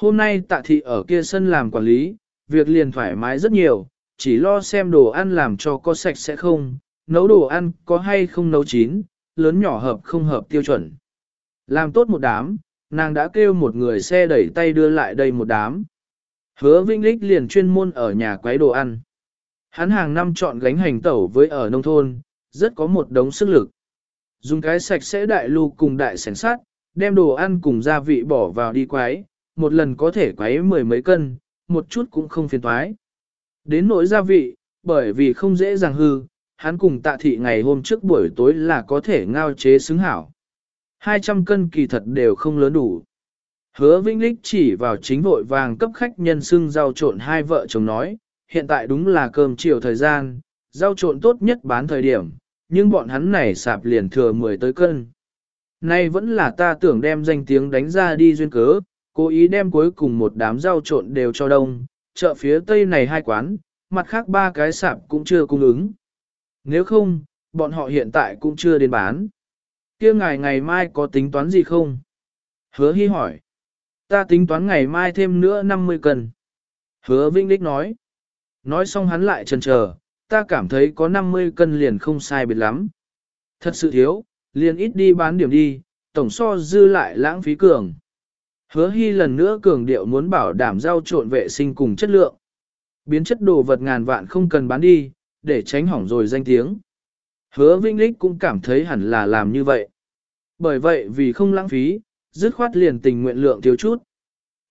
Hôm nay tạ thị ở kia sân làm quản lý, việc liền thoải mái rất nhiều, chỉ lo xem đồ ăn làm cho có sạch sẽ không, nấu đồ ăn có hay không nấu chín, lớn nhỏ hợp không hợp tiêu chuẩn. Làm tốt một đám, nàng đã kêu một người xe đẩy tay đưa lại đây một đám. Hứa Vĩnh Lích liền chuyên môn ở nhà quấy đồ ăn. Hắn hàng năm chọn gánh hành tẩu với ở nông thôn, rất có một đống sức lực. Dùng cái sạch sẽ đại lưu cùng đại sảnh sát, đem đồ ăn cùng gia vị bỏ vào đi quấy, một lần có thể quấy mười mấy cân, một chút cũng không phiền toái. Đến nỗi gia vị, bởi vì không dễ dàng hư, hắn cùng tạ thị ngày hôm trước buổi tối là có thể ngao chế xứng hảo. 200 cân kỳ thật đều không lớn đủ. Hứa Vĩnh Lích chỉ vào chính vội vàng cấp khách nhân xưng rau trộn hai vợ chồng nói, hiện tại đúng là cơm chiều thời gian, rau trộn tốt nhất bán thời điểm, nhưng bọn hắn này sạp liền thừa 10 tới cân. Nay vẫn là ta tưởng đem danh tiếng đánh ra đi duyên cớ, cố ý đem cuối cùng một đám rau trộn đều cho đông, chợ phía tây này hai quán, mặt khác ba cái sạp cũng chưa cung ứng. Nếu không, bọn họ hiện tại cũng chưa đến bán. kia ngài ngày mai có tính toán gì không? Hứa hy hỏi. Ta tính toán ngày mai thêm nữa 50 cân. Hứa Vinh Đích nói. Nói xong hắn lại chần chờ, ta cảm thấy có 50 cân liền không sai biệt lắm. Thật sự thiếu, liền ít đi bán điểm đi, tổng so dư lại lãng phí cường. Hứa hy lần nữa cường điệu muốn bảo đảm rau trộn vệ sinh cùng chất lượng. Biến chất đồ vật ngàn vạn không cần bán đi, để tránh hỏng rồi danh tiếng. Hứa Vinh Lích cũng cảm thấy hẳn là làm như vậy. Bởi vậy vì không lãng phí, dứt khoát liền tình nguyện lượng thiếu chút.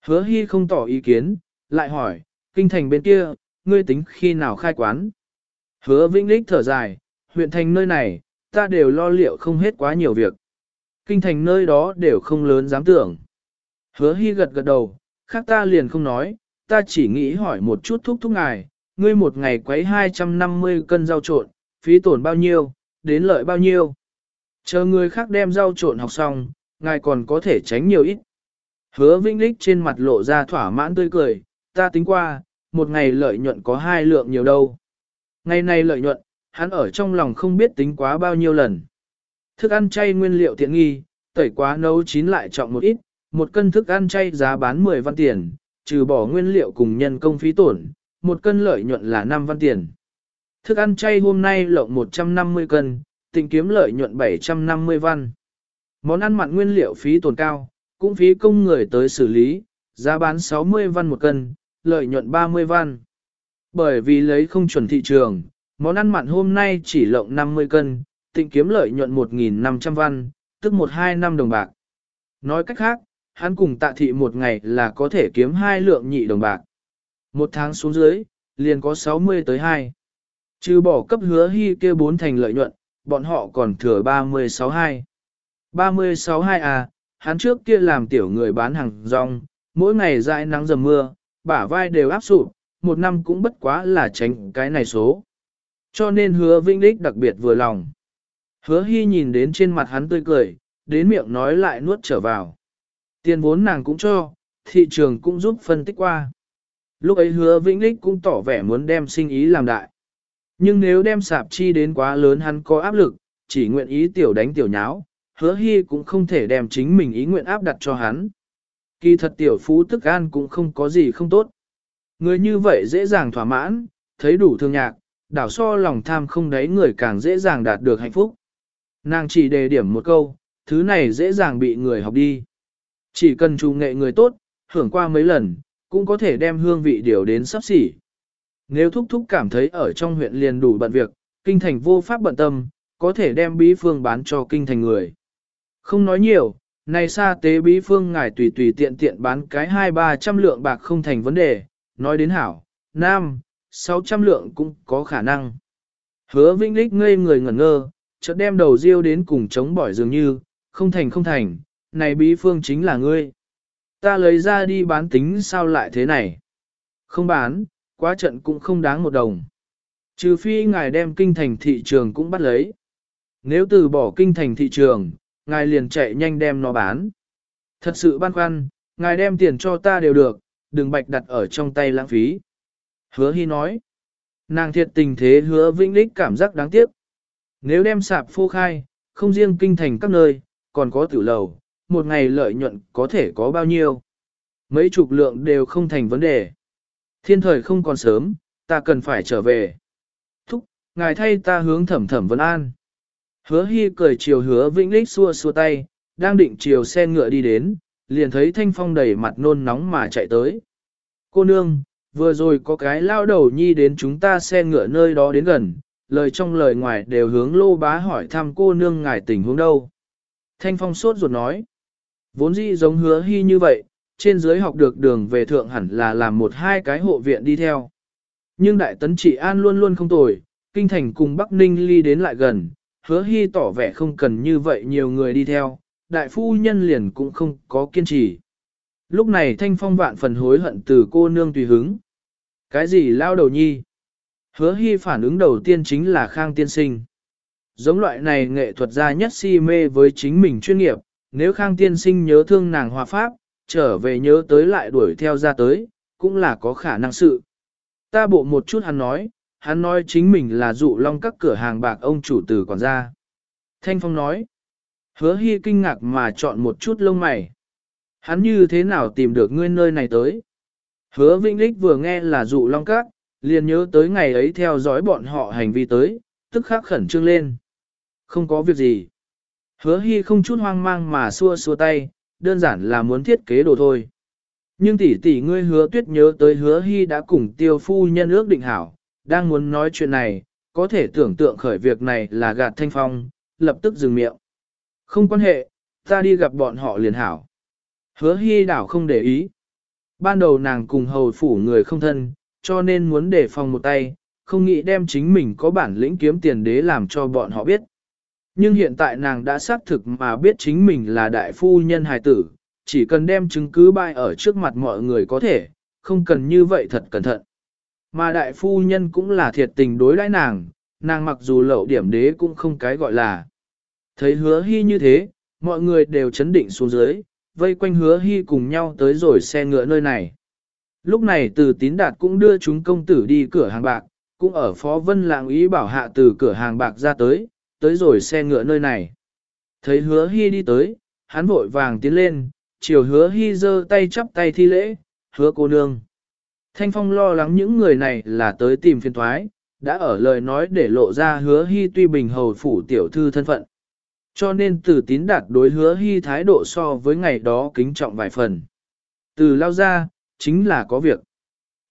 Hứa Hy không tỏ ý kiến, lại hỏi, kinh thành bên kia, ngươi tính khi nào khai quán. Hứa Vĩnh Lích thở dài, huyện thành nơi này, ta đều lo liệu không hết quá nhiều việc. Kinh thành nơi đó đều không lớn dám tưởng. Hứa Hy gật gật đầu, khác ta liền không nói, ta chỉ nghĩ hỏi một chút thúc thúc ngài, ngươi một ngày quấy 250 cân rau trộn, phí tổn bao nhiêu, đến lợi bao nhiêu. Chờ người khác đem rau trộn học xong, ngài còn có thể tránh nhiều ít. Hứa Vĩnh Lích trên mặt lộ ra thỏa mãn tươi cười, ta tính qua, một ngày lợi nhuận có hai lượng nhiều đâu. Ngày này lợi nhuận, hắn ở trong lòng không biết tính quá bao nhiêu lần. Thức ăn chay nguyên liệu tiện nghi, tẩy quá nấu chín lại trọng một ít, một cân thức ăn chay giá bán 10 văn tiền, trừ bỏ nguyên liệu cùng nhân công phí tổn, một cân lợi nhuận là 5 văn tiền. Thức ăn chay hôm nay lộng 150 cân, tình kiếm lợi nhuận 750 văn. Món ăn mặn nguyên liệu phí tổn cao, cũng phí công người tới xử lý, giá bán 60 văn một cân, lợi nhuận 30 văn. Bởi vì lấy không chuẩn thị trường, món ăn mặn hôm nay chỉ lộng 50 cân, tịnh kiếm lợi nhuận 1.500 văn, tức 1-2 năm đồng bạc. Nói cách khác, hắn cùng tạ thị một ngày là có thể kiếm hai lượng nhị đồng bạc. Một tháng xuống dưới, liền có 60 tới 2. Trừ bỏ cấp hứa hy kia bốn thành lợi nhuận, bọn họ còn thừa 36-2. 36-2 à, hắn trước kia làm tiểu người bán hàng rong, mỗi ngày dãi nắng dầm mưa, bả vai đều áp sụp, một năm cũng bất quá là tránh cái này số. Cho nên hứa Vĩnh đích đặc biệt vừa lòng. Hứa Hy nhìn đến trên mặt hắn tươi cười, đến miệng nói lại nuốt trở vào. Tiền vốn nàng cũng cho, thị trường cũng giúp phân tích qua. Lúc ấy hứa Vĩnh Lích cũng tỏ vẻ muốn đem sinh ý làm đại. Nhưng nếu đem sạp chi đến quá lớn hắn có áp lực, chỉ nguyện ý tiểu đánh tiểu nháo, hứa hy cũng không thể đem chính mình ý nguyện áp đặt cho hắn. Kỳ thật tiểu phú tức an cũng không có gì không tốt. Người như vậy dễ dàng thỏa mãn, thấy đủ thương nhạc, đảo so lòng tham không đấy người càng dễ dàng đạt được hạnh phúc. Nàng chỉ đề điểm một câu, thứ này dễ dàng bị người học đi. Chỉ cần chủ nghệ người tốt, hưởng qua mấy lần, cũng có thể đem hương vị điều đến sắp xỉ. Nếu thúc thúc cảm thấy ở trong huyện liền đủ bận việc, kinh thành vô pháp bận tâm, có thể đem bí phương bán cho kinh thành người. Không nói nhiều, này xa tế bí phương ngài tùy tùy tiện tiện bán cái hai ba trăm lượng bạc không thành vấn đề, nói đến hảo, nam, sáu trăm lượng cũng có khả năng. Hứa Vĩnh Lích ngây người ngẩn ngơ, chợt đem đầu riêu đến cùng chống bỏi dường như, không thành không thành, này bí phương chính là ngươi. Ta lấy ra đi bán tính sao lại thế này? Không bán, quá trận cũng không đáng một đồng. Trừ phi ngài đem kinh thành thị trường cũng bắt lấy. Nếu từ bỏ kinh thành thị trường, ngài liền chạy nhanh đem nó bán. Thật sự băn khoăn, ngài đem tiền cho ta đều được, đừng bạch đặt ở trong tay lãng phí. Hứa Hy nói, nàng thiệt tình thế hứa vĩnh lích cảm giác đáng tiếc. Nếu đem sạp phô khai, không riêng kinh thành các nơi, còn có tiểu lầu, một ngày lợi nhuận có thể có bao nhiêu. Mấy chục lượng đều không thành vấn đề. Thiên thời không còn sớm, ta cần phải trở về. Thúc, ngài thay ta hướng thẩm thẩm vấn an. Hứa hy cười chiều hứa vĩnh lích xua xua tay, đang định chiều xe ngựa đi đến, liền thấy thanh phong đầy mặt nôn nóng mà chạy tới. Cô nương, vừa rồi có cái lao đầu nhi đến chúng ta xe ngựa nơi đó đến gần, lời trong lời ngoài đều hướng lô bá hỏi thăm cô nương ngài tình huống đâu. Thanh phong sốt ruột nói, vốn dĩ giống hứa hy như vậy, trên dưới học được đường về thượng hẳn là làm một hai cái hộ viện đi theo. Nhưng đại tấn trị an luôn luôn không tồi, kinh thành cùng Bắc Ninh ly đến lại gần, hứa hy tỏ vẻ không cần như vậy nhiều người đi theo, đại phu nhân liền cũng không có kiên trì. Lúc này thanh phong vạn phần hối hận từ cô nương tùy hứng. Cái gì lao đầu nhi? Hứa hy phản ứng đầu tiên chính là khang tiên sinh. Giống loại này nghệ thuật gia nhất si mê với chính mình chuyên nghiệp, nếu khang tiên sinh nhớ thương nàng hòa pháp, trở về nhớ tới lại đuổi theo ra tới, cũng là có khả năng sự. Ta bộ một chút hắn nói, hắn nói chính mình là dụ long các cửa hàng bạc ông chủ tử còn ra. Thanh Phong nói, hứa hy kinh ngạc mà chọn một chút lông mày. Hắn như thế nào tìm được ngươi nơi này tới? Hứa Vĩnh Lích vừa nghe là dụ long các, liền nhớ tới ngày ấy theo dõi bọn họ hành vi tới, tức khắc khẩn trương lên. Không có việc gì. Hứa hy không chút hoang mang mà xua xua tay, đơn giản là muốn thiết kế đồ thôi. Nhưng tỷ tỷ ngươi hứa tuyết nhớ tới hứa hy đã cùng tiêu phu nhân ước định hảo, đang muốn nói chuyện này, có thể tưởng tượng khởi việc này là gạt thanh phong, lập tức dừng miệng. Không quan hệ, ta đi gặp bọn họ liền hảo. Hứa hy đảo không để ý. Ban đầu nàng cùng hầu phủ người không thân, cho nên muốn đề phòng một tay, không nghĩ đem chính mình có bản lĩnh kiếm tiền đế làm cho bọn họ biết. Nhưng hiện tại nàng đã xác thực mà biết chính mình là đại phu nhân hài tử, chỉ cần đem chứng cứ bại ở trước mặt mọi người có thể, không cần như vậy thật cẩn thận. Mà đại phu nhân cũng là thiệt tình đối đãi nàng, nàng mặc dù lậu điểm đế cũng không cái gọi là. Thấy hứa hy như thế, mọi người đều chấn định xuống dưới, vây quanh hứa hy cùng nhau tới rồi xe ngựa nơi này. Lúc này từ tín đạt cũng đưa chúng công tử đi cửa hàng bạc, cũng ở phó vân lạng ý bảo hạ từ cửa hàng bạc ra tới, tới rồi xe ngựa nơi này. Thấy hứa hy đi tới, hắn vội vàng tiến lên, chiều hứa hy giơ tay chắp tay thi lễ, hứa cô nương. Thanh Phong lo lắng những người này là tới tìm phiên thoái, đã ở lời nói để lộ ra hứa hy tuy bình hầu phủ tiểu thư thân phận. Cho nên từ tín đạt đối hứa hy thái độ so với ngày đó kính trọng vài phần. Từ lao ra, chính là có việc.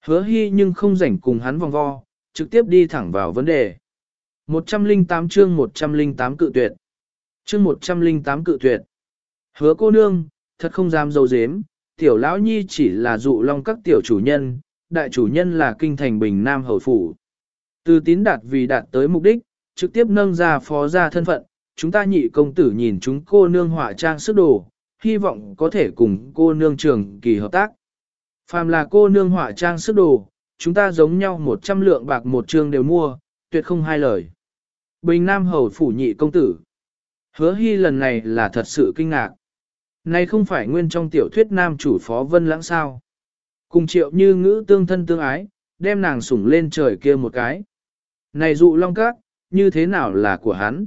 Hứa hy nhưng không rảnh cùng hắn vòng vo, trực tiếp đi thẳng vào vấn đề. 108 chương 108 cự tuyệt. Chương 108 cự tuyệt. Hứa cô nương, thật không dám dâu dếm, tiểu lão nhi chỉ là dụ long các tiểu chủ nhân, đại chủ nhân là kinh thành bình nam hầu phủ. Từ tín đạt vì đạt tới mục đích, trực tiếp nâng ra phó ra thân phận, chúng ta nhị công tử nhìn chúng cô nương hỏa trang sức đồ, hy vọng có thể cùng cô nương trường kỳ hợp tác. Phàm là cô nương hỏa trang sức đồ, chúng ta giống nhau 100 lượng bạc một trường đều mua, tuyệt không hai lời. Bình Nam hầu phủ nhị công tử. Hứa hy lần này là thật sự kinh ngạc. Này không phải nguyên trong tiểu thuyết nam chủ phó vân lãng sao. Cùng triệu như ngữ tương thân tương ái, đem nàng sủng lên trời kia một cái. Này dụ long các, như thế nào là của hắn?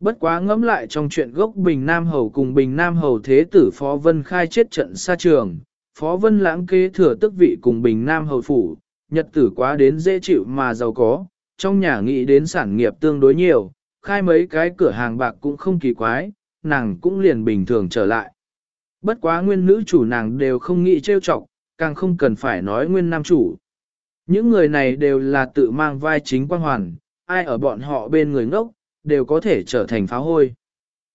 Bất quá ngẫm lại trong chuyện gốc Bình Nam Hầu cùng Bình Nam Hầu Thế tử Phó Vân khai chết trận xa trường, Phó Vân lãng kế thừa tức vị cùng Bình Nam Hầu Phủ, nhật tử quá đến dễ chịu mà giàu có, trong nhà nghĩ đến sản nghiệp tương đối nhiều, khai mấy cái cửa hàng bạc cũng không kỳ quái, nàng cũng liền bình thường trở lại. Bất quá nguyên nữ chủ nàng đều không nghĩ trêu chọc, càng không cần phải nói nguyên nam chủ. Những người này đều là tự mang vai chính quan hoàn, ai ở bọn họ bên người ngốc, đều có thể trở thành pháo hôi.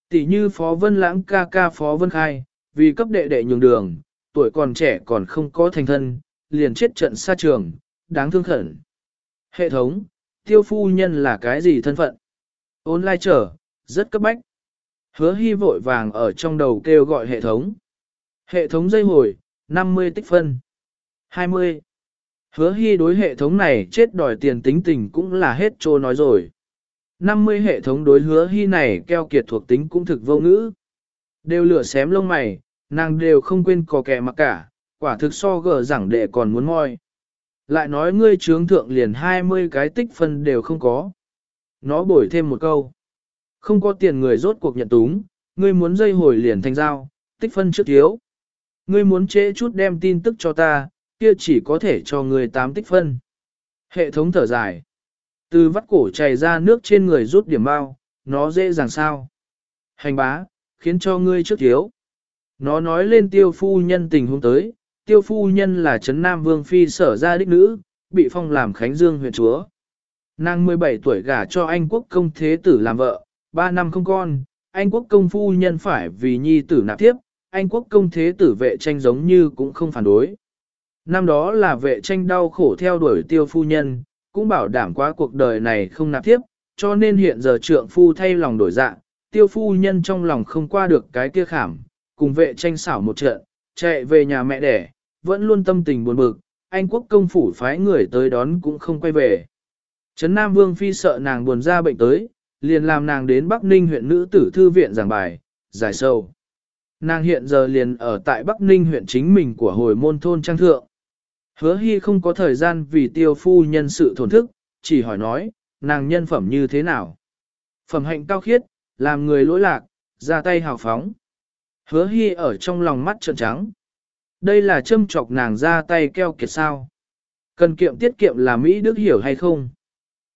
Tỷ như Phó Vân Lãng ca ca Phó Vân Khai, vì cấp đệ đệ nhường đường, tuổi còn trẻ còn không có thành thân, liền chết trận xa trường, đáng thương khẩn. Hệ thống, tiêu phu nhân là cái gì thân phận? Ôn lai trở, rất cấp bách. Hứa hy vội vàng ở trong đầu kêu gọi hệ thống. Hệ thống dây hồi, 50 tích phân. 20. Hứa hy đối hệ thống này chết đòi tiền tính tình cũng là hết trô nói rồi. 50 hệ thống đối hứa hy này keo kiệt thuộc tính cũng thực vô ngữ. Đều lửa xém lông mày, nàng đều không quên cò kẻ mặc cả, quả thực so gờ giảng đệ còn muốn ngoi. Lại nói ngươi trướng thượng liền 20 cái tích phân đều không có. Nó bổi thêm một câu. Không có tiền người rốt cuộc nhận túng, ngươi muốn dây hồi liền thành giao, tích phân trước thiếu. Ngươi muốn trễ chút đem tin tức cho ta, kia chỉ có thể cho ngươi 8 tích phân. Hệ thống thở dài. Từ vắt cổ chảy ra nước trên người rút điểm bao, nó dễ dàng sao. Hành bá, khiến cho ngươi trước thiếu. Nó nói lên tiêu phu nhân tình huống tới, tiêu phu nhân là Trấn Nam Vương Phi sở gia đích nữ, bị phong làm Khánh Dương huyện chúa. Nàng 17 tuổi gả cho Anh quốc công thế tử làm vợ, 3 năm không con, Anh quốc công phu nhân phải vì nhi tử nạp tiếp, Anh quốc công thế tử vệ tranh giống như cũng không phản đối. Năm đó là vệ tranh đau khổ theo đuổi tiêu phu nhân, cũng bảo đảm quá cuộc đời này không nạp tiếp, cho nên hiện giờ trượng phu thay lòng đổi dạ, tiêu phu nhân trong lòng không qua được cái kia khảm, cùng vệ tranh xảo một trận, chạy về nhà mẹ đẻ, vẫn luôn tâm tình buồn bực, anh quốc công phủ phái người tới đón cũng không quay về. Trấn Nam Vương Phi sợ nàng buồn ra bệnh tới, liền làm nàng đến Bắc Ninh huyện nữ tử thư viện giảng bài, giải sâu. Nàng hiện giờ liền ở tại Bắc Ninh huyện chính mình của hồi môn thôn trang thượng. Hứa hy không có thời gian vì tiêu phu nhân sự thổn thức, chỉ hỏi nói, nàng nhân phẩm như thế nào. Phẩm hạnh cao khiết, làm người lỗi lạc, ra tay hào phóng. Hứa hy ở trong lòng mắt trợn trắng. Đây là châm chọc nàng ra tay keo kiệt sao. Cần kiệm tiết kiệm là Mỹ Đức hiểu hay không?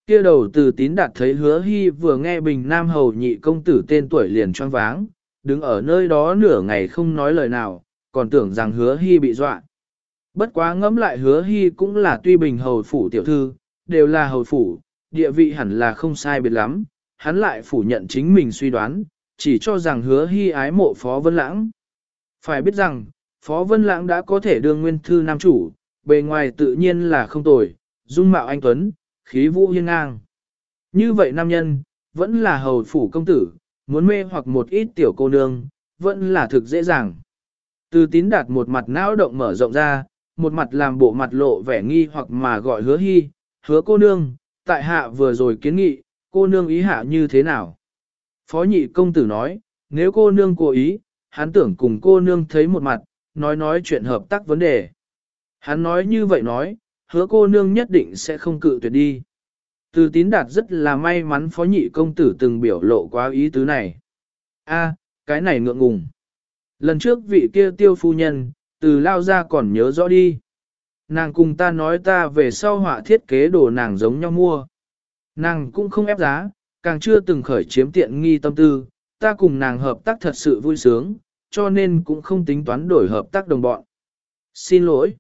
Kia đầu từ tín đạt thấy hứa hy vừa nghe bình nam hầu nhị công tử tên tuổi liền choáng váng, đứng ở nơi đó nửa ngày không nói lời nào, còn tưởng rằng hứa hy bị dọa. Bất quá ngẫm lại hứa hy cũng là tuy bình hầu phủ tiểu thư, đều là hầu phủ, địa vị hẳn là không sai biệt lắm, hắn lại phủ nhận chính mình suy đoán, chỉ cho rằng hứa hy ái mộ Phó Vân Lãng. Phải biết rằng, Phó Vân Lãng đã có thể đương nguyên thư nam chủ, bề ngoài tự nhiên là không tồi, dung mạo anh Tuấn, khí vũ hiên ngang. Như vậy nam nhân, vẫn là hầu phủ công tử, muốn mê hoặc một ít tiểu cô nương, vẫn là thực dễ dàng. Từ tín đạt một mặt não động mở rộng ra, một mặt làm bộ mặt lộ vẻ nghi hoặc mà gọi hứa hy, hứa cô nương, tại hạ vừa rồi kiến nghị, cô nương ý hạ như thế nào? Phó nhị công tử nói, nếu cô nương cố ý, hắn tưởng cùng cô nương thấy một mặt, nói nói chuyện hợp tác vấn đề. Hắn nói như vậy nói, hứa cô nương nhất định sẽ không cự tuyệt đi. Từ tín đạt rất là may mắn phó nhị công tử từng biểu lộ quá ý tứ này. a cái này ngượng ngùng. Lần trước vị kia tiêu phu nhân, từ lao ra còn nhớ rõ đi. Nàng cùng ta nói ta về sau họa thiết kế đồ nàng giống nhau mua. Nàng cũng không ép giá, càng chưa từng khởi chiếm tiện nghi tâm tư, ta cùng nàng hợp tác thật sự vui sướng, cho nên cũng không tính toán đổi hợp tác đồng bọn. Xin lỗi.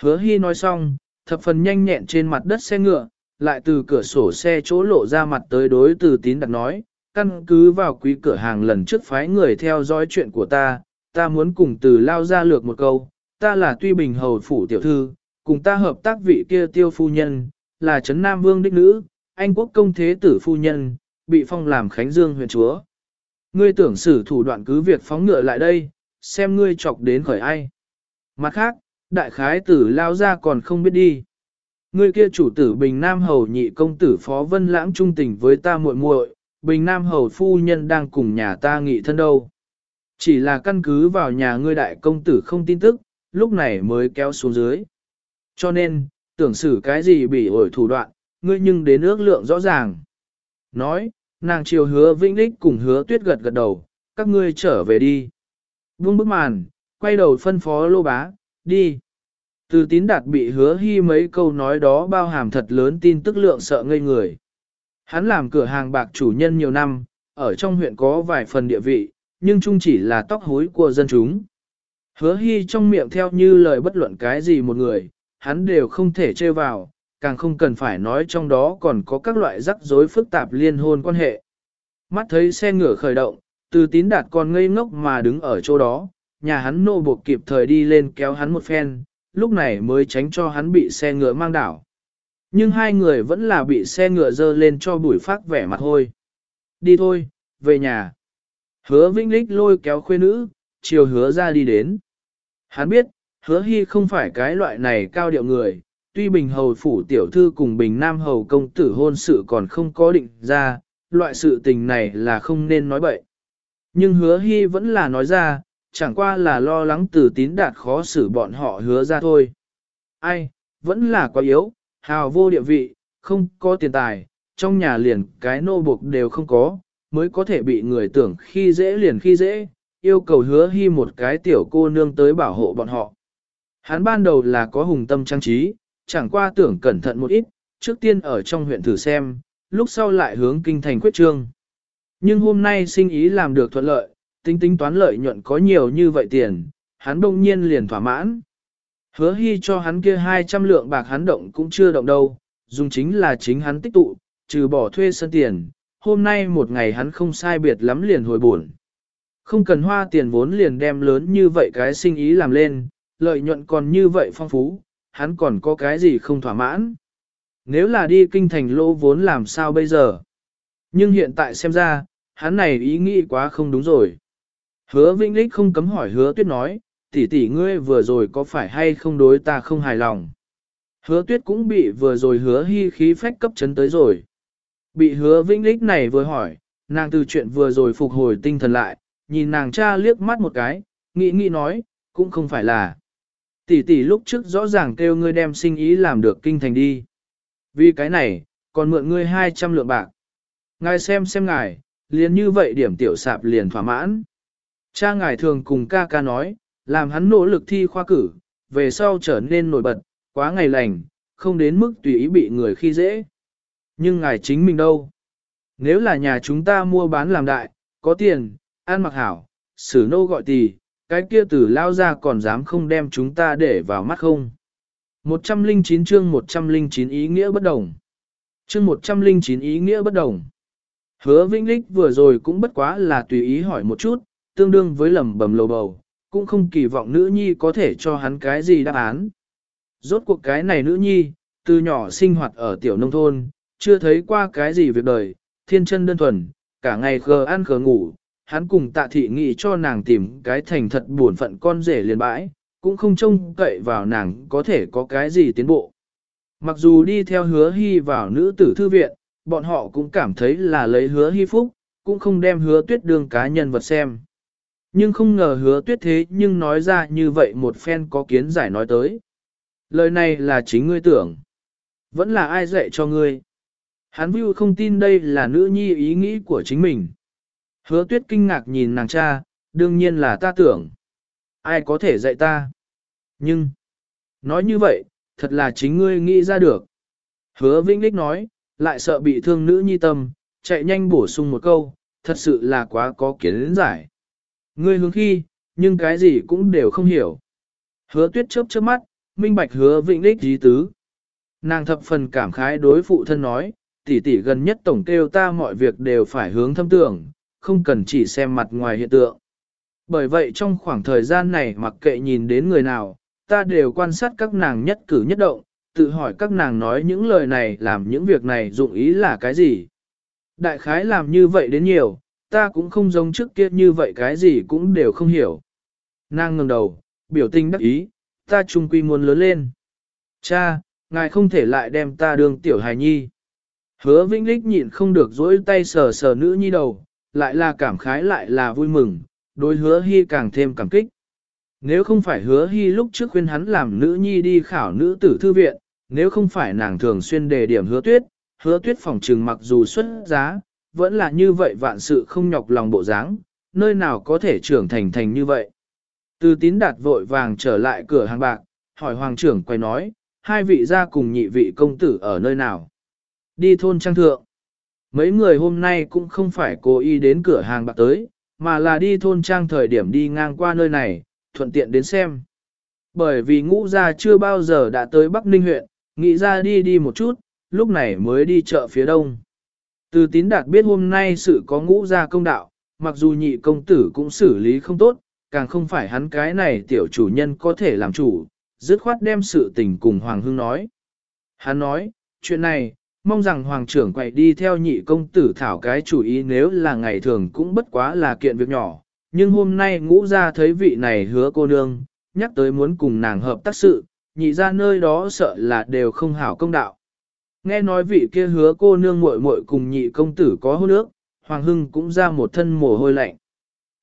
Hứa Hy nói xong, thập phần nhanh nhẹn trên mặt đất xe ngựa, lại từ cửa sổ xe chỗ lộ ra mặt tới đối từ tín đặt nói, căn cứ vào quý cửa hàng lần trước phái người theo dõi chuyện của ta, ta muốn cùng từ lao ra lược một câu, ta là tuy bình hầu phủ tiểu thư, cùng ta hợp tác vị kia tiêu phu nhân, là Trấn Nam Vương đích nữ, anh quốc công thế tử phu nhân, bị phong làm Khánh Dương huyện chúa. Ngươi tưởng xử thủ đoạn cứ việc phóng ngựa lại đây, xem ngươi chọc đến khởi ai. Mặt khác, đại khái tử lao ra còn không biết đi. Ngươi kia chủ tử Bình Nam Hầu nhị công tử Phó Vân Lãng trung tình với ta muội muội, Bình Nam Hầu phu nhân đang cùng nhà ta nghị thân đâu. Chỉ là căn cứ vào nhà ngươi đại công tử không tin tức, lúc này mới kéo xuống dưới. Cho nên, tưởng xử cái gì bị ổi thủ đoạn, ngươi nhưng đến ước lượng rõ ràng. Nói, nàng chiều hứa vĩnh đích cùng hứa tuyết gật gật đầu, các ngươi trở về đi. Vương bức màn, quay đầu phân phó lô bá, đi. Từ tín đạt bị hứa hy mấy câu nói đó bao hàm thật lớn tin tức lượng sợ ngây người. Hắn làm cửa hàng bạc chủ nhân nhiều năm, ở trong huyện có vài phần địa vị, nhưng chung chỉ là tóc hối của dân chúng. Hứa hy trong miệng theo như lời bất luận cái gì một người, hắn đều không thể trêu vào, càng không cần phải nói trong đó còn có các loại rắc rối phức tạp liên hôn quan hệ. Mắt thấy xe ngựa khởi động, từ tín đạt còn ngây ngốc mà đứng ở chỗ đó, nhà hắn nô buộc kịp thời đi lên kéo hắn một phen, lúc này mới tránh cho hắn bị xe ngựa mang đảo. Nhưng hai người vẫn là bị xe ngựa dơ lên cho bùi phát vẻ mặt hôi Đi thôi, về nhà. Hứa Vĩnh Lích lôi kéo khuê nữ, chiều hứa ra đi đến. Hắn biết, hứa hy không phải cái loại này cao điệu người, tuy bình hầu phủ tiểu thư cùng bình nam hầu công tử hôn sự còn không có định ra, loại sự tình này là không nên nói bậy. Nhưng hứa hy vẫn là nói ra, chẳng qua là lo lắng từ tín đạt khó xử bọn họ hứa ra thôi. Ai, vẫn là quá yếu, hào vô địa vị, không có tiền tài, trong nhà liền cái nô buộc đều không có, mới có thể bị người tưởng khi dễ liền khi dễ, yêu cầu hứa hy một cái tiểu cô nương tới bảo hộ bọn họ. Hắn ban đầu là có hùng tâm trang trí, chẳng qua tưởng cẩn thận một ít, trước tiên ở trong huyện thử xem, lúc sau lại hướng kinh thành quyết trương. Nhưng hôm nay sinh ý làm được thuận lợi, tính tính toán lợi nhuận có nhiều như vậy tiền, hắn đông nhiên liền thỏa mãn. Hứa hy cho hắn kia 200 lượng bạc hắn động cũng chưa động đâu, dùng chính là chính hắn tích tụ, trừ bỏ thuê sân tiền, hôm nay một ngày hắn không sai biệt lắm liền hồi buồn. Không cần hoa tiền vốn liền đem lớn như vậy cái sinh ý làm lên, lợi nhuận còn như vậy phong phú, hắn còn có cái gì không thỏa mãn. Nếu là đi kinh thành lỗ vốn làm sao bây giờ? Nhưng hiện tại xem ra, hắn này ý nghĩ quá không đúng rồi. Hứa Vĩnh Lích không cấm hỏi hứa tuyết nói, tỷ tỷ ngươi vừa rồi có phải hay không đối ta không hài lòng. Hứa tuyết cũng bị vừa rồi hứa hy khí phách cấp chấn tới rồi. Bị hứa Vĩnh Lích này vừa hỏi, nàng từ chuyện vừa rồi phục hồi tinh thần lại, nhìn nàng cha liếc mắt một cái, nghĩ nghĩ nói, cũng không phải là. Tỷ tỷ lúc trước rõ ràng kêu ngươi đem sinh ý làm được kinh thành đi. Vì cái này, còn mượn ngươi 200 lượng bạc. Ngài xem xem ngài, liền như vậy điểm tiểu sạp liền thỏa mãn. Cha ngài thường cùng ca ca nói, làm hắn nỗ lực thi khoa cử, về sau trở nên nổi bật, quá ngày lành, không đến mức tùy ý bị người khi dễ. Nhưng ngài chính mình đâu? Nếu là nhà chúng ta mua bán làm đại, có tiền, ăn mặc hảo, xử nô gọi tỳ, cái kia tử lao ra còn dám không đem chúng ta để vào mắt không? 109 chương 109 ý nghĩa bất đồng. Chương 109 ý nghĩa bất đồng. Hứa Vĩnh Lích vừa rồi cũng bất quá là tùy ý hỏi một chút, tương đương với lầm bầm lầu bầu, cũng không kỳ vọng nữ nhi có thể cho hắn cái gì đáp án. Rốt cuộc cái này nữ nhi, từ nhỏ sinh hoạt ở tiểu nông thôn, chưa thấy qua cái gì việc đời, thiên chân đơn thuần, cả ngày khờ ăn khờ ngủ, hắn cùng tạ thị nghị cho nàng tìm cái thành thật buồn phận con rể liền bãi, cũng không trông cậy vào nàng có thể có cái gì tiến bộ. Mặc dù đi theo hứa hy vào nữ tử thư viện, bọn họ cũng cảm thấy là lấy hứa hy phúc, cũng không đem hứa tuyết đương cá nhân vật xem. Nhưng không ngờ hứa tuyết thế nhưng nói ra như vậy một phen có kiến giải nói tới. Lời này là chính ngươi tưởng. Vẫn là ai dạy cho ngươi. Hắn view không tin đây là nữ nhi ý nghĩ của chính mình. Hứa tuyết kinh ngạc nhìn nàng cha, đương nhiên là ta tưởng. Ai có thể dạy ta? Nhưng, nói như vậy, thật là chính ngươi nghĩ ra được. Hứa Vĩnh Lích nói, lại sợ bị thương nữ nhi tâm, chạy nhanh bổ sung một câu, thật sự là quá có kiến giải. Ngươi hướng khi, nhưng cái gì cũng đều không hiểu. Hứa tuyết chớp chớp mắt, minh bạch hứa Vĩnh Lích dí tứ. Nàng thập phần cảm khái đối phụ thân nói, tỷ tỷ gần nhất tổng kêu ta mọi việc đều phải hướng thâm tưởng, không cần chỉ xem mặt ngoài hiện tượng. Bởi vậy trong khoảng thời gian này mặc kệ nhìn đến người nào, ta đều quan sát các nàng nhất cử nhất động, tự hỏi các nàng nói những lời này làm những việc này dụng ý là cái gì. Đại khái làm như vậy đến nhiều, ta cũng không giống trước kia như vậy cái gì cũng đều không hiểu. Nàng ngẩng đầu, biểu tình đắc ý, ta trung quy muốn lớn lên. Cha, ngài không thể lại đem ta đường tiểu hài nhi. Hứa Vĩnh Lích nhịn không được dỗi tay sờ sờ nữ nhi đầu, lại là cảm khái lại là vui mừng, đối hứa hy càng thêm cảm kích. Nếu không phải hứa hy lúc trước khuyên hắn làm nữ nhi đi khảo nữ tử thư viện, nếu không phải nàng thường xuyên đề điểm hứa tuyết, hứa tuyết phòng trừng mặc dù xuất giá, vẫn là như vậy vạn sự không nhọc lòng bộ dáng, nơi nào có thể trưởng thành thành như vậy. Từ tín đạt vội vàng trở lại cửa hàng bạc, hỏi hoàng trưởng quay nói, hai vị gia cùng nhị vị công tử ở nơi nào. Đi thôn trang thượng. Mấy người hôm nay cũng không phải cố ý đến cửa hàng bạc tới, mà là đi thôn trang thời điểm đi ngang qua nơi này, thuận tiện đến xem. Bởi vì ngũ gia chưa bao giờ đã tới Bắc Ninh huyện, nghĩ ra đi đi một chút, lúc này mới đi chợ phía đông. Từ tín đạt biết hôm nay sự có ngũ gia công đạo, mặc dù nhị công tử cũng xử lý không tốt, càng không phải hắn cái này tiểu chủ nhân có thể làm chủ, dứt khoát đem sự tình cùng Hoàng Hưng nói. Hắn nói, chuyện này, mong rằng Hoàng trưởng quậy đi theo nhị công tử thảo cái chủ ý nếu là ngày thường cũng bất quá là kiện việc nhỏ, nhưng hôm nay ngũ ra thấy vị này hứa cô nương, nhắc tới muốn cùng nàng hợp tác sự, nhị ra nơi đó sợ là đều không hảo công đạo. Nghe nói vị kia hứa cô nương muội muội cùng nhị công tử có hôn ước, Hoàng Hưng cũng ra một thân mồ hôi lạnh.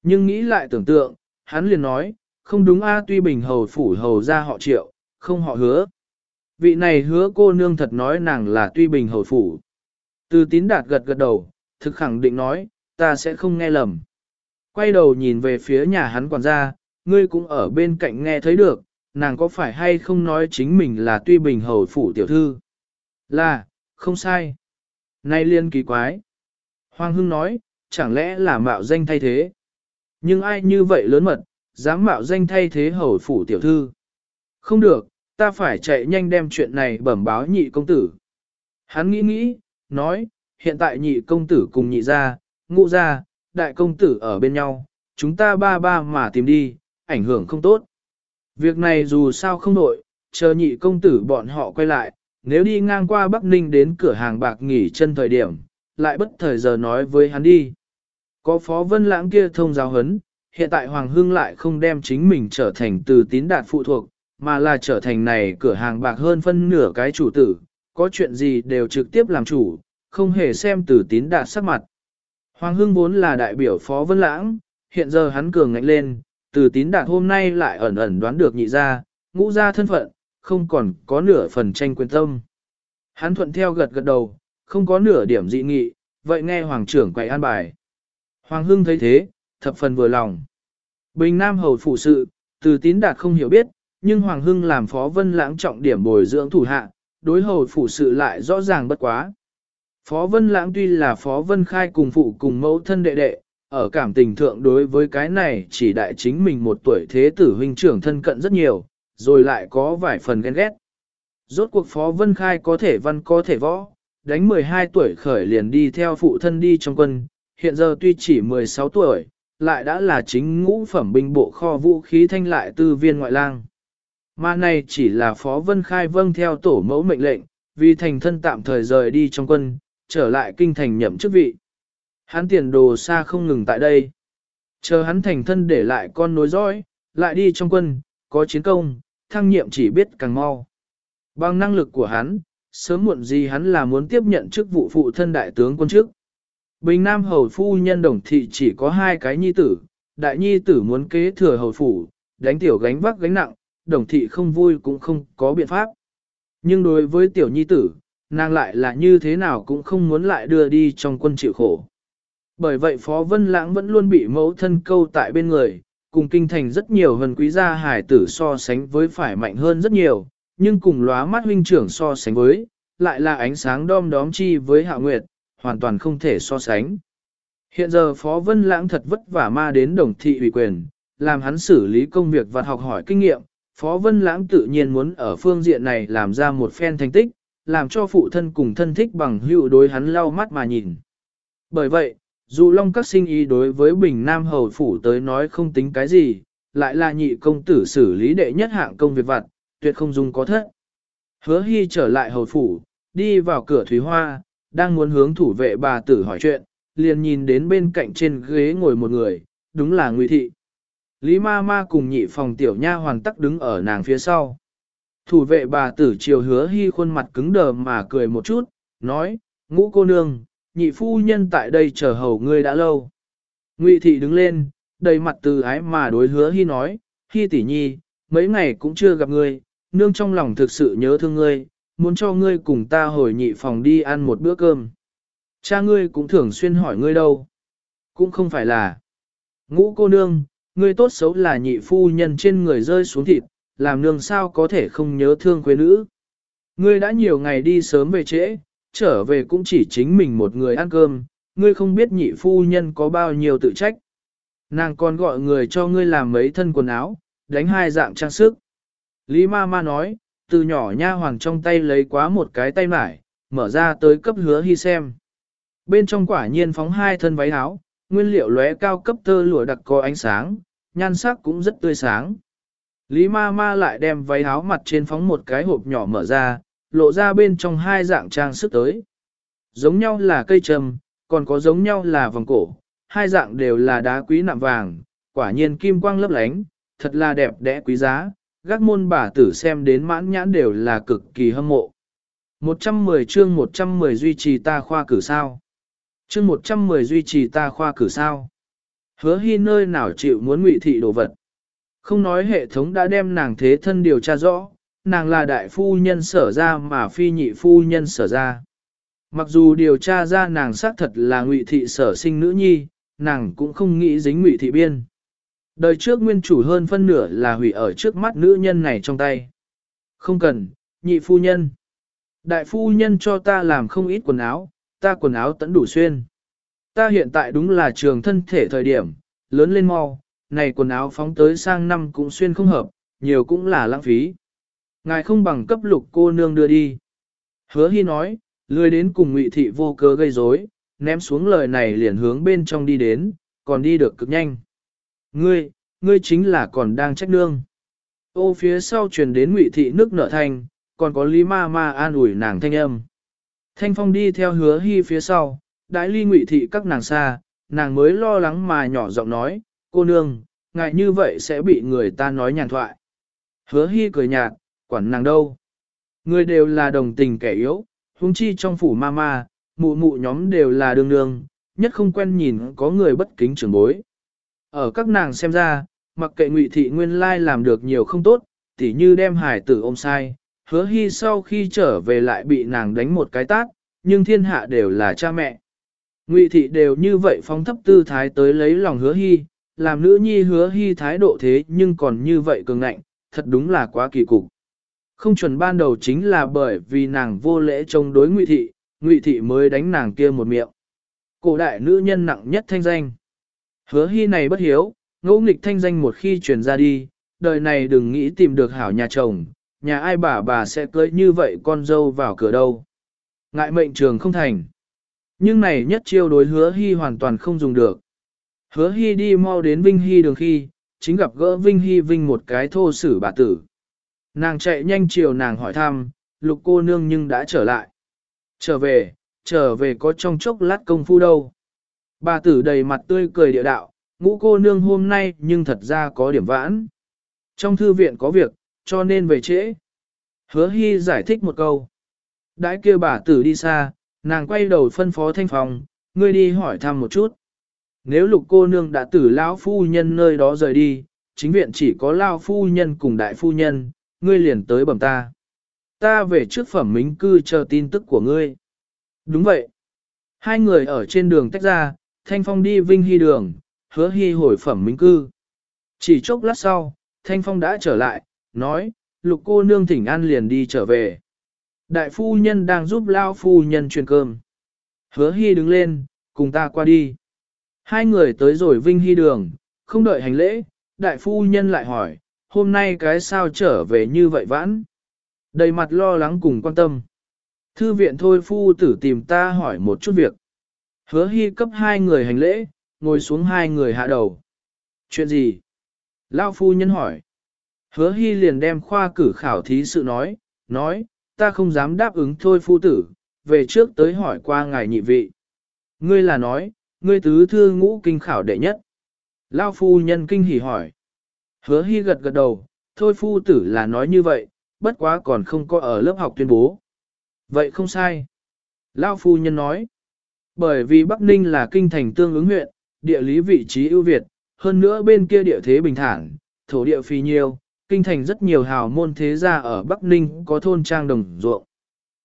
Nhưng nghĩ lại tưởng tượng, hắn liền nói, không đúng a tuy bình hầu phủ hầu ra họ triệu, không họ hứa. Vị này hứa cô nương thật nói nàng là tuy bình hầu phủ. Từ tín đạt gật gật đầu, thực khẳng định nói, ta sẽ không nghe lầm. Quay đầu nhìn về phía nhà hắn quản gia, ngươi cũng ở bên cạnh nghe thấy được, nàng có phải hay không nói chính mình là tuy bình hầu phủ tiểu thư. Là, không sai. Nay liên kỳ quái. Hoàng Hưng nói, chẳng lẽ là mạo danh thay thế. Nhưng ai như vậy lớn mật, dám mạo danh thay thế hầu phủ tiểu thư. Không được, ta phải chạy nhanh đem chuyện này bẩm báo nhị công tử. Hắn nghĩ nghĩ, nói, hiện tại nhị công tử cùng nhị gia, ngũ gia, đại công tử ở bên nhau, chúng ta ba ba mà tìm đi, ảnh hưởng không tốt. Việc này dù sao không nội, chờ nhị công tử bọn họ quay lại, nếu đi ngang qua Bắc Ninh đến cửa hàng bạc nghỉ chân thời điểm, lại bất thời giờ nói với hắn đi. Có phó vân lãng kia thông giáo hấn, hiện tại Hoàng Hưng lại không đem chính mình trở thành từ tín đạt phụ thuộc, mà là trở thành này cửa hàng bạc hơn phân nửa cái chủ tử, có chuyện gì đều trực tiếp làm chủ, không hề xem từ tín đạt sắc mặt. Hoàng Hưng vốn là đại biểu phó vân lãng, hiện giờ hắn cường ngạnh lên, từ tín đạt hôm nay lại ẩn ẩn đoán được nhị ra, ngũ ra thân phận, không còn có nửa phần tranh quyền tâm. Hắn thuận theo gật gật đầu, không có nửa điểm dị nghị, vậy nghe hoàng trưởng quay an bài. Hoàng Hưng thấy thế, thập phần vừa lòng. Bình Nam hầu phụ sự, từ tín đạt không hiểu biết, nhưng Hoàng Hưng làm phó vân lãng trọng điểm bồi dưỡng thủ hạ, đối hầu phụ sự lại rõ ràng bất quá. Phó vân lãng tuy là phó vân khai cùng phụ cùng mẫu thân đệ đệ, ở cảm tình thượng đối với cái này chỉ đại chính mình một tuổi thế tử huynh trưởng thân cận rất nhiều, rồi lại có vài phần ghen ghét. Rốt cuộc phó vân khai có thể văn có thể võ, đánh 12 tuổi khởi liền đi theo phụ thân đi trong quân, hiện giờ tuy chỉ 16 tuổi, lại đã là chính ngũ phẩm binh bộ kho vũ khí thanh lại tư viên ngoại lang. Mà này chỉ là Phó Vân Khai vâng theo tổ mẫu mệnh lệnh, vì thành thân tạm thời rời đi trong quân, trở lại kinh thành nhậm chức vị. Hắn tiền đồ xa không ngừng tại đây. Chờ hắn thành thân để lại con nối dõi, lại đi trong quân, có chiến công, thăng nhiệm chỉ biết càng mau. Bằng năng lực của hắn, sớm muộn gì hắn là muốn tiếp nhận chức vụ phụ thân đại tướng quân chức. Bình Nam hầu phu nhân đồng thị chỉ có hai cái nhi tử, đại nhi tử muốn kế thừa hầu phủ, đánh tiểu gánh vác gánh nặng, đồng thị không vui cũng không có biện pháp. Nhưng đối với tiểu nhi tử, nàng lại là như thế nào cũng không muốn lại đưa đi trong quân chịu khổ. Bởi vậy Phó Vân Lãng vẫn luôn bị mẫu thân câu tại bên người, cùng kinh thành rất nhiều hần quý gia hải tử so sánh với phải mạnh hơn rất nhiều, nhưng cùng lóa mắt huynh trưởng so sánh với, lại là ánh sáng đom đóm chi với hạ nguyệt, hoàn toàn không thể so sánh. Hiện giờ Phó Vân Lãng thật vất vả ma đến đồng thị ủy quyền, làm hắn xử lý công việc và học hỏi kinh nghiệm, Phó Vân Lãng tự nhiên muốn ở phương diện này làm ra một phen thành tích, làm cho phụ thân cùng thân thích bằng hữu đối hắn lau mắt mà nhìn. Bởi vậy, dù Long các sinh ý đối với Bình Nam Hầu Phủ tới nói không tính cái gì, lại là nhị công tử xử lý đệ nhất hạng công việc vặt, tuyệt không dùng có thất. Hứa Hy trở lại Hầu Phủ, đi vào cửa Thúy Hoa, đang muốn hướng thủ vệ bà tử hỏi chuyện, liền nhìn đến bên cạnh trên ghế ngồi một người, đúng là Ngụy Thị. Lý ma ma cùng nhị phòng tiểu nha hoàn tắc đứng ở nàng phía sau. Thủ vệ bà tử chiều hứa hy khuôn mặt cứng đờ mà cười một chút, nói, ngũ cô nương, nhị phu nhân tại đây chờ hầu ngươi đã lâu. Ngụy thị đứng lên, đầy mặt từ ái mà đối hứa hy nói, hy tỷ nhi, mấy ngày cũng chưa gặp ngươi, nương trong lòng thực sự nhớ thương ngươi, muốn cho ngươi cùng ta hồi nhị phòng đi ăn một bữa cơm. Cha ngươi cũng thường xuyên hỏi ngươi đâu. Cũng không phải là. Ngũ cô nương, ngươi tốt xấu là nhị phu nhân trên người rơi xuống thịt, làm nương sao có thể không nhớ thương quê nữ. Ngươi đã nhiều ngày đi sớm về trễ, trở về cũng chỉ chính mình một người ăn cơm, ngươi không biết nhị phu nhân có bao nhiêu tự trách. Nàng còn gọi người cho ngươi làm mấy thân quần áo, đánh hai dạng trang sức. Lý ma ma nói, từ nhỏ nha hoàng trong tay lấy quá một cái tay mải, mở ra tới cấp hứa hy xem. Bên trong quả nhiên phóng hai thân váy áo, nguyên liệu lóe cao cấp tơ lụa đặc có ánh sáng, nhan sắc cũng rất tươi sáng. Lý ma ma lại đem váy áo mặt trên phóng một cái hộp nhỏ mở ra, lộ ra bên trong hai dạng trang sức tới. Giống nhau là cây trầm, còn có giống nhau là vòng cổ, hai dạng đều là đá quý nạm vàng, quả nhiên kim quang lấp lánh, thật là đẹp đẽ quý giá, gác môn bà tử xem đến mãn nhãn đều là cực kỳ hâm mộ. 110 chương 110 duy trì ta khoa cử sao. Chương 110 duy trì ta khoa cử sao. Hứa hy nơi nào chịu muốn ngụy thị đồ vật. Không nói hệ thống đã đem nàng thế thân điều tra rõ, nàng là đại phu nhân sở ra mà phi nhị phu nhân sở ra. Mặc dù điều tra ra nàng xác thật là ngụy thị sở sinh nữ nhi, nàng cũng không nghĩ dính ngụy thị biên. Đời trước nguyên chủ hơn phân nửa là hủy ở trước mắt nữ nhân này trong tay. Không cần, nhị phu nhân. Đại phu nhân cho ta làm không ít quần áo, ta quần áo tẫn đủ xuyên. Ta hiện tại đúng là trường thân thể thời điểm, lớn lên mau, này quần áo phóng tới sang năm cũng xuyên không hợp, nhiều cũng là lãng phí. Ngài không bằng cấp lục cô nương đưa đi. Hứa hy nói, lười đến cùng ngụy thị vô cớ gây rối, ném xuống lời này liền hướng bên trong đi đến, còn đi được cực nhanh. Ngươi, ngươi chính là còn đang trách nương. Ô phía sau truyền đến ngụy thị nước nở thanh, còn có lý ma ma an ủi nàng thanh âm. Thanh phong đi theo hứa hy phía sau, đãi ly ngụy thị các nàng xa, nàng mới lo lắng mà nhỏ giọng nói, cô nương, ngại như vậy sẽ bị người ta nói nhàn thoại. Hứa hy cười nhạt, quản nàng đâu. Người đều là đồng tình kẻ yếu, huống chi trong phủ ma ma, mụ mụ nhóm đều là đương đương, nhất không quen nhìn có người bất kính trưởng bối. Ở các nàng xem ra, mặc kệ ngụy thị nguyên lai làm được nhiều không tốt, tỉ như đem hải tử ôm sai, hứa hy sau khi trở về lại bị nàng đánh một cái tát, nhưng thiên hạ đều là cha mẹ. Ngụy thị đều như vậy phóng thấp tư thái tới lấy lòng hứa hy, làm nữ nhi hứa hy thái độ thế nhưng còn như vậy cường ngạnh, thật đúng là quá kỳ cục. Không chuẩn ban đầu chính là bởi vì nàng vô lễ chống đối ngụy thị, ngụy thị mới đánh nàng kia một miệng. Cổ đại nữ nhân nặng nhất thanh danh. Hứa hy này bất hiếu, ngỗ nghịch thanh danh một khi truyền ra đi, đời này đừng nghĩ tìm được hảo nhà chồng, nhà ai bà bà sẽ cưới như vậy con dâu vào cửa đâu. Ngại mệnh trường không thành. Nhưng này nhất chiêu đối hứa hy hoàn toàn không dùng được. Hứa hy đi mau đến Vinh Hy đường khi, chính gặp gỡ Vinh Hy Vinh một cái thô sử bà tử. Nàng chạy nhanh chiều nàng hỏi thăm, lục cô nương nhưng đã trở lại. Trở về, trở về có trong chốc lát công phu đâu. Bà tử đầy mặt tươi cười địa đạo, ngũ cô nương hôm nay nhưng thật ra có điểm vãn. Trong thư viện có việc, cho nên về trễ. Hứa hy giải thích một câu. Đãi kia bà tử đi xa, nàng quay đầu phân phó thanh phòng, ngươi đi hỏi thăm một chút. Nếu lục cô nương đã tử lão phu nhân nơi đó rời đi, chính viện chỉ có lao phu nhân cùng đại phu nhân, ngươi liền tới bẩm ta. Ta về trước phẩm mính cư chờ tin tức của ngươi. Đúng vậy. Hai người ở trên đường tách ra, Thanh Phong đi Vinh Hy đường, hứa hy hồi phẩm minh cư. Chỉ chốc lát sau, Thanh Phong đã trở lại, nói, lục cô nương thỉnh an liền đi trở về. Đại phu nhân đang giúp lao phu nhân truyền cơm. Hứa hy đứng lên, cùng ta qua đi. Hai người tới rồi Vinh Hy đường, không đợi hành lễ, đại phu nhân lại hỏi, hôm nay cái sao trở về như vậy vãn? Đầy mặt lo lắng cùng quan tâm. Thư viện thôi phu tử tìm ta hỏi một chút việc. Hứa hy cấp hai người hành lễ, ngồi xuống hai người hạ đầu. Chuyện gì? Lao phu nhân hỏi. Hứa hy liền đem khoa cử khảo thí sự nói, nói, ta không dám đáp ứng thôi phu tử, về trước tới hỏi qua ngài nhị vị. Ngươi là nói, ngươi tứ thư ngũ kinh khảo đệ nhất. Lao phu nhân kinh hỉ hỏi. Hứa hy gật gật đầu, thôi phu tử là nói như vậy, bất quá còn không có ở lớp học tuyên bố. Vậy không sai. Lao phu nhân nói. Bởi vì Bắc Ninh là kinh thành tương ứng huyện, địa lý vị trí ưu việt, hơn nữa bên kia địa thế bình thản, thổ địa phì nhiêu, kinh thành rất nhiều hào môn thế gia ở Bắc Ninh có thôn trang đồng ruộng.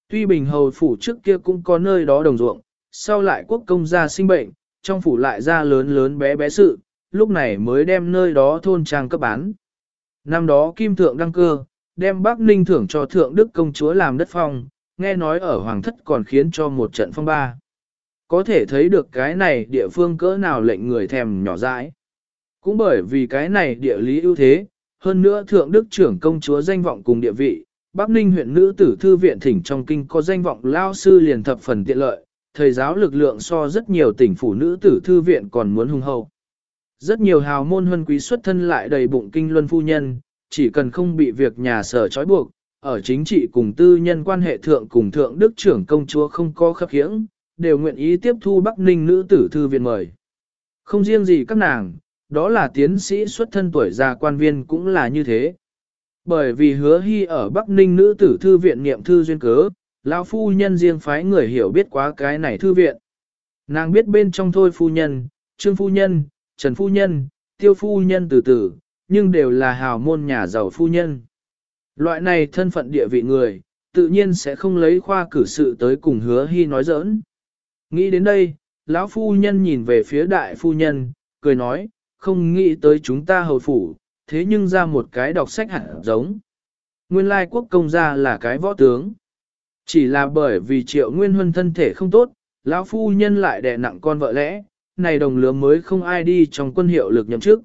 Tuy Bình Hầu phủ trước kia cũng có nơi đó đồng ruộng, sau lại quốc công gia sinh bệnh, trong phủ lại ra lớn lớn bé bé sự, lúc này mới đem nơi đó thôn trang cấp bán. Năm đó Kim Thượng đăng cơ, đem Bắc Ninh thưởng cho Thượng Đức Công Chúa làm đất phong, nghe nói ở Hoàng Thất còn khiến cho một trận phong ba. Có thể thấy được cái này địa phương cỡ nào lệnh người thèm nhỏ dãi. Cũng bởi vì cái này địa lý ưu thế, hơn nữa Thượng Đức trưởng công chúa danh vọng cùng địa vị, Bắc Ninh huyện nữ tử thư viện thỉnh trong kinh có danh vọng lao sư liền thập phần tiện lợi, thầy giáo lực lượng so rất nhiều tỉnh phủ nữ tử thư viện còn muốn hung hậu. Rất nhiều hào môn huân quý xuất thân lại đầy bụng kinh luân phu nhân, chỉ cần không bị việc nhà sở trói buộc, ở chính trị cùng tư nhân quan hệ thượng cùng thượng đức trưởng công chúa không có khắc khiễng, đều nguyện ý tiếp thu Bắc Ninh nữ tử thư viện mời. Không riêng gì các nàng, đó là tiến sĩ xuất thân tuổi già quan viên cũng là như thế. Bởi vì hứa hy ở Bắc Ninh nữ tử thư viện niệm thư duyên cớ, lão phu nhân riêng phái người hiểu biết quá cái này thư viện. Nàng biết bên trong thôi phu nhân, trương phu nhân, trần phu nhân, tiêu phu nhân từ từ, nhưng đều là hào môn nhà giàu phu nhân. Loại này thân phận địa vị người, tự nhiên sẽ không lấy khoa cử sự tới cùng hứa hy nói giỡn. Nghĩ đến đây, lão phu nhân nhìn về phía đại phu nhân, cười nói, không nghĩ tới chúng ta hầu phủ, thế nhưng ra một cái đọc sách hẳn giống. Nguyên lai quốc công gia là cái võ tướng. Chỉ là bởi vì triệu nguyên huân thân thể không tốt, lão phu nhân lại đè nặng con vợ lẽ, này đồng lứa mới không ai đi trong quân hiệu lực nhậm chức.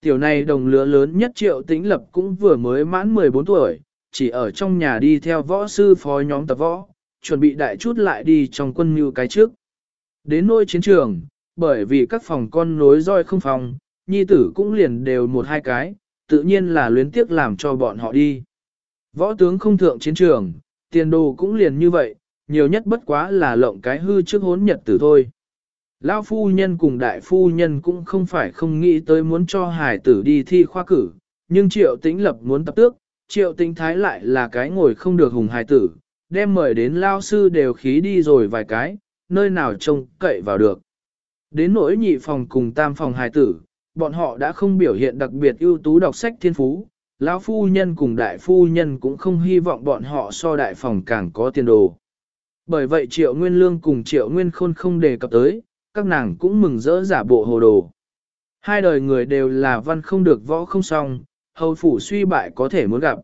Tiểu này đồng lứa lớn nhất triệu tĩnh lập cũng vừa mới mãn 14 tuổi, chỉ ở trong nhà đi theo võ sư phó nhóm tập võ, chuẩn bị đại chút lại đi trong quân mưu cái trước. Đến nôi chiến trường, bởi vì các phòng con nối roi không phòng, nhi tử cũng liền đều một hai cái, tự nhiên là luyến tiếc làm cho bọn họ đi. Võ tướng không thượng chiến trường, tiền đồ cũng liền như vậy, nhiều nhất bất quá là lộng cái hư trước hốn nhật tử thôi. Lão phu nhân cùng đại phu nhân cũng không phải không nghĩ tới muốn cho hải tử đi thi khoa cử, nhưng triệu tĩnh lập muốn tập tước, triệu tĩnh thái lại là cái ngồi không được hùng hải tử, đem mời đến lao sư đều khí đi rồi vài cái, nơi nào trông cậy vào được. Đến nỗi nhị phòng cùng tam phòng hài tử, bọn họ đã không biểu hiện đặc biệt ưu tú đọc sách thiên phú, lão phu nhân cùng đại phu nhân cũng không hy vọng bọn họ so đại phòng càng có tiền đồ. Bởi vậy triệu nguyên lương cùng triệu nguyên khôn không đề cập tới, các nàng cũng mừng rỡ giả bộ hồ đồ. Hai đời người đều là văn không được võ không xong, hầu phủ suy bại có thể muốn gặp.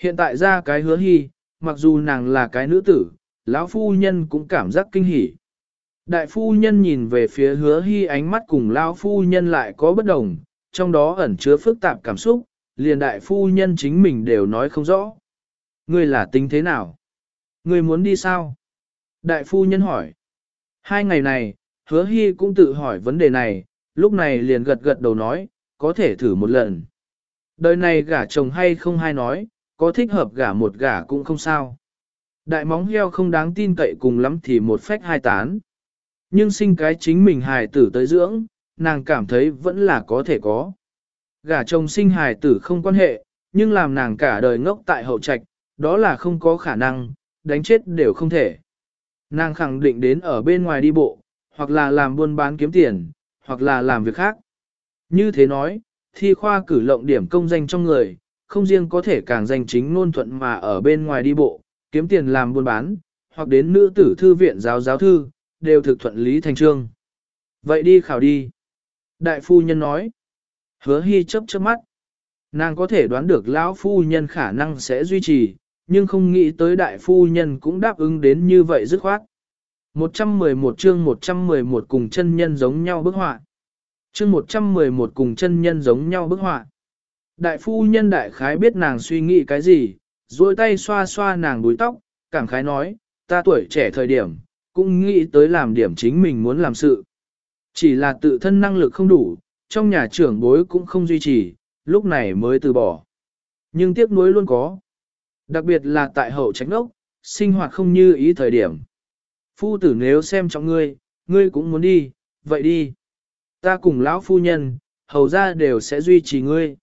Hiện tại ra cái hứa hy, mặc dù nàng là cái nữ tử, lão phu nhân cũng cảm giác kinh hỉ. Đại phu nhân nhìn về phía hứa hy ánh mắt cùng lão phu nhân lại có bất đồng, trong đó ẩn chứa phức tạp cảm xúc, liền đại phu nhân chính mình đều nói không rõ. Ngươi là tính thế nào? Ngươi muốn đi sao? Đại phu nhân hỏi. Hai ngày này, hứa hy cũng tự hỏi vấn đề này, lúc này liền gật gật đầu nói, có thể thử một lần. Đời này gả chồng hay không hay nói, có thích hợp gả một gả cũng không sao. Đại móng heo không đáng tin cậy cùng lắm thì một phách hai tán. Nhưng sinh cái chính mình hài tử tới dưỡng, nàng cảm thấy vẫn là có thể có. Gả chồng sinh hài tử không quan hệ, nhưng làm nàng cả đời ngốc tại hậu trạch, đó là không có khả năng, đánh chết đều không thể. Nàng khẳng định đến ở bên ngoài đi bộ, hoặc là làm buôn bán kiếm tiền, hoặc là làm việc khác. Như thế nói, thi khoa cử lộng điểm công danh trong người, không riêng có thể càng danh chính ngôn thuận mà ở bên ngoài đi bộ, kiếm tiền làm buôn bán, hoặc đến nữ tử thư viện giáo giáo thư, đều thực thuận lý thành trương. Vậy đi khảo đi. Đại phu nhân nói. Hứa hy chấp chớp mắt. Nàng có thể đoán được lão phu nhân khả năng sẽ duy trì, nhưng không nghĩ tới đại phu nhân cũng đáp ứng đến như vậy dứt khoát. 111 chương 111 cùng chân nhân giống nhau bức họa. Chương 111 cùng chân nhân giống nhau bức họa. Đại phu nhân đại khái biết nàng suy nghĩ cái gì, duỗi tay xoa xoa nàng đuôi tóc, cảm khái nói, ta tuổi trẻ thời điểm, cũng nghĩ tới làm điểm chính mình muốn làm sự. Chỉ là tự thân năng lực không đủ, trong nhà trưởng bối cũng không duy trì, lúc này mới từ bỏ. Nhưng tiếc nuối luôn có. Đặc biệt là tại hậu tránh đốc, sinh hoạt không như ý thời điểm. Phu tử nếu xem trọng ngươi, ngươi cũng muốn đi, vậy đi. Ta cùng lão phu nhân, hầu ra đều sẽ duy trì ngươi.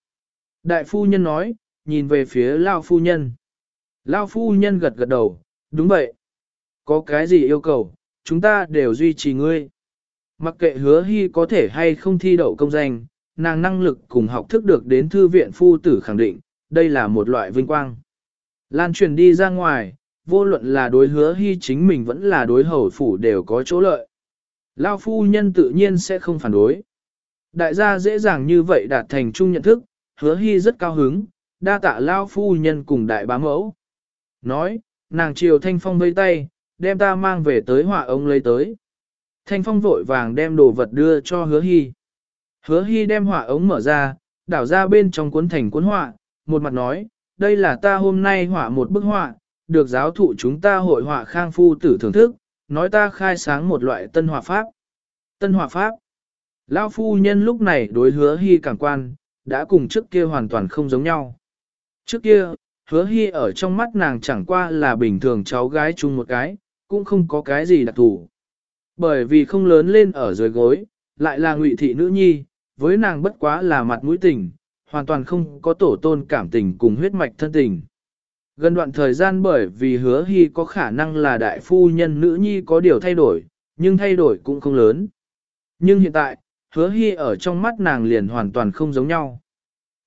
Đại phu nhân nói, nhìn về phía lão phu nhân. Lão phu nhân gật gật đầu, đúng vậy. Có cái gì yêu cầu, chúng ta đều duy trì ngươi. Mặc kệ hứa hy có thể hay không thi đậu công danh, nàng năng lực cùng học thức được đến thư viện phu tử khẳng định, đây là một loại vinh quang. Lan truyền đi ra ngoài, vô luận là đối hứa hy chính mình vẫn là đối hầu phủ đều có chỗ lợi. Lao phu nhân tự nhiên sẽ không phản đối. Đại gia dễ dàng như vậy đạt thành chung nhận thức, hứa hy rất cao hứng, đa tạ Lao phu nhân cùng đại bá mẫu. Nói, nàng chiều thanh phong vây tay, đem ta mang về tới họa ông lấy tới. Thanh phong vội vàng đem đồ vật đưa cho hứa hy. Hứa hy đem họa ống mở ra, đảo ra bên trong cuốn thành cuốn họa, một mặt nói, đây là ta hôm nay họa một bức họa, được giáo thụ chúng ta hội họa khang phu tử thưởng thức, nói ta khai sáng một loại tân họa pháp. Tân họa pháp. Lão phu nhân lúc này đối hứa hy cảm quan, đã cùng trước kia hoàn toàn không giống nhau. Trước kia, hứa hy ở trong mắt nàng chẳng qua là bình thường cháu gái chung một cái, cũng không có cái gì đặc thù. Bởi vì không lớn lên ở dưới gối, lại là ngụy thị nữ nhi, với nàng bất quá là mặt mũi tình, hoàn toàn không có tổ tôn cảm tình cùng huyết mạch thân tình. Gần đoạn thời gian bởi vì hứa hy có khả năng là đại phu nhân nữ nhi có điều thay đổi, nhưng thay đổi cũng không lớn. Nhưng hiện tại, hứa hy ở trong mắt nàng liền hoàn toàn không giống nhau.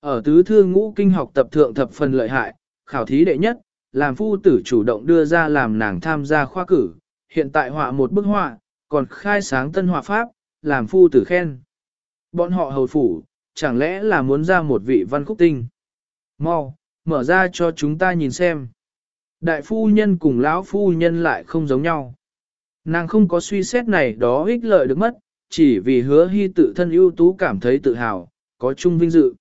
Ở tứ thư ngũ kinh học tập thượng thập phần lợi hại, khảo thí đệ nhất, làm phu tử chủ động đưa ra làm nàng tham gia khoa cử, hiện tại họa một bức họa, còn khai sáng tân họa pháp, làm phu tử khen. Bọn họ hầu phủ, chẳng lẽ là muốn ra một vị văn khúc tinh. Mau, mở ra cho chúng ta nhìn xem. Đại phu nhân cùng lão phu nhân lại không giống nhau. Nàng không có suy xét này đó ích lợi được mất, chỉ vì hứa hy tự thân ưu tú cảm thấy tự hào, có chung vinh dự.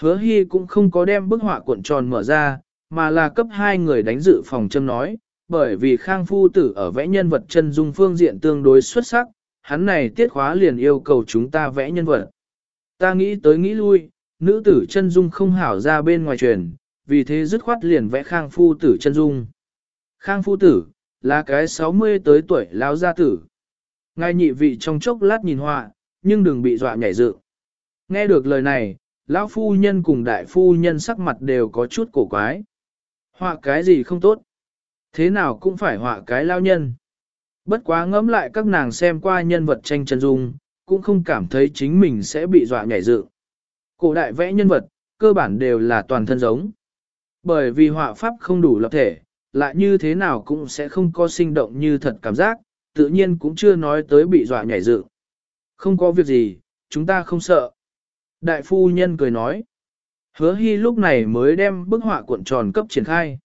Hứa hy cũng không có đem bức họa cuộn tròn mở ra, mà là cấp hai người đánh dự phòng châm nói, bởi vì Khang Phu Tử ở vẽ nhân vật chân dung phương diện tương đối xuất sắc, hắn này tiết khóa liền yêu cầu chúng ta vẽ nhân vật. Ta nghĩ tới nghĩ lui, nữ tử chân dung không hảo ra bên ngoài truyền, vì thế dứt khoát liền vẽ Khang Phu Tử chân dung. Khang Phu Tử, là cái 60 tới tuổi lão gia tử. Ngài nhị vị trong chốc lát nhìn họa, nhưng đừng bị dọa nhảy dựng. Nghe được lời này, lão phu nhân cùng đại phu nhân sắc mặt đều có chút cổ quái. Họa cái gì không tốt? Thế nào cũng phải họa cái lao nhân. Bất quá ngẫm lại các nàng xem qua nhân vật tranh chân dung, cũng không cảm thấy chính mình sẽ bị dọa nhảy dựng. Cổ đại vẽ nhân vật, cơ bản đều là toàn thân giống. Bởi vì họa pháp không đủ lập thể, lại như thế nào cũng sẽ không có sinh động như thật cảm giác, tự nhiên cũng chưa nói tới bị dọa nhảy dựng. Không có việc gì, chúng ta không sợ. Đại phu nhân cười nói. Hứa hy lúc này mới đem bức họa cuộn tròn cấp triển khai.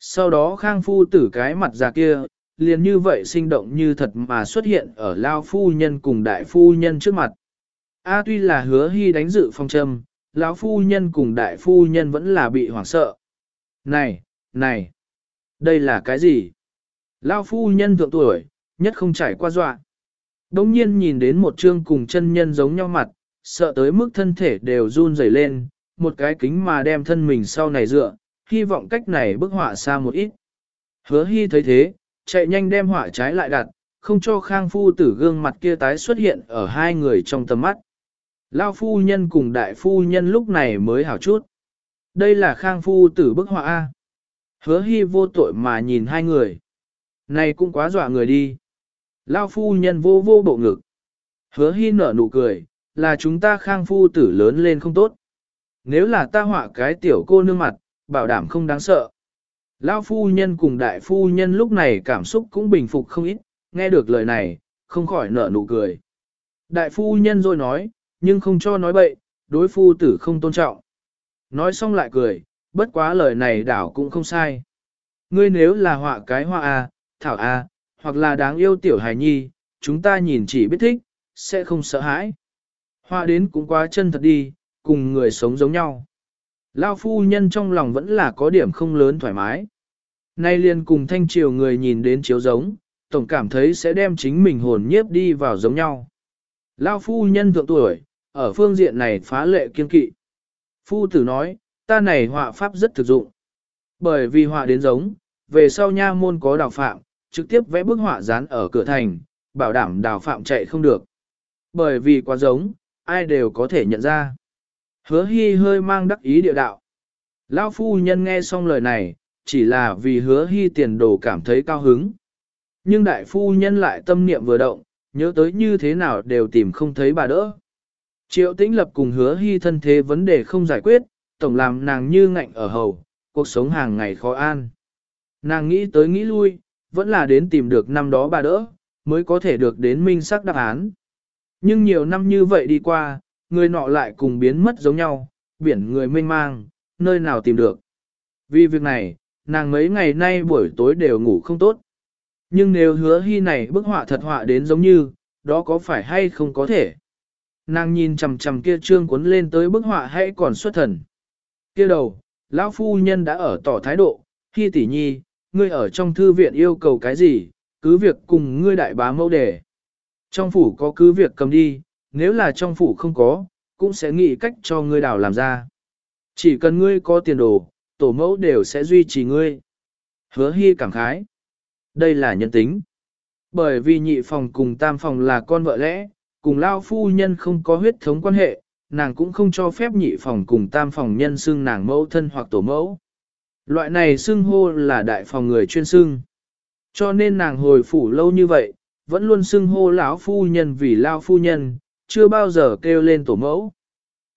Sau đó khang phu tử cái mặt già kia, liền như vậy sinh động như thật mà xuất hiện ở lao phu nhân cùng đại phu nhân trước mặt. A tuy là hứa hy đánh dự phong châm, lão phu nhân cùng đại phu nhân vẫn là bị hoảng sợ. Này, này, đây là cái gì? Lao phu nhân thượng tuổi, nhất không trải qua dọa. Đông nhiên nhìn đến một trương cùng chân nhân giống nhau mặt, sợ tới mức thân thể đều run rẩy lên, một cái kính mà đem thân mình sau này dựa, hy vọng cách này bức họa xa một ít. Hứa hy thấy thế, chạy nhanh đem họa trái lại đặt, không cho khang phu tử gương mặt kia tái xuất hiện ở hai người trong tầm mắt. Lao phu nhân cùng đại phu nhân lúc này mới hảo chút. Đây là khang phu tử bức họa A. Hứa hy vô tội mà nhìn hai người. Này cũng quá dọa người đi. Lao phu nhân vô vô bộ ngực. Hứa hy nở nụ cười, là chúng ta khang phu tử lớn lên không tốt. Nếu là ta họa cái tiểu cô nương mặt, bảo đảm không đáng sợ. Lao phu nhân cùng đại phu nhân lúc này cảm xúc cũng bình phục không ít, nghe được lời này, không khỏi nở nụ cười. Đại phu nhân rồi nói, nhưng không cho nói bậy, đối phu tử không tôn trọng. Nói xong lại cười, bất quá lời này đảo cũng không sai. Ngươi nếu là họa cái hoa A, thảo A, hoặc là đáng yêu tiểu hài nhi, chúng ta nhìn chỉ biết thích, sẽ không sợ hãi. Họa đến cũng quá chân thật đi, cùng người sống giống nhau. Lao phu nhân trong lòng vẫn là có điểm không lớn thoải mái. Nay liền cùng thanh triều người nhìn đến chiếu giống, tổng cảm thấy sẽ đem chính mình hồn nhiếp đi vào giống nhau. Lao phu nhân thượng tuổi, ở phương diện này phá lệ kiên kỵ. Phu tử nói, ta này họa pháp rất thực dụng. Bởi vì họa đến giống, về sau nha môn có đào phạm, trực tiếp vẽ bức họa dán ở cửa thành, bảo đảm đào phạm chạy không được. Bởi vì quá giống, ai đều có thể nhận ra. Hứa hy hơi mang đắc ý địa đạo. Lão phu nhân nghe xong lời này, chỉ là vì hứa hy tiền đồ cảm thấy cao hứng. Nhưng đại phu nhân lại tâm niệm vừa động, nhớ tới như thế nào đều tìm không thấy bà đỡ. Triệu tĩnh lập cùng hứa hy thân thế vấn đề không giải quyết, tổng làm nàng như ngạnh ở hầu, cuộc sống hàng ngày khó an. Nàng nghĩ tới nghĩ lui, vẫn là đến tìm được năm đó bà đỡ, mới có thể được đến minh sắc đáp án. Nhưng nhiều năm như vậy đi qua, người nọ lại cùng biến mất giống nhau, biển người mênh mang, nơi nào tìm được. Vì việc này, nàng mấy ngày nay buổi tối đều ngủ không tốt. Nhưng nếu hứa hy này bức họa thật họa đến giống như, đó có phải hay không có thể? Nàng nhìn chằm chằm kia trương cuốn lên tới bức họa hãy còn xuất thần. Kia đầu, lão phu nhân đã ở tỏ thái độ, khi tỷ nhi, ngươi ở trong thư viện yêu cầu cái gì, cứ việc cùng ngươi đại bá mẫu đề. Trong phủ có cứ việc cầm đi, nếu là trong phủ không có, cũng sẽ nghĩ cách cho ngươi đào làm ra. Chỉ cần ngươi có tiền đồ, tổ mẫu đều sẽ duy trì ngươi. Hứa hy cảm khái. Đây là nhân tính. Bởi vì nhị phòng cùng tam phòng là con vợ lẽ, cùng lao phu nhân không có huyết thống quan hệ, nàng cũng không cho phép nhị phòng cùng tam phòng nhân xưng nàng mẫu thân hoặc tổ mẫu. Loại này xưng hô là đại phòng người chuyên xưng. Cho nên nàng hồi phủ lâu như vậy, vẫn luôn xưng hô lão phu nhân vì lao phu nhân, chưa bao giờ kêu lên tổ mẫu.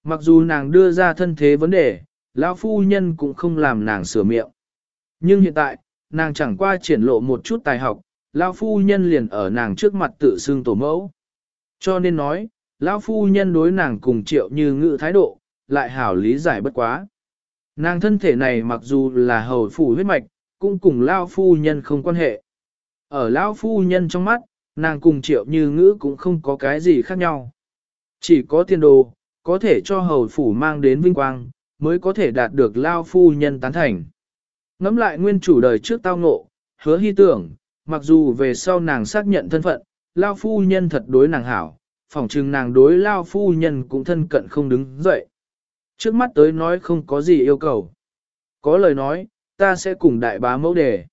Mặc dù nàng đưa ra thân thế vấn đề, lão phu nhân cũng không làm nàng sửa miệng. Nhưng hiện tại, nàng chẳng qua triển lộ một chút tài học, lão phu nhân liền ở nàng trước mặt tự xưng tổ mẫu. Cho nên nói, lão phu nhân đối nàng cùng triệu như ngự thái độ, lại hảo lý giải bất quá. Nàng thân thể này mặc dù là hầu phủ huyết mạch, cũng cùng lão phu nhân không quan hệ. Ở lão phu nhân trong mắt, nàng cùng triệu như ngữ cũng không có cái gì khác nhau. Chỉ có tiền đồ, có thể cho hầu phủ mang đến vinh quang, mới có thể đạt được lao phu nhân tán thành. Ngắm lại nguyên chủ đời trước tao ngộ, hứa hy tưởng, mặc dù về sau nàng xác nhận thân phận, lao phu nhân thật đối nàng hảo, phỏng chừng nàng đối lao phu nhân cũng thân cận không đứng dậy. Trước mắt tới nói không có gì yêu cầu. Có lời nói, ta sẽ cùng đại bá mẫu đề.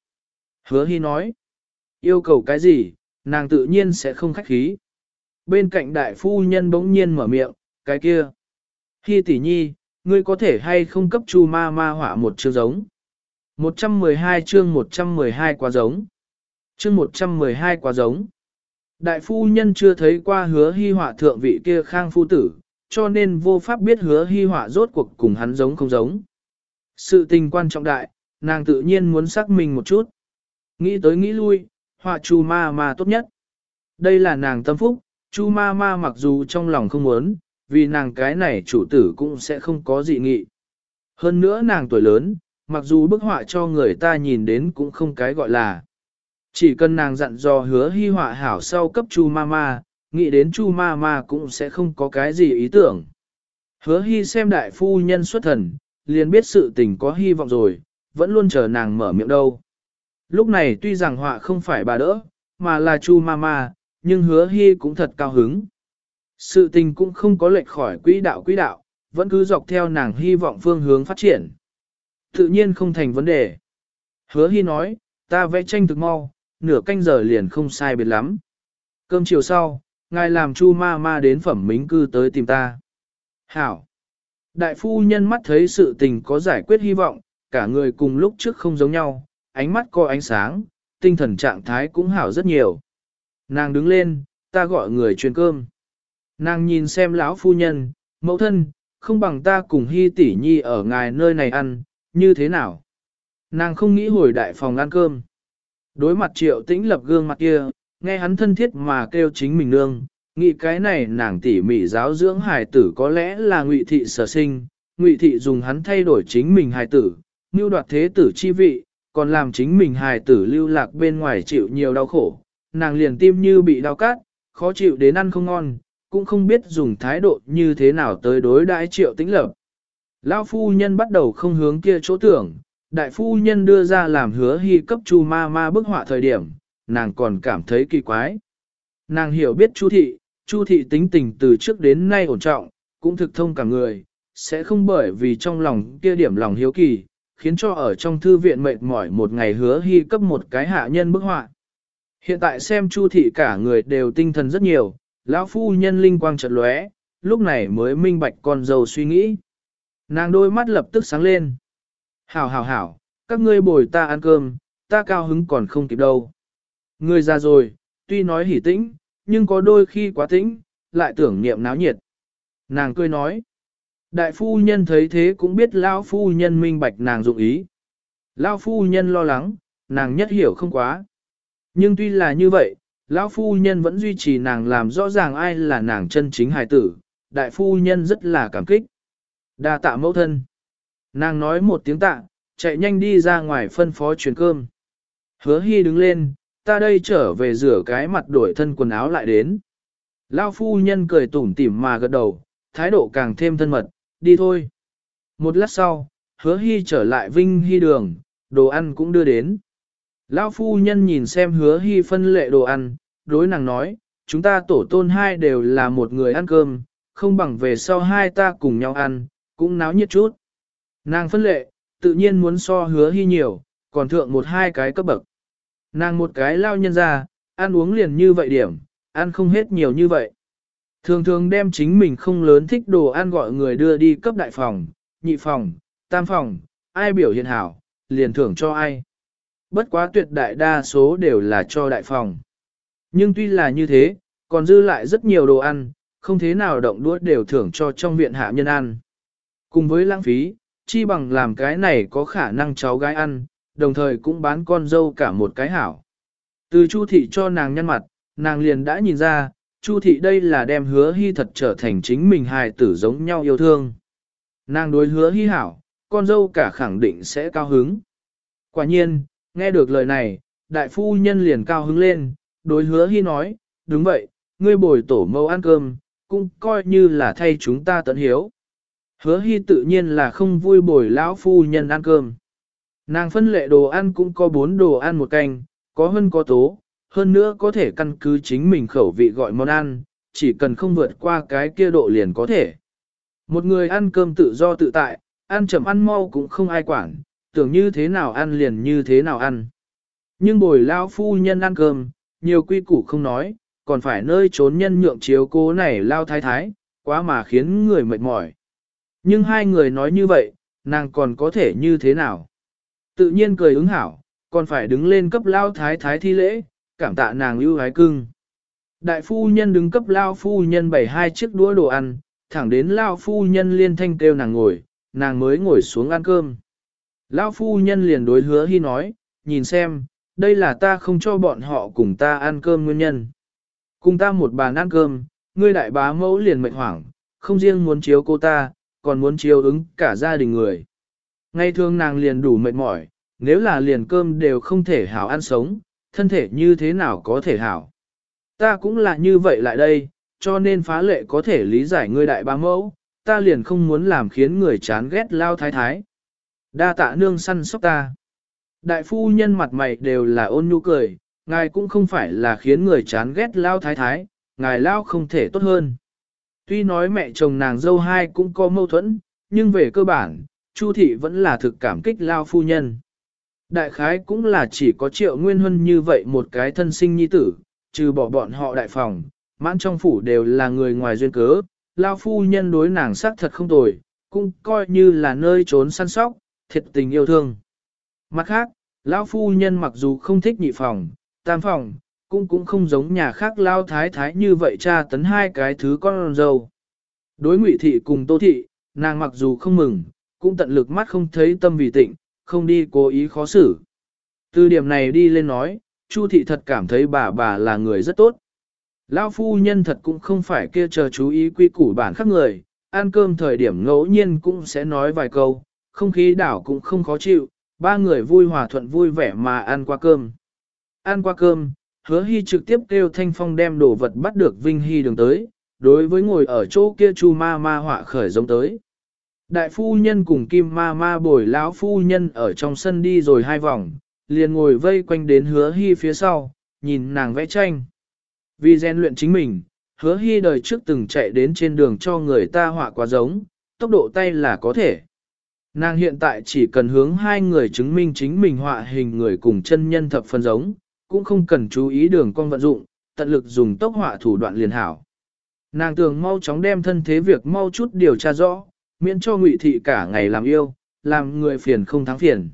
Hứa hy nói, yêu cầu cái gì, nàng tự nhiên sẽ không khách khí. Bên cạnh đại phu nhân bỗng nhiên mở miệng, cái kia. hi tỷ nhi, ngươi có thể hay không cấp chu ma ma hỏa một chương giống. 112 chương 112 quá giống. Chương 112 quá giống. Đại phu nhân chưa thấy qua hứa hy họa thượng vị kia khang phu tử, cho nên vô pháp biết hứa hy họa rốt cuộc cùng hắn giống không giống. Sự tình quan trọng đại, nàng tự nhiên muốn xác minh một chút. Nghĩ tới nghĩ lui, họa chu ma ma tốt nhất. Đây là nàng tâm phúc, chu ma ma mặc dù trong lòng không muốn, vì nàng cái này chủ tử cũng sẽ không có dị nghị. Hơn nữa nàng tuổi lớn, mặc dù bức họa cho người ta nhìn đến cũng không cái gọi là. Chỉ cần nàng dặn dò hứa hy họa hảo sau cấp chu ma ma, nghĩ đến chu ma ma cũng sẽ không có cái gì ý tưởng. Hứa hy xem đại phu nhân xuất thần, liền biết sự tình có hy vọng rồi, vẫn luôn chờ nàng mở miệng đâu. Lúc này tuy rằng họa không phải bà đỡ, mà là chu ma ma, nhưng hứa hy cũng thật cao hứng. Sự tình cũng không có lệch khỏi quỹ đạo quỹ đạo, vẫn cứ dọc theo nàng hy vọng phương hướng phát triển. Tự nhiên không thành vấn đề. Hứa hy nói, ta vẽ tranh thực mau, nửa canh giờ liền không sai biệt lắm. Cơm chiều sau, ngài làm chu ma ma đến phẩm mính cư tới tìm ta. Hảo! Đại phu nhân mắt thấy sự tình có giải quyết hy vọng, cả người cùng lúc trước không giống nhau, ánh mắt có ánh sáng, tinh thần trạng thái cũng hảo rất nhiều. Nàng đứng lên, ta gọi người truyền cơm. Nàng nhìn xem lão phu nhân, mẫu thân, không bằng ta cùng hy tỷ nhi ở ngài nơi này ăn, như thế nào? Nàng không nghĩ hồi đại phòng ăn cơm. Đối mặt triệu tĩnh lập gương mặt kia, nghe hắn thân thiết mà kêu chính mình nương, nghĩ cái này nàng tỉ mỉ giáo dưỡng hài tử có lẽ là ngụy thị sở sinh, ngụy thị dùng hắn thay đổi chính mình hài tử, mưu đoạt thế tử chi vị, còn làm chính mình hài tử lưu lạc bên ngoài chịu nhiều đau khổ, nàng liền tim như bị đau cát, khó chịu đến ăn không ngon, cũng không biết dùng thái độ như thế nào tới đối đãi triệu tĩnh lập. Lão phu nhân bắt đầu không hướng kia chỗ tưởng, đại phu nhân đưa ra làm hứa hy cấp chu ma ma bức họa thời điểm, nàng còn cảm thấy kỳ quái. Nàng hiểu biết chu thị, chu thị tính tình từ trước đến nay ổn trọng, cũng thực thông cả người, sẽ không bởi vì trong lòng kia điểm lòng hiếu kỳ, khiến cho ở trong thư viện mệt mỏi một ngày hứa hy cấp một cái hạ nhân bức họa. Hiện tại xem chu thị cả người đều tinh thần rất nhiều, lão phu nhân linh quang chợt lóe, lúc này mới minh bạch con dâu suy nghĩ. Nàng đôi mắt lập tức sáng lên. Hảo hảo hảo, các ngươi bồi ta ăn cơm, ta cao hứng còn không kịp đâu. Người già rồi, tuy nói hỉ tĩnh, nhưng có đôi khi quá tĩnh, lại tưởng niệm náo nhiệt. Nàng cười nói. Đại phu nhân thấy thế cũng biết lão phu nhân minh bạch nàng dụng ý. Lão phu nhân lo lắng, nàng nhất hiểu không quá. Nhưng tuy là như vậy, lão phu nhân vẫn duy trì nàng làm rõ ràng ai là nàng chân chính hài tử, đại phu nhân rất là cảm kích. Đa tạ mẫu thân. Nàng nói một tiếng tạ, chạy nhanh đi ra ngoài phân phó truyền cơm. Hứa hy đứng lên, ta đây trở về rửa cái mặt đổi thân quần áo lại đến. Lao phu nhân cười tủm tỉm mà gật đầu, thái độ càng thêm thân mật, đi thôi. Một lát sau, hứa hy trở lại vinh hy đường, đồ ăn cũng đưa đến. Lão phu nhân nhìn xem hứa hy phân lệ đồ ăn, đối nàng nói, chúng ta tổ tôn hai đều là một người ăn cơm, không bằng về sau hai ta cùng nhau ăn, cũng náo nhiệt chút. Nàng phân lệ, tự nhiên muốn so hứa hy nhiều, còn thượng một hai cái cấp bậc. Nàng một cái lao nhân ra, ăn uống liền như vậy điểm, ăn không hết nhiều như vậy. Thường thường đem chính mình không lớn thích đồ ăn gọi người đưa đi cấp đại phòng, nhị phòng, tam phòng, ai biểu hiện hảo, liền thưởng cho ai. Bất quá tuyệt đại đa số đều là cho đại phòng. Nhưng tuy là như thế, còn dư lại rất nhiều đồ ăn, không thế nào động đũa đều thưởng cho trong viện hạ nhân ăn. Cùng với lãng phí, chi bằng làm cái này có khả năng cháu gái ăn, đồng thời cũng bán con dâu cả một cái hảo. Từ Chu thị cho nàng nhân mặt, nàng liền đã nhìn ra, Chu thị đây là đem hứa hy thật trở thành chính mình hài tử giống nhau yêu thương. Nàng đối hứa hy hảo, con dâu cả khẳng định sẽ cao hứng. Quả nhiên, nghe được lời này, đại phu nhân liền cao hứng lên, đối hứa hy nói, đúng vậy, ngươi bồi tổ mâu ăn cơm, cũng coi như là thay chúng ta tận hiếu. Hứa hy tự nhiên là không vui bồi lão phu nhân ăn cơm. Nàng phân lệ đồ ăn cũng có bốn đồ ăn một canh, có hơn có tố, hơn nữa có thể căn cứ chính mình khẩu vị gọi món ăn, chỉ cần không vượt qua cái kia độ liền có thể. Một người ăn cơm tự do tự tại, ăn chậm ăn mau cũng không ai quản, tưởng như thế nào ăn liền như thế nào ăn. Nhưng bồi lao phu nhân ăn cơm, nhiều quy củ không nói, còn phải nơi trốn nhân nhượng chiếu cố này lao thái thái, quá mà khiến người mệt mỏi. Nhưng hai người nói như vậy, nàng còn có thể như thế nào? Tự nhiên cười ứng hảo, còn phải đứng lên cấp lao thái thái thi lễ, cảm tạ nàng ưu ái cưng. Đại phu nhân đứng cấp lao phu nhân bày hai chiếc đũa đồ ăn, thẳng đến lao phu nhân liên thanh kêu nàng ngồi, nàng mới ngồi xuống ăn cơm. Lao phu nhân liền đối hứa hy nói, nhìn xem, đây là ta không cho bọn họ cùng ta ăn cơm nguyên nhân. Cùng ta một bàn ăn cơm, ngươi đại bá mẫu liền mệnh hoảng, không riêng muốn chiếu cô ta, còn muốn chiếu ứng cả gia đình người. Ngay thường nàng liền đủ mệt mỏi, nếu là liền cơm đều không thể hảo ăn sống, thân thể như thế nào có thể hảo. Ta cũng là như vậy lại đây, cho nên phá lệ có thể lý giải ngươi đại bá mẫu, ta liền không muốn làm khiến người chán ghét lao thái thái. Đa tạ nương săn sóc ta. Đại phu nhân mặt mày đều là ôn nhu cười, ngài cũng không phải là khiến người chán ghét lao thái thái, ngài lao không thể tốt hơn. Tuy nói mẹ chồng nàng dâu hai cũng có mâu thuẫn, nhưng về cơ bản, Chu thị vẫn là thực cảm kích lao phu nhân. Đại khái cũng là chỉ có triệu nguyên huân như vậy một cái thân sinh nhi tử, trừ bỏ bọn họ đại phòng, mãn trong phủ đều là người ngoài duyên cớ, lao phu nhân đối nàng sắc thật không tồi, cũng coi như là nơi trốn săn sóc, thiệt tình yêu thương. Mặt khác, lão phu nhân mặc dù không thích nhị phòng, tam phòng, cũng cũng không giống nhà khác lao thái thái như vậy cha tấn hai cái thứ con dâu. Đối ngụy thị cùng tô thị, nàng mặc dù không mừng, cũng tận lực mắt không thấy tâm vì tịnh, không đi cố ý khó xử. Từ điểm này đi lên nói, Chu thị thật cảm thấy bà bà là người rất tốt. Lão phu nhân thật cũng không phải kia chờ chú ý quy củ bản khác người, ăn cơm thời điểm ngẫu nhiên cũng sẽ nói vài câu, không khí đảo cũng không khó chịu, ba người vui hòa thuận vui vẻ mà ăn qua cơm. Ăn qua cơm, hứa hy trực tiếp kêu thanh phong đem đồ vật bắt được Vinh Hy đường tới, đối với ngồi ở chỗ kia chu ma ma họa khởi giống tới. Đại phu nhân cùng kim ma ma bồi lão phu nhân ở trong sân đi rồi hai vòng, liền ngồi vây quanh đến hứa hy phía sau, nhìn nàng vẽ tranh. Vì rèn luyện chính mình, hứa hy đời trước từng chạy đến trên đường cho người ta họa quá giống, tốc độ tay là có thể. Nàng hiện tại chỉ cần hướng hai người chứng minh chính mình họa hình người cùng chân nhân thập phân giống, cũng không cần chú ý đường con vận dụng, tận lực dùng tốc họa thủ đoạn liền hảo. Nàng tưởng mau chóng đem thân thế việc mau chút điều tra rõ, miễn cho ngụy thị cả ngày làm yêu, làm người phiền không thắng phiền.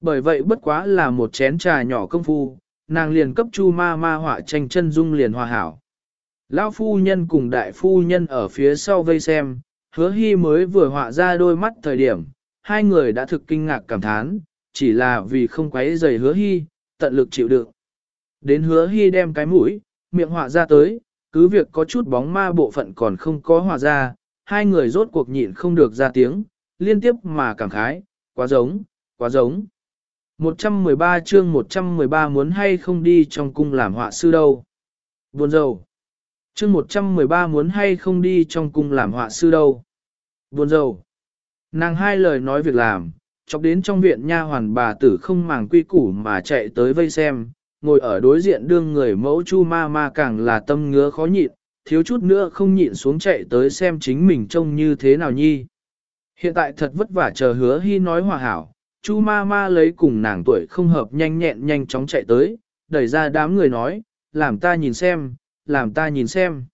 Bởi vậy bất quá là một chén trà nhỏ công phu, nàng liền cấp chu ma ma họa tranh chân dung liền hòa hảo. Lão phu nhân cùng đại phu nhân ở phía sau vây xem, hứa hy mới vừa họa ra đôi mắt thời điểm, hai người đã thực kinh ngạc cảm thán, chỉ là vì không quấy rầy hứa hy, tận lực chịu đựng. Đến hứa hy đem cái mũi, miệng họa ra tới, cứ việc có chút bóng ma bộ phận còn không có họa ra, hai người rốt cuộc nhịn không được ra tiếng, liên tiếp mà cảm khái, quá giống, quá giống. 113 chương 113 muốn hay không đi trong cung làm họa sư đâu. Buồn rầu. Chương 113 muốn hay không đi trong cung làm họa sư đâu. Buồn rầu. Nàng hai lời nói việc làm, chọc đến trong viện nha hoàn bà tử không màng quy củ mà chạy tới vây xem, ngồi ở đối diện đương người mẫu chu ma ma càng là tâm ngứa khó nhịn, thiếu chút nữa không nhịn xuống chạy tới xem chính mình trông như thế nào nhi. Hiện tại thật vất vả chờ hứa hy nói hòa hảo, chu ma ma lấy cùng nàng tuổi không hợp nhanh nhẹn nhanh chóng chạy tới, đẩy ra đám người nói, làm ta nhìn xem, làm ta nhìn xem.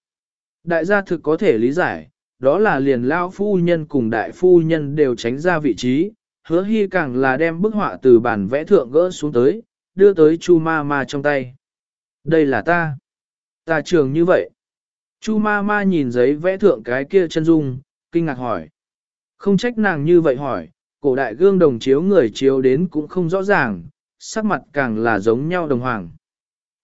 Đại gia thực có thể lý giải, đó là liền lao phu nhân cùng đại phu nhân đều tránh ra vị trí, hứa hy càng là đem bức họa từ bản vẽ thượng gỡ xuống tới, đưa tới chu ma ma trong tay. Đây là ta. Ta trường như vậy. Chu ma ma nhìn giấy vẽ thượng cái kia chân dung, kinh ngạc hỏi. Không trách nàng như vậy hỏi, cổ đại gương đồng chiếu người chiếu đến cũng không rõ ràng, sắc mặt càng là giống nhau đồng hoàng.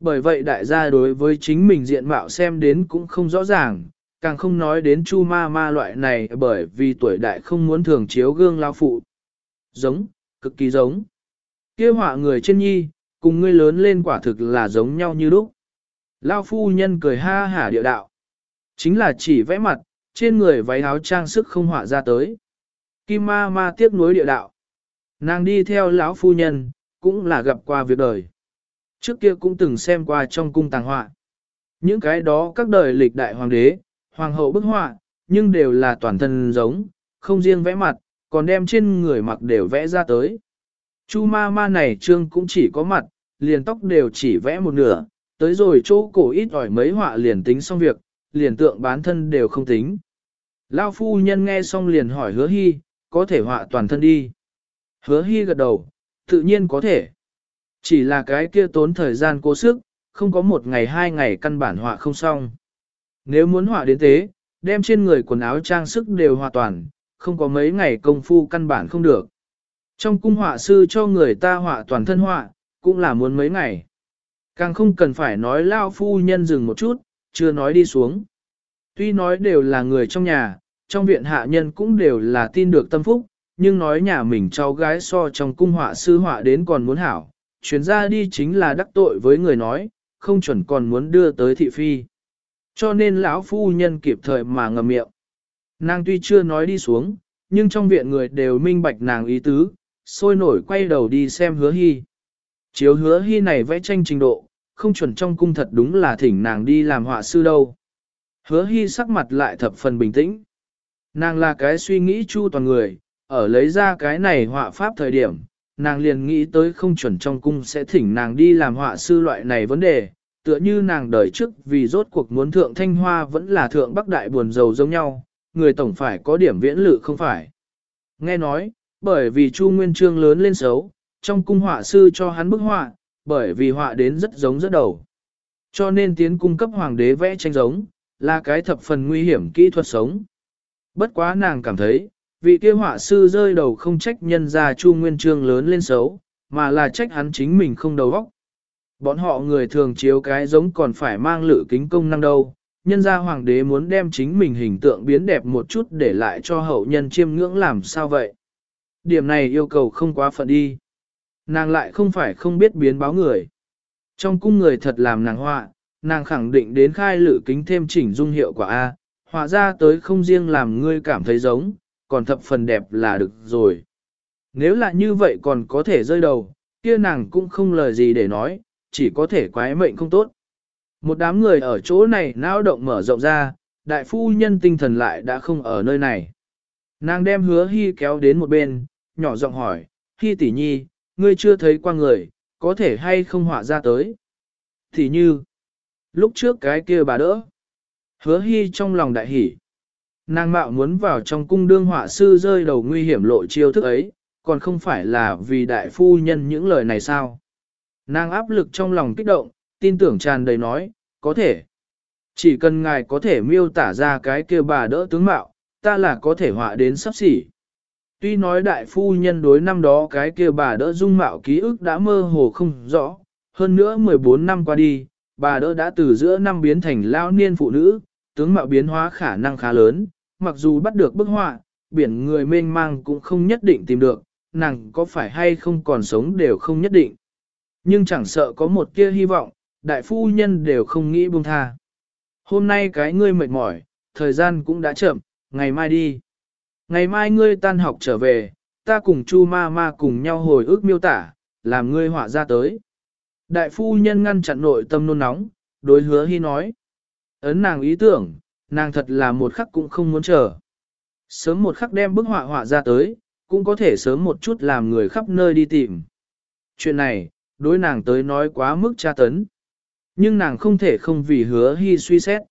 Bởi vậy đại gia đối với chính mình diện mạo xem đến cũng không rõ ràng, càng không nói đến chu ma ma loại này bởi vì tuổi đại không muốn thường chiếu gương lao phụ. Giống, cực kỳ giống. kia họa người trên nhi, cùng ngươi lớn lên quả thực là giống nhau như lúc. Lao phu nhân cười ha hả địa đạo. Chính là chỉ vẽ mặt, trên người váy áo trang sức không họa ra tới. Kim ma ma tiếc nuối địa đạo. Nàng đi theo lão phu nhân, cũng là gặp qua việc đời. Trước kia cũng từng xem qua trong cung tàng họa. Những cái đó các đời lịch đại hoàng đế, hoàng hậu bức họa, nhưng đều là toàn thân giống, không riêng vẽ mặt, còn đem trên người mặc đều vẽ ra tới. Chu ma ma này trương cũng chỉ có mặt, liền tóc đều chỉ vẽ một nửa, tới rồi chỗ cổ ít ỏi mấy họa liền tính xong việc, liền tượng bán thân đều không tính. Lao phu nhân nghe xong liền hỏi hứa hy, có thể họa toàn thân đi. Hứa hy gật đầu, tự nhiên có thể. Chỉ là cái kia tốn thời gian cố sức, không có một ngày hai ngày căn bản họa không xong. Nếu muốn họa đến thế, đem trên người quần áo trang sức đều hòa toàn, không có mấy ngày công phu căn bản không được. Trong cung họa sư cho người ta họa toàn thân họa, cũng là muốn mấy ngày. Càng không cần phải nói lao phu nhân dừng một chút, chưa nói đi xuống. Tuy nói đều là người trong nhà, trong viện hạ nhân cũng đều là tin được tâm phúc, nhưng nói nhà mình cháu gái so trong cung họa sư họa đến còn muốn hảo, chuyến ra đi chính là đắc tội với người nói, không chuẩn còn muốn đưa tới thị phi. Cho nên lão phu nhân kịp thời mà ngầm miệng. Nàng tuy chưa nói đi xuống, nhưng trong viện người đều minh bạch nàng ý tứ, sôi nổi quay đầu đi xem hứa hy. Chiếu hứa hy này vẽ tranh trình độ, không chuẩn trong cung thật đúng là thỉnh nàng đi làm họa sư đâu. Hứa hy sắc mặt lại thập phần bình tĩnh. Nàng là cái suy nghĩ chu toàn người, ở lấy ra cái này họa pháp thời điểm, nàng liền nghĩ tới không chuẩn trong cung sẽ thỉnh nàng đi làm họa sư loại này vấn đề, tựa như nàng đời trước vì rốt cuộc muốn thượng thanh hoa vẫn là thượng bắc đại buồn giàu giống nhau, người tổng phải có điểm viễn lự không phải. Nghe nói, bởi vì Chu Nguyên Trương lớn lên xấu, trong cung họa sư cho hắn bức họa, bởi vì họa đến rất giống rất đầu. Cho nên tiến cung cấp hoàng đế vẽ tranh giống, là cái thập phần nguy hiểm kỹ thuật sống. Bất quá nàng cảm thấy, vị kia họa sư rơi đầu không trách nhân ra Chu Nguyên Trương lớn lên xấu, mà là trách hắn chính mình không đầu óc. Bọn họ người thường chiếu cái giống còn phải mang lự kính công năng đâu, nhân gia hoàng đế muốn đem chính mình hình tượng biến đẹp một chút để lại cho hậu nhân chiêm ngưỡng làm sao vậy. Điểm này yêu cầu không quá phận đi. Nàng lại không phải không biết biến báo người. Trong cung người thật làm nàng họa, nàng khẳng định đến khai lự kính thêm chỉnh dung hiệu quả A, họa ra tới không riêng làm ngươi cảm thấy giống, còn thập phần đẹp là được rồi. Nếu là như vậy còn có thể rơi đầu, kia nàng cũng không lời gì để nói, chỉ có thể quái mệnh không tốt. Một đám người ở chỗ này não động mở rộng ra, đại phu nhân tinh thần lại đã không ở nơi này. Nàng đem hứa hy kéo đến một bên, nhỏ giọng hỏi, hy tỷ nhi, ngươi chưa thấy qua người, có thể hay không họa ra tới. Thì như, lúc trước cái kia bà đỡ, hứa hy trong lòng đại hỉ. Nàng mạo muốn vào trong cung đương họa sư rơi đầu nguy hiểm lộ chiêu thức ấy, còn không phải là vì đại phu nhân những lời này sao. Nàng áp lực trong lòng kích động, tin tưởng tràn đầy nói, có thể. Chỉ cần ngài có thể miêu tả ra cái kia bà đỡ tướng mạo, ta là có thể họa đến sắp xỉ. Tuy nói đại phu nhân đối năm đó cái kia bà đỡ dung mạo ký ức đã mơ hồ không rõ, hơn nữa 14 năm qua đi, bà đỡ đã từ giữa năm biến thành lao niên phụ nữ, tướng mạo biến hóa khả năng khá lớn, mặc dù bắt được bức họa, biển người mênh mang cũng không nhất định tìm được, nàng có phải hay không còn sống đều không nhất định. Nhưng chẳng sợ có một kia hy vọng, đại phu nhân đều không nghĩ buông tha. Hôm nay cái ngươi mệt mỏi, thời gian cũng đã chậm, ngày mai đi. Ngày mai ngươi tan học trở về, ta cùng chu ma ma cùng nhau hồi ức miêu tả, làm ngươi họa ra tới. Đại phu nhân ngăn chặn nội tâm nôn nóng, đối hứa hy nói. Ấn nàng ý tưởng, nàng thật là một khắc cũng không muốn chờ. Sớm một khắc đem bức họa họa ra tới, cũng có thể sớm một chút làm người khắp nơi đi tìm. Chuyện này, đối nàng tới nói quá mức tra tấn. Nhưng nàng không thể không vì hứa hy suy xét.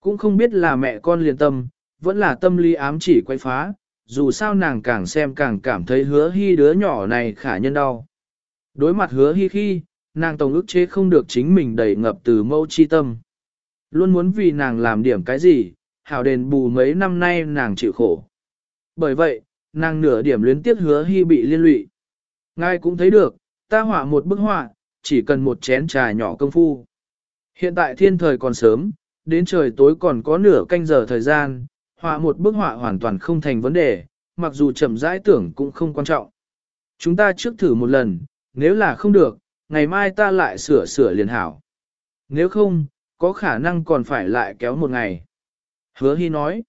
Cũng không biết là mẹ con liền tâm, vẫn là tâm lý ám chỉ quay phá, dù sao nàng càng xem càng cảm thấy hứa hy đứa nhỏ này khả nhân đau. Đối mặt hứa hy khi, nàng tổng ức chế không được chính mình đầy ngập từ mâu chi tâm. Luôn muốn vì nàng làm điểm cái gì, hảo đền bù mấy năm nay nàng chịu khổ. Bởi vậy, nàng nửa điểm luyến tiếc hứa hy bị liên lụy. Ngài cũng thấy được, ta họa một bức họa, chỉ cần một chén trà nhỏ công phu. Hiện tại thiên thời còn sớm, đến trời tối còn có nửa canh giờ thời gian, họa một bức họa hoàn toàn không thành vấn đề, mặc dù chậm rãi tưởng cũng không quan trọng. Chúng ta trước thử một lần, nếu là không được, ngày mai ta lại sửa sửa liền hảo. Nếu không, Có khả năng còn phải lại kéo một ngày. Hứa hy nói.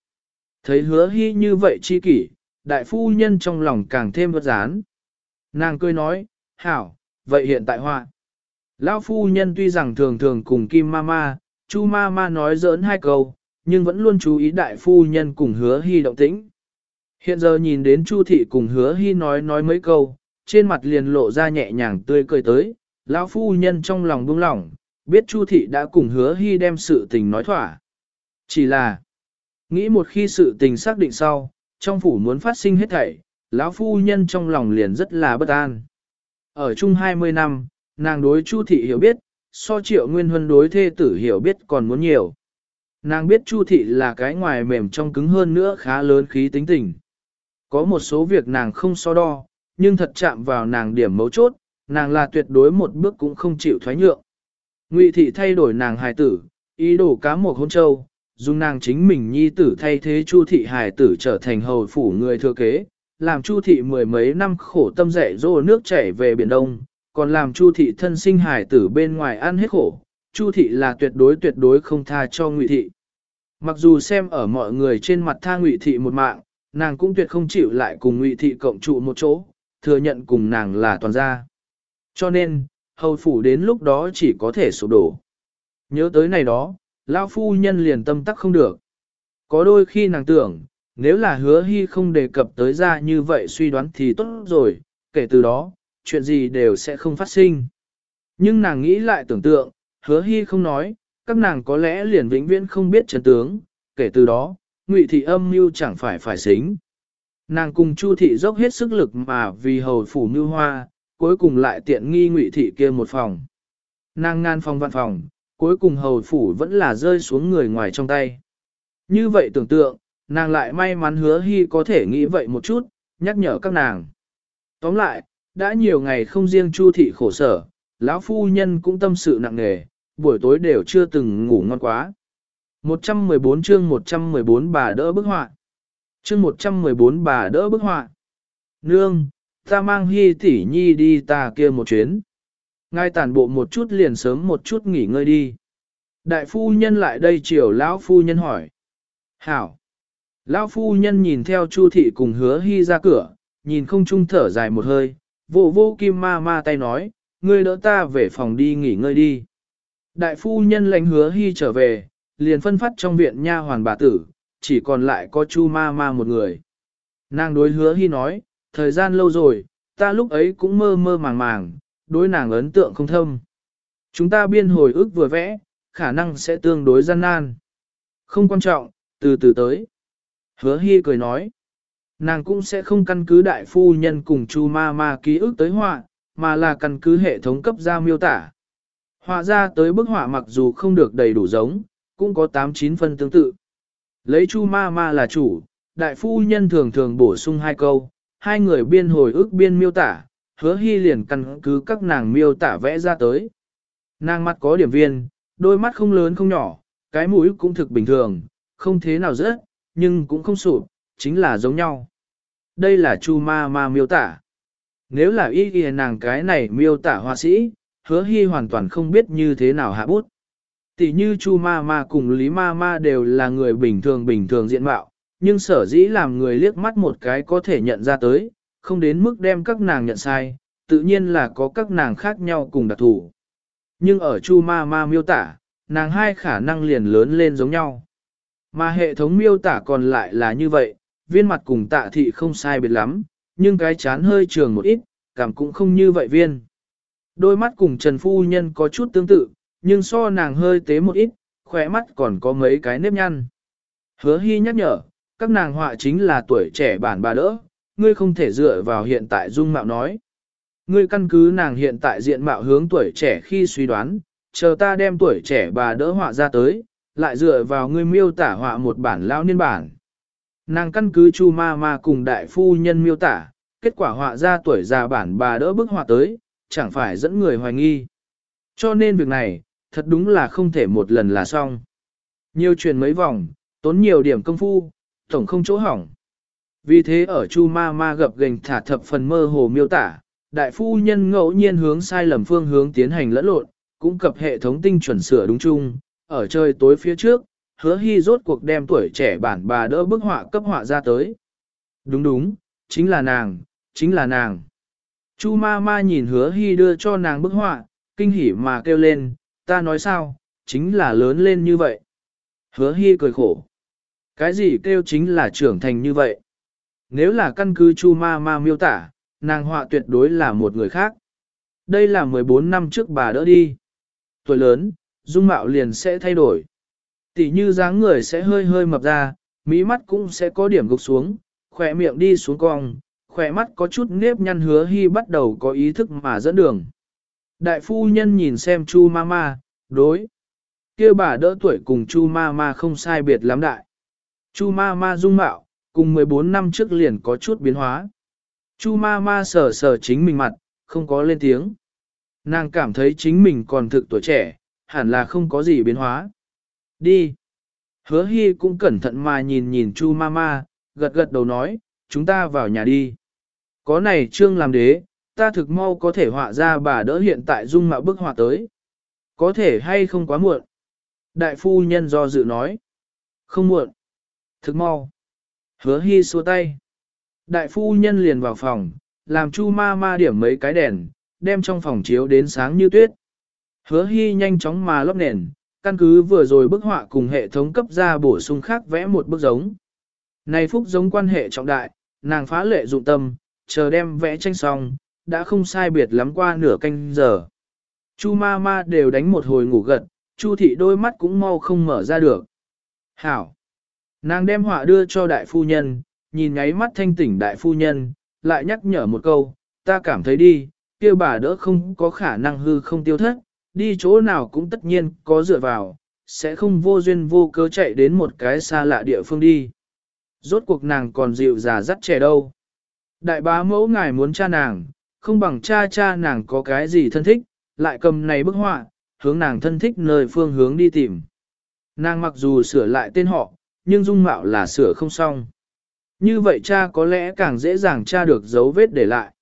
Thấy hứa hy như vậy chi kỷ, đại phu nhân trong lòng càng thêm vất rán. Nàng cười nói, hảo, vậy hiện tại họa. Lão phu nhân tuy rằng thường thường cùng Kim Mama, Chu Mama nói giỡn hai câu, nhưng vẫn luôn chú ý đại phu nhân cùng hứa hy động tĩnh. Hiện giờ nhìn đến Chu thị cùng hứa hy nói nói mấy câu, trên mặt liền lộ ra nhẹ nhàng tươi cười tới, lão phu nhân trong lòng buông lỏng, biết Chu thị đã cùng hứa hy đem sự tình nói thỏa. Chỉ là, nghĩ một khi sự tình xác định sau, trong phủ muốn phát sinh hết thảy, lão phu nhân trong lòng liền rất là bất an. Ở chung 20 năm, nàng đối Chu thị hiểu biết, so triệu nguyên huân đối thê tử hiểu biết còn muốn nhiều. Nàng biết Chu thị là cái ngoài mềm trong cứng hơn nữa khá lớn khí tính tình. Có một số việc nàng không so đo, nhưng thật chạm vào nàng điểm mấu chốt, nàng là tuyệt đối một bước cũng không chịu thoái nhượng. Ngụy thị thay đổi nàng hài tử, ý đồ cá một hôn châu, dùng nàng chính mình nhi tử thay thế Chu thị hài tử trở thành hầu phủ người thừa kế, làm Chu thị mười mấy năm khổ tâm dạy dỗ nước chảy về biển đông, còn làm Chu thị thân sinh hài tử bên ngoài ăn hết khổ. Chu thị là tuyệt đối tuyệt đối không tha cho Ngụy thị. Mặc dù xem ở mọi người trên mặt tha Ngụy thị một mạng, nàng cũng tuyệt không chịu lại cùng Ngụy thị cộng trụ một chỗ, thừa nhận cùng nàng là toàn gia. Cho nên, hầu phủ đến lúc đó chỉ có thể sụp đổ. Nhớ tới này đó, lão phu nhân liền tâm tắc không được. Có đôi khi nàng tưởng, nếu là hứa hy không đề cập tới ra như vậy suy đoán thì tốt rồi, kể từ đó, chuyện gì đều sẽ không phát sinh. Nhưng nàng nghĩ lại tưởng tượng, hứa hy không nói, các nàng có lẽ liền vĩnh viễn không biết chân tướng, kể từ đó, ngụy thị âm mưu chẳng phải phải xính. Nàng cùng Chu thị dốc hết sức lực mà vì hầu phủ như hoa, cuối cùng lại tiện nghi ngụy thị kia một phòng. Nàng ngan phòng văn phòng, cuối cùng hầu phủ vẫn là rơi xuống người ngoài trong tay. Như vậy tưởng tượng, nàng lại may mắn hứa hy có thể nghĩ vậy một chút, nhắc nhở các nàng. Tóm lại, đã nhiều ngày không riêng Chu thị khổ sở, lão phu nhân cũng tâm sự nặng nề, buổi tối đều chưa từng ngủ ngon quá. 114 chương 114 bà đỡ bức họa. Chương 114 bà đỡ bức họa. Nương, ta mang hy tỷ nhi đi ta kia một chuyến. Ngài tản bộ một chút liền sớm một chút nghỉ ngơi đi. Đại phu nhân lại đây chiều lão phu nhân hỏi. Hảo. Lão phu nhân nhìn theo Chu thị cùng hứa hy ra cửa, nhìn không trung thở dài một hơi, vô vô kim ma ma tay nói, ngươi đỡ ta về phòng đi nghỉ ngơi đi. Đại phu nhân lãnh hứa hy trở về, liền phân phát trong viện nha hoàn bà tử, chỉ còn lại có chu ma ma một người. Nàng đối hứa hy nói, thời gian lâu rồi, ta lúc ấy cũng mơ mơ màng màng, đối nàng ấn tượng không thâm. Chúng ta biên hồi ức vừa vẽ, khả năng sẽ tương đối gian nan. Không quan trọng, từ từ tới. Hứa hy cười nói, nàng cũng sẽ không căn cứ đại phu nhân cùng chu ma ma ký ức tới họa, mà là căn cứ hệ thống cấp ra miêu tả. Họa ra tới bức họa mặc dù không được đầy đủ giống, cũng có 8-9 phân tương tự. Lấy chu ma ma là chủ, đại phu nhân thường thường bổ sung hai câu, hai người biên hồi ức biên miêu tả, hứa hy liền căn cứ các nàng miêu tả vẽ ra tới. Nàng mắt có điểm viên, đôi mắt không lớn không nhỏ, cái mũi cũng thực bình thường, không thế nào rớt, nhưng cũng không sụp, chính là giống nhau. Đây là chu ma ma miêu tả. Nếu là ý ghi nàng cái này miêu tả họa sĩ, hứa hy hoàn toàn không biết như thế nào hạ bút. Tỷ như chu ma ma cùng lý ma ma đều là người bình thường bình thường diện mạo, nhưng sở dĩ làm người liếc mắt một cái có thể nhận ra tới, không đến mức đem các nàng nhận sai, tự nhiên là có các nàng khác nhau cùng đặc thủ. Nhưng ở chu ma ma miêu tả, nàng hai khả năng liền lớn lên giống nhau. Mà hệ thống miêu tả còn lại là như vậy, viên mặt cùng tạ thị không sai biệt lắm, nhưng cái chán hơi trường một ít, cảm cũng không như vậy viên. Đôi mắt cùng Trần Phu Nhân có chút tương tự, nhưng so nàng hơi tế một ít, khỏe mắt còn có mấy cái nếp nhăn. Hứa Hy nhắc nhở, các nàng họa chính là tuổi trẻ bản bà đỡ, ngươi không thể dựa vào hiện tại dung mạo nói. Ngươi căn cứ nàng hiện tại diện mạo hướng tuổi trẻ khi suy đoán, chờ ta đem tuổi trẻ bà đỡ họa ra tới, lại dựa vào ngươi miêu tả họa một bản lão niên bản. Nàng căn cứ chu ma ma cùng đại phu nhân miêu tả, kết quả họa ra tuổi già bản bà đỡ bức họa tới, chẳng phải dẫn người hoài nghi. Cho nên việc này, thật đúng là không thể một lần là xong. Nhiều truyền mấy vòng, tốn nhiều điểm công phu, tổng không chỗ hỏng. Vì thế ở Chu Ma Ma gặp gành thả thập phần mơ hồ miêu tả, đại phu nhân ngẫu nhiên hướng sai lầm phương hướng tiến hành lẫn lộn, cũng cập hệ thống tinh chuẩn sửa đúng chung, ở trời tối phía trước, hứa hy rốt cuộc đem tuổi trẻ bản bà đỡ bức họa cấp họa ra tới. Đúng đúng, chính là nàng, chính là nàng. Chu ma ma nhìn hứa hy đưa cho nàng bức họa, kinh hỉ mà kêu lên, ta nói sao, chính là lớn lên như vậy. Hứa hy cười khổ. Cái gì kêu chính là trưởng thành như vậy? Nếu là căn cứ chu ma ma miêu tả, nàng họa tuyệt đối là một người khác. Đây là 14 năm trước bà đỡ đi. Tuổi lớn, dung mạo liền sẽ thay đổi. Tỷ như dáng người sẽ hơi hơi mập ra, mí mắt cũng sẽ có điểm gục xuống, khỏe miệng đi xuống cong, khỏe mắt có chút nếp nhăn hứa hy bắt đầu có ý thức mà dẫn đường. Đại phu nhân nhìn xem chu mama, đối. kia bà đỡ tuổi cùng chu mama không sai biệt lắm đại. Chu mama dung mạo, cùng 14 năm trước liền có chút biến hóa. Chu mama sờ sờ chính mình mặt, không có lên tiếng. Nàng cảm thấy chính mình còn thực tuổi trẻ, hẳn là không có gì biến hóa. Đi. Hứa hy cũng cẩn thận mà nhìn nhìn chu mama, gật gật đầu nói, chúng ta vào nhà đi. Có này trương làm đế, ta thực mau có thể họa ra bà đỡ hiện tại dung mạo bức họa tới. Có thể hay không quá muộn. Đại phu nhân do dự nói. Không muộn. Thực mau. Hứa hy xua tay. Đại phu nhân liền vào phòng, làm chu ma ma điểm mấy cái đèn, đem trong phòng chiếu đến sáng như tuyết. Hứa hy nhanh chóng mà lấp nền, căn cứ vừa rồi bức họa cùng hệ thống cấp ra bổ sung khác vẽ một bức giống. Này phúc giống quan hệ trọng đại, nàng phá lệ dụng tâm, chờ đem vẽ tranh xong, đã không sai biệt lắm qua nửa canh giờ. Chu ma ma đều đánh một hồi ngủ gật, Chu thị đôi mắt cũng mau không mở ra được. Hảo! Nàng đem họa đưa cho đại phu nhân, nhìn ngáy mắt thanh tỉnh đại phu nhân, lại nhắc nhở một câu, ta cảm thấy đi, kia bà đỡ không có khả năng hư không tiêu thất, đi chỗ nào cũng tất nhiên có dựa vào, sẽ không vô duyên vô cớ chạy đến một cái xa lạ địa phương đi. Rốt cuộc nàng còn dịu già dắt trẻ đâu. Đại bá mẫu ngài muốn cha nàng, không bằng cha cha nàng có cái gì thân thích, lại cầm này bức họa, hướng nàng thân thích nơi phương hướng đi tìm. Nàng mặc dù sửa lại tên họ, nhưng dung mạo là sửa không xong. Như vậy cha có lẽ càng dễ dàng tra được dấu vết để lại.